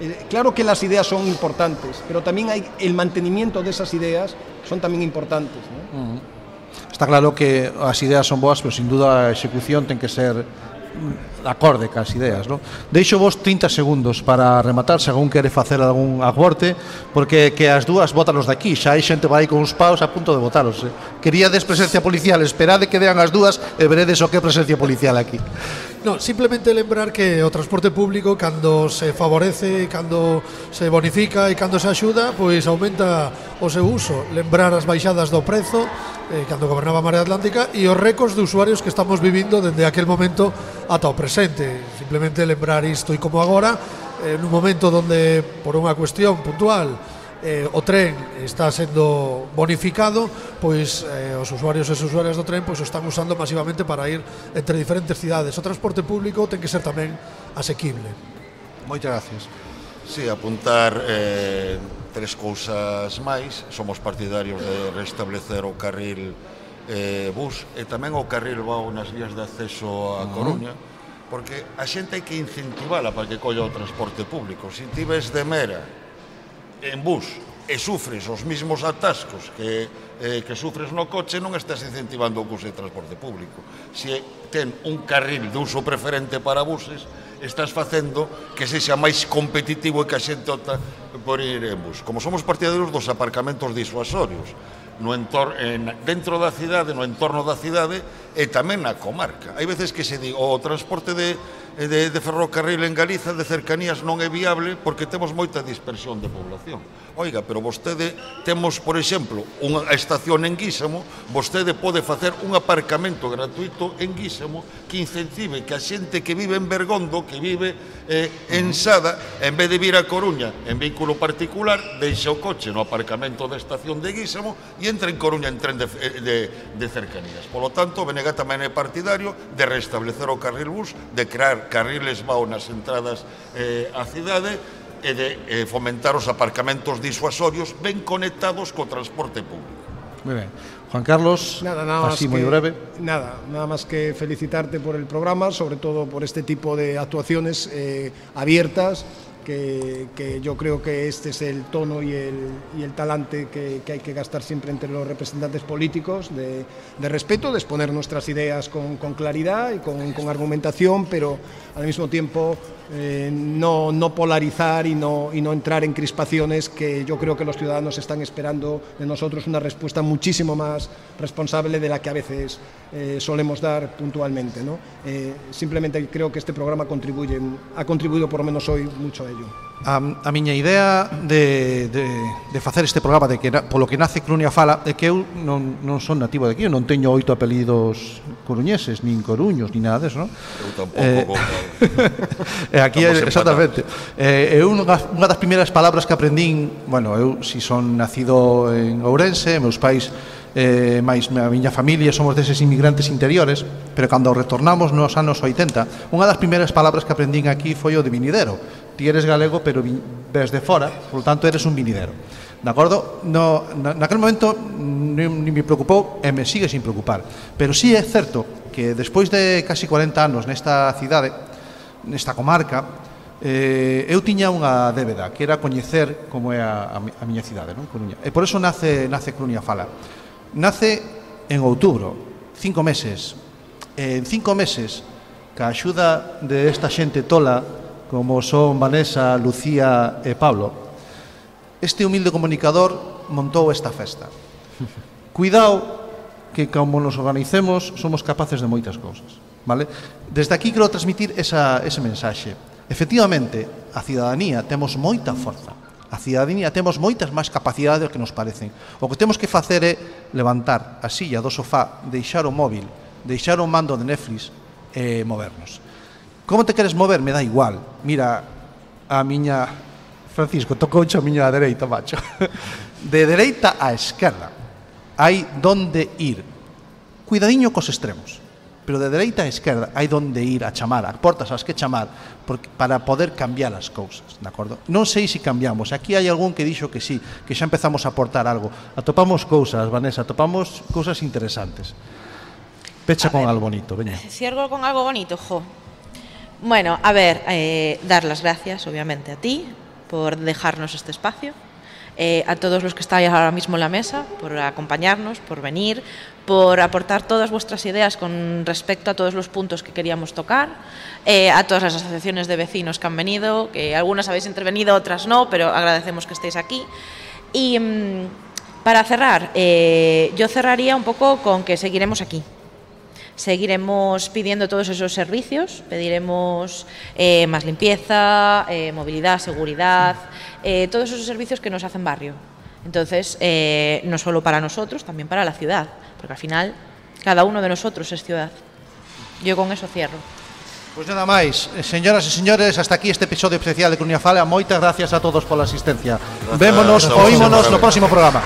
Eh, claro que las ideas son importantes, pero también hay el mantenimiento de esas ideas son también importantes. Está claro que as ideas son boas, pero sin duda a execución ten que ser acorde cas ideas, non? Deixo vos 30 segundos para rematar se algún quere facer algún aguorte, porque que as dúas bótanos daqui, xa hai xente vai con uns paus a punto de botalos. Eh? Queríades presencia policial, esperade que dean as dúas e veredes o que presencia policial aquí. No, simplemente lembrar que o transporte público cando se favorece, cando se bonifica e cando se axuda, pois aumenta o seu uso. Lembrar as baixadas do prezo, eh, cando gobernaba a Marea Atlántica e os récords de usuarios que estamos vivindo dende aquel momento ata o presente. Simplemente lembrar isto e como agora, eh, nun momento donde por unha cuestión puntual eh, o tren está sendo bonificado, pois eh, os usuarios e as usuarias do tren pois o están usando masivamente para ir entre diferentes cidades. O transporte público ten que ser tamén asequible. Moitas gracias. Sí, apuntar eh, tres cousas máis, somos partidarios de restablecer o carril eh, bus e tamén o carril vao nas vías de acceso a Coruña, porque a xente hai que incentivala para que colla o transporte público. Se ti ves de mera en bus e sufres os mismos atascos que, eh, que sufres no coche, non estás incentivando o uso de transporte público. Se ten un carril de uso preferente para buses, estás facendo que sexa máis competitivo e que a xente opta por ir en bus. Como somos partidarios dos aparcamentos disuasorios, no entor, en, dentro da cidade, no entorno da cidade e tamén na comarca. Hai veces que se di o transporte de, de, de ferrocarril en Galiza de cercanías non é viable porque temos moita dispersión de población. Oiga, pero vostede temos, por exemplo, unha estación en Guísamo, vostede pode facer un aparcamento gratuito en Guísamo que incentive que a xente que vive en Bergondo, que vive eh, en Sada, en vez de vir a Coruña en vehículo particular, deixa o coche no aparcamento da estación de Guísamo e entra en Coruña en tren de, eh, de, de cercanías. Por lo tanto, Benega tamén é partidario de restablecer o carril bus, de crear carriles vao nas entradas eh, á cidade, e de eh, fomentar os aparcamentos disuasorios ben conectados co transporte público. Muy bien. Juan Carlos, nada, nada así muy que, breve. Nada, nada más que felicitarte por el programa, sobre todo por este tipo de actuaciones eh, abiertas que, que yo creo que este es el tono y el, y el talante que, que hay que gastar siempre entre los representantes políticos, de, de respeto, de exponer nuestras ideas con, con claridad y con, con argumentación, pero al mismo tiempo eh, no, no polarizar y no, y no entrar en crispaciones que yo creo que los ciudadanos están esperando de nosotros una respuesta muchísimo más responsable de la que a veces eh, solemos dar puntualmente. ¿no? Eh, simplemente creo que este programa contribuye, ha contribuido por lo menos hoy mucho a ello. Concello? A, a miña idea de, de, de facer este programa de que na, polo que nace Coruña Fala é que eu non, non son nativo de aquí, eu non teño oito apelidos coruñeses, nin coruños, nin nada deso, non? Eu tampouco. Eh, (laughs) eh aquí é, exactamente. Eh, eu unha, unha das primeiras palabras que aprendín, bueno, eu si son nacido en Ourense, meus pais eh, máis a miña familia somos deses inmigrantes interiores, pero cando retornamos nos anos 80, unha das primeiras palabras que aprendín aquí foi o de vinidero ti eres galego, pero ves de fora, por lo tanto eres un vinidero. De acordo? No, na, naquel momento ni, ni me preocupou e me sigue sin preocupar. Pero sí é certo que despois de casi 40 anos nesta cidade, nesta comarca, eh, eu tiña unha débeda, que era coñecer como é a, a, a miña cidade, non? Coruña. E por eso nace, nace Coruña Fala. Nace en outubro, cinco meses. E en cinco meses, ca axuda de esta xente tola como son Vanessa, Lucía e Pablo. Este humilde comunicador montou esta festa. (laughs) Cuidado que como nos organicemos somos capaces de moitas cousas. Vale? Desde aquí quero transmitir esa, ese mensaxe. Efectivamente, a cidadanía temos moita forza. A cidadanía temos moitas máis capacidades do que nos parecen. O que temos que facer é levantar a silla do sofá, deixar o móvil, deixar o mando de Netflix e movernos. Como te queres mover? Me dá igual. Mira, a miña... Francisco, tocou a miña dereita, macho. (laughs) De dereita a esquerda. Hai donde ir. Cuidadiño cos extremos. Pero de dereita a esquerda hai donde ir a chamar, a portas as que chamar, porque, para poder cambiar as cousas, de acordo? Non sei se si cambiamos. Aquí hai algún que dixo que sí, que xa empezamos a aportar algo. Atopamos cousas, Vanessa, atopamos cousas interesantes. Pecha a con ver, algo bonito, veña. Si algo con algo bonito, jo. Bueno, a ver, eh, dar las gracias, obviamente, a ti por dejarnos este espacio, eh, a todos los que estáis ahora mismo en la mesa, por acompañarnos, por venir, por aportar todas vuestras ideas con respecto a todos los puntos que queríamos tocar, eh, a todas las asociaciones de vecinos que han venido, que algunas habéis intervenido, otras no, pero agradecemos que estéis aquí. Y mmm, para cerrar, yo cerraría un poco con que seguiremos aquí. Seguiremos pidiendo todos esos servicios, pediremos eh, más limpieza, eh, movilidad, seguridad, eh, todos esos servicios que nos hacen barrio. Entonces, eh, no solo para nosotros, también para la ciudad, porque al final cada uno de nosotros es ciudad. Yo con eso cierro. Pues nada máis, señoras e señores, hasta aquí este episodio especial de Coruña Fala. Moitas gracias a todos pola asistencia. Gracias. Vémonos, oímonos no próximo programa.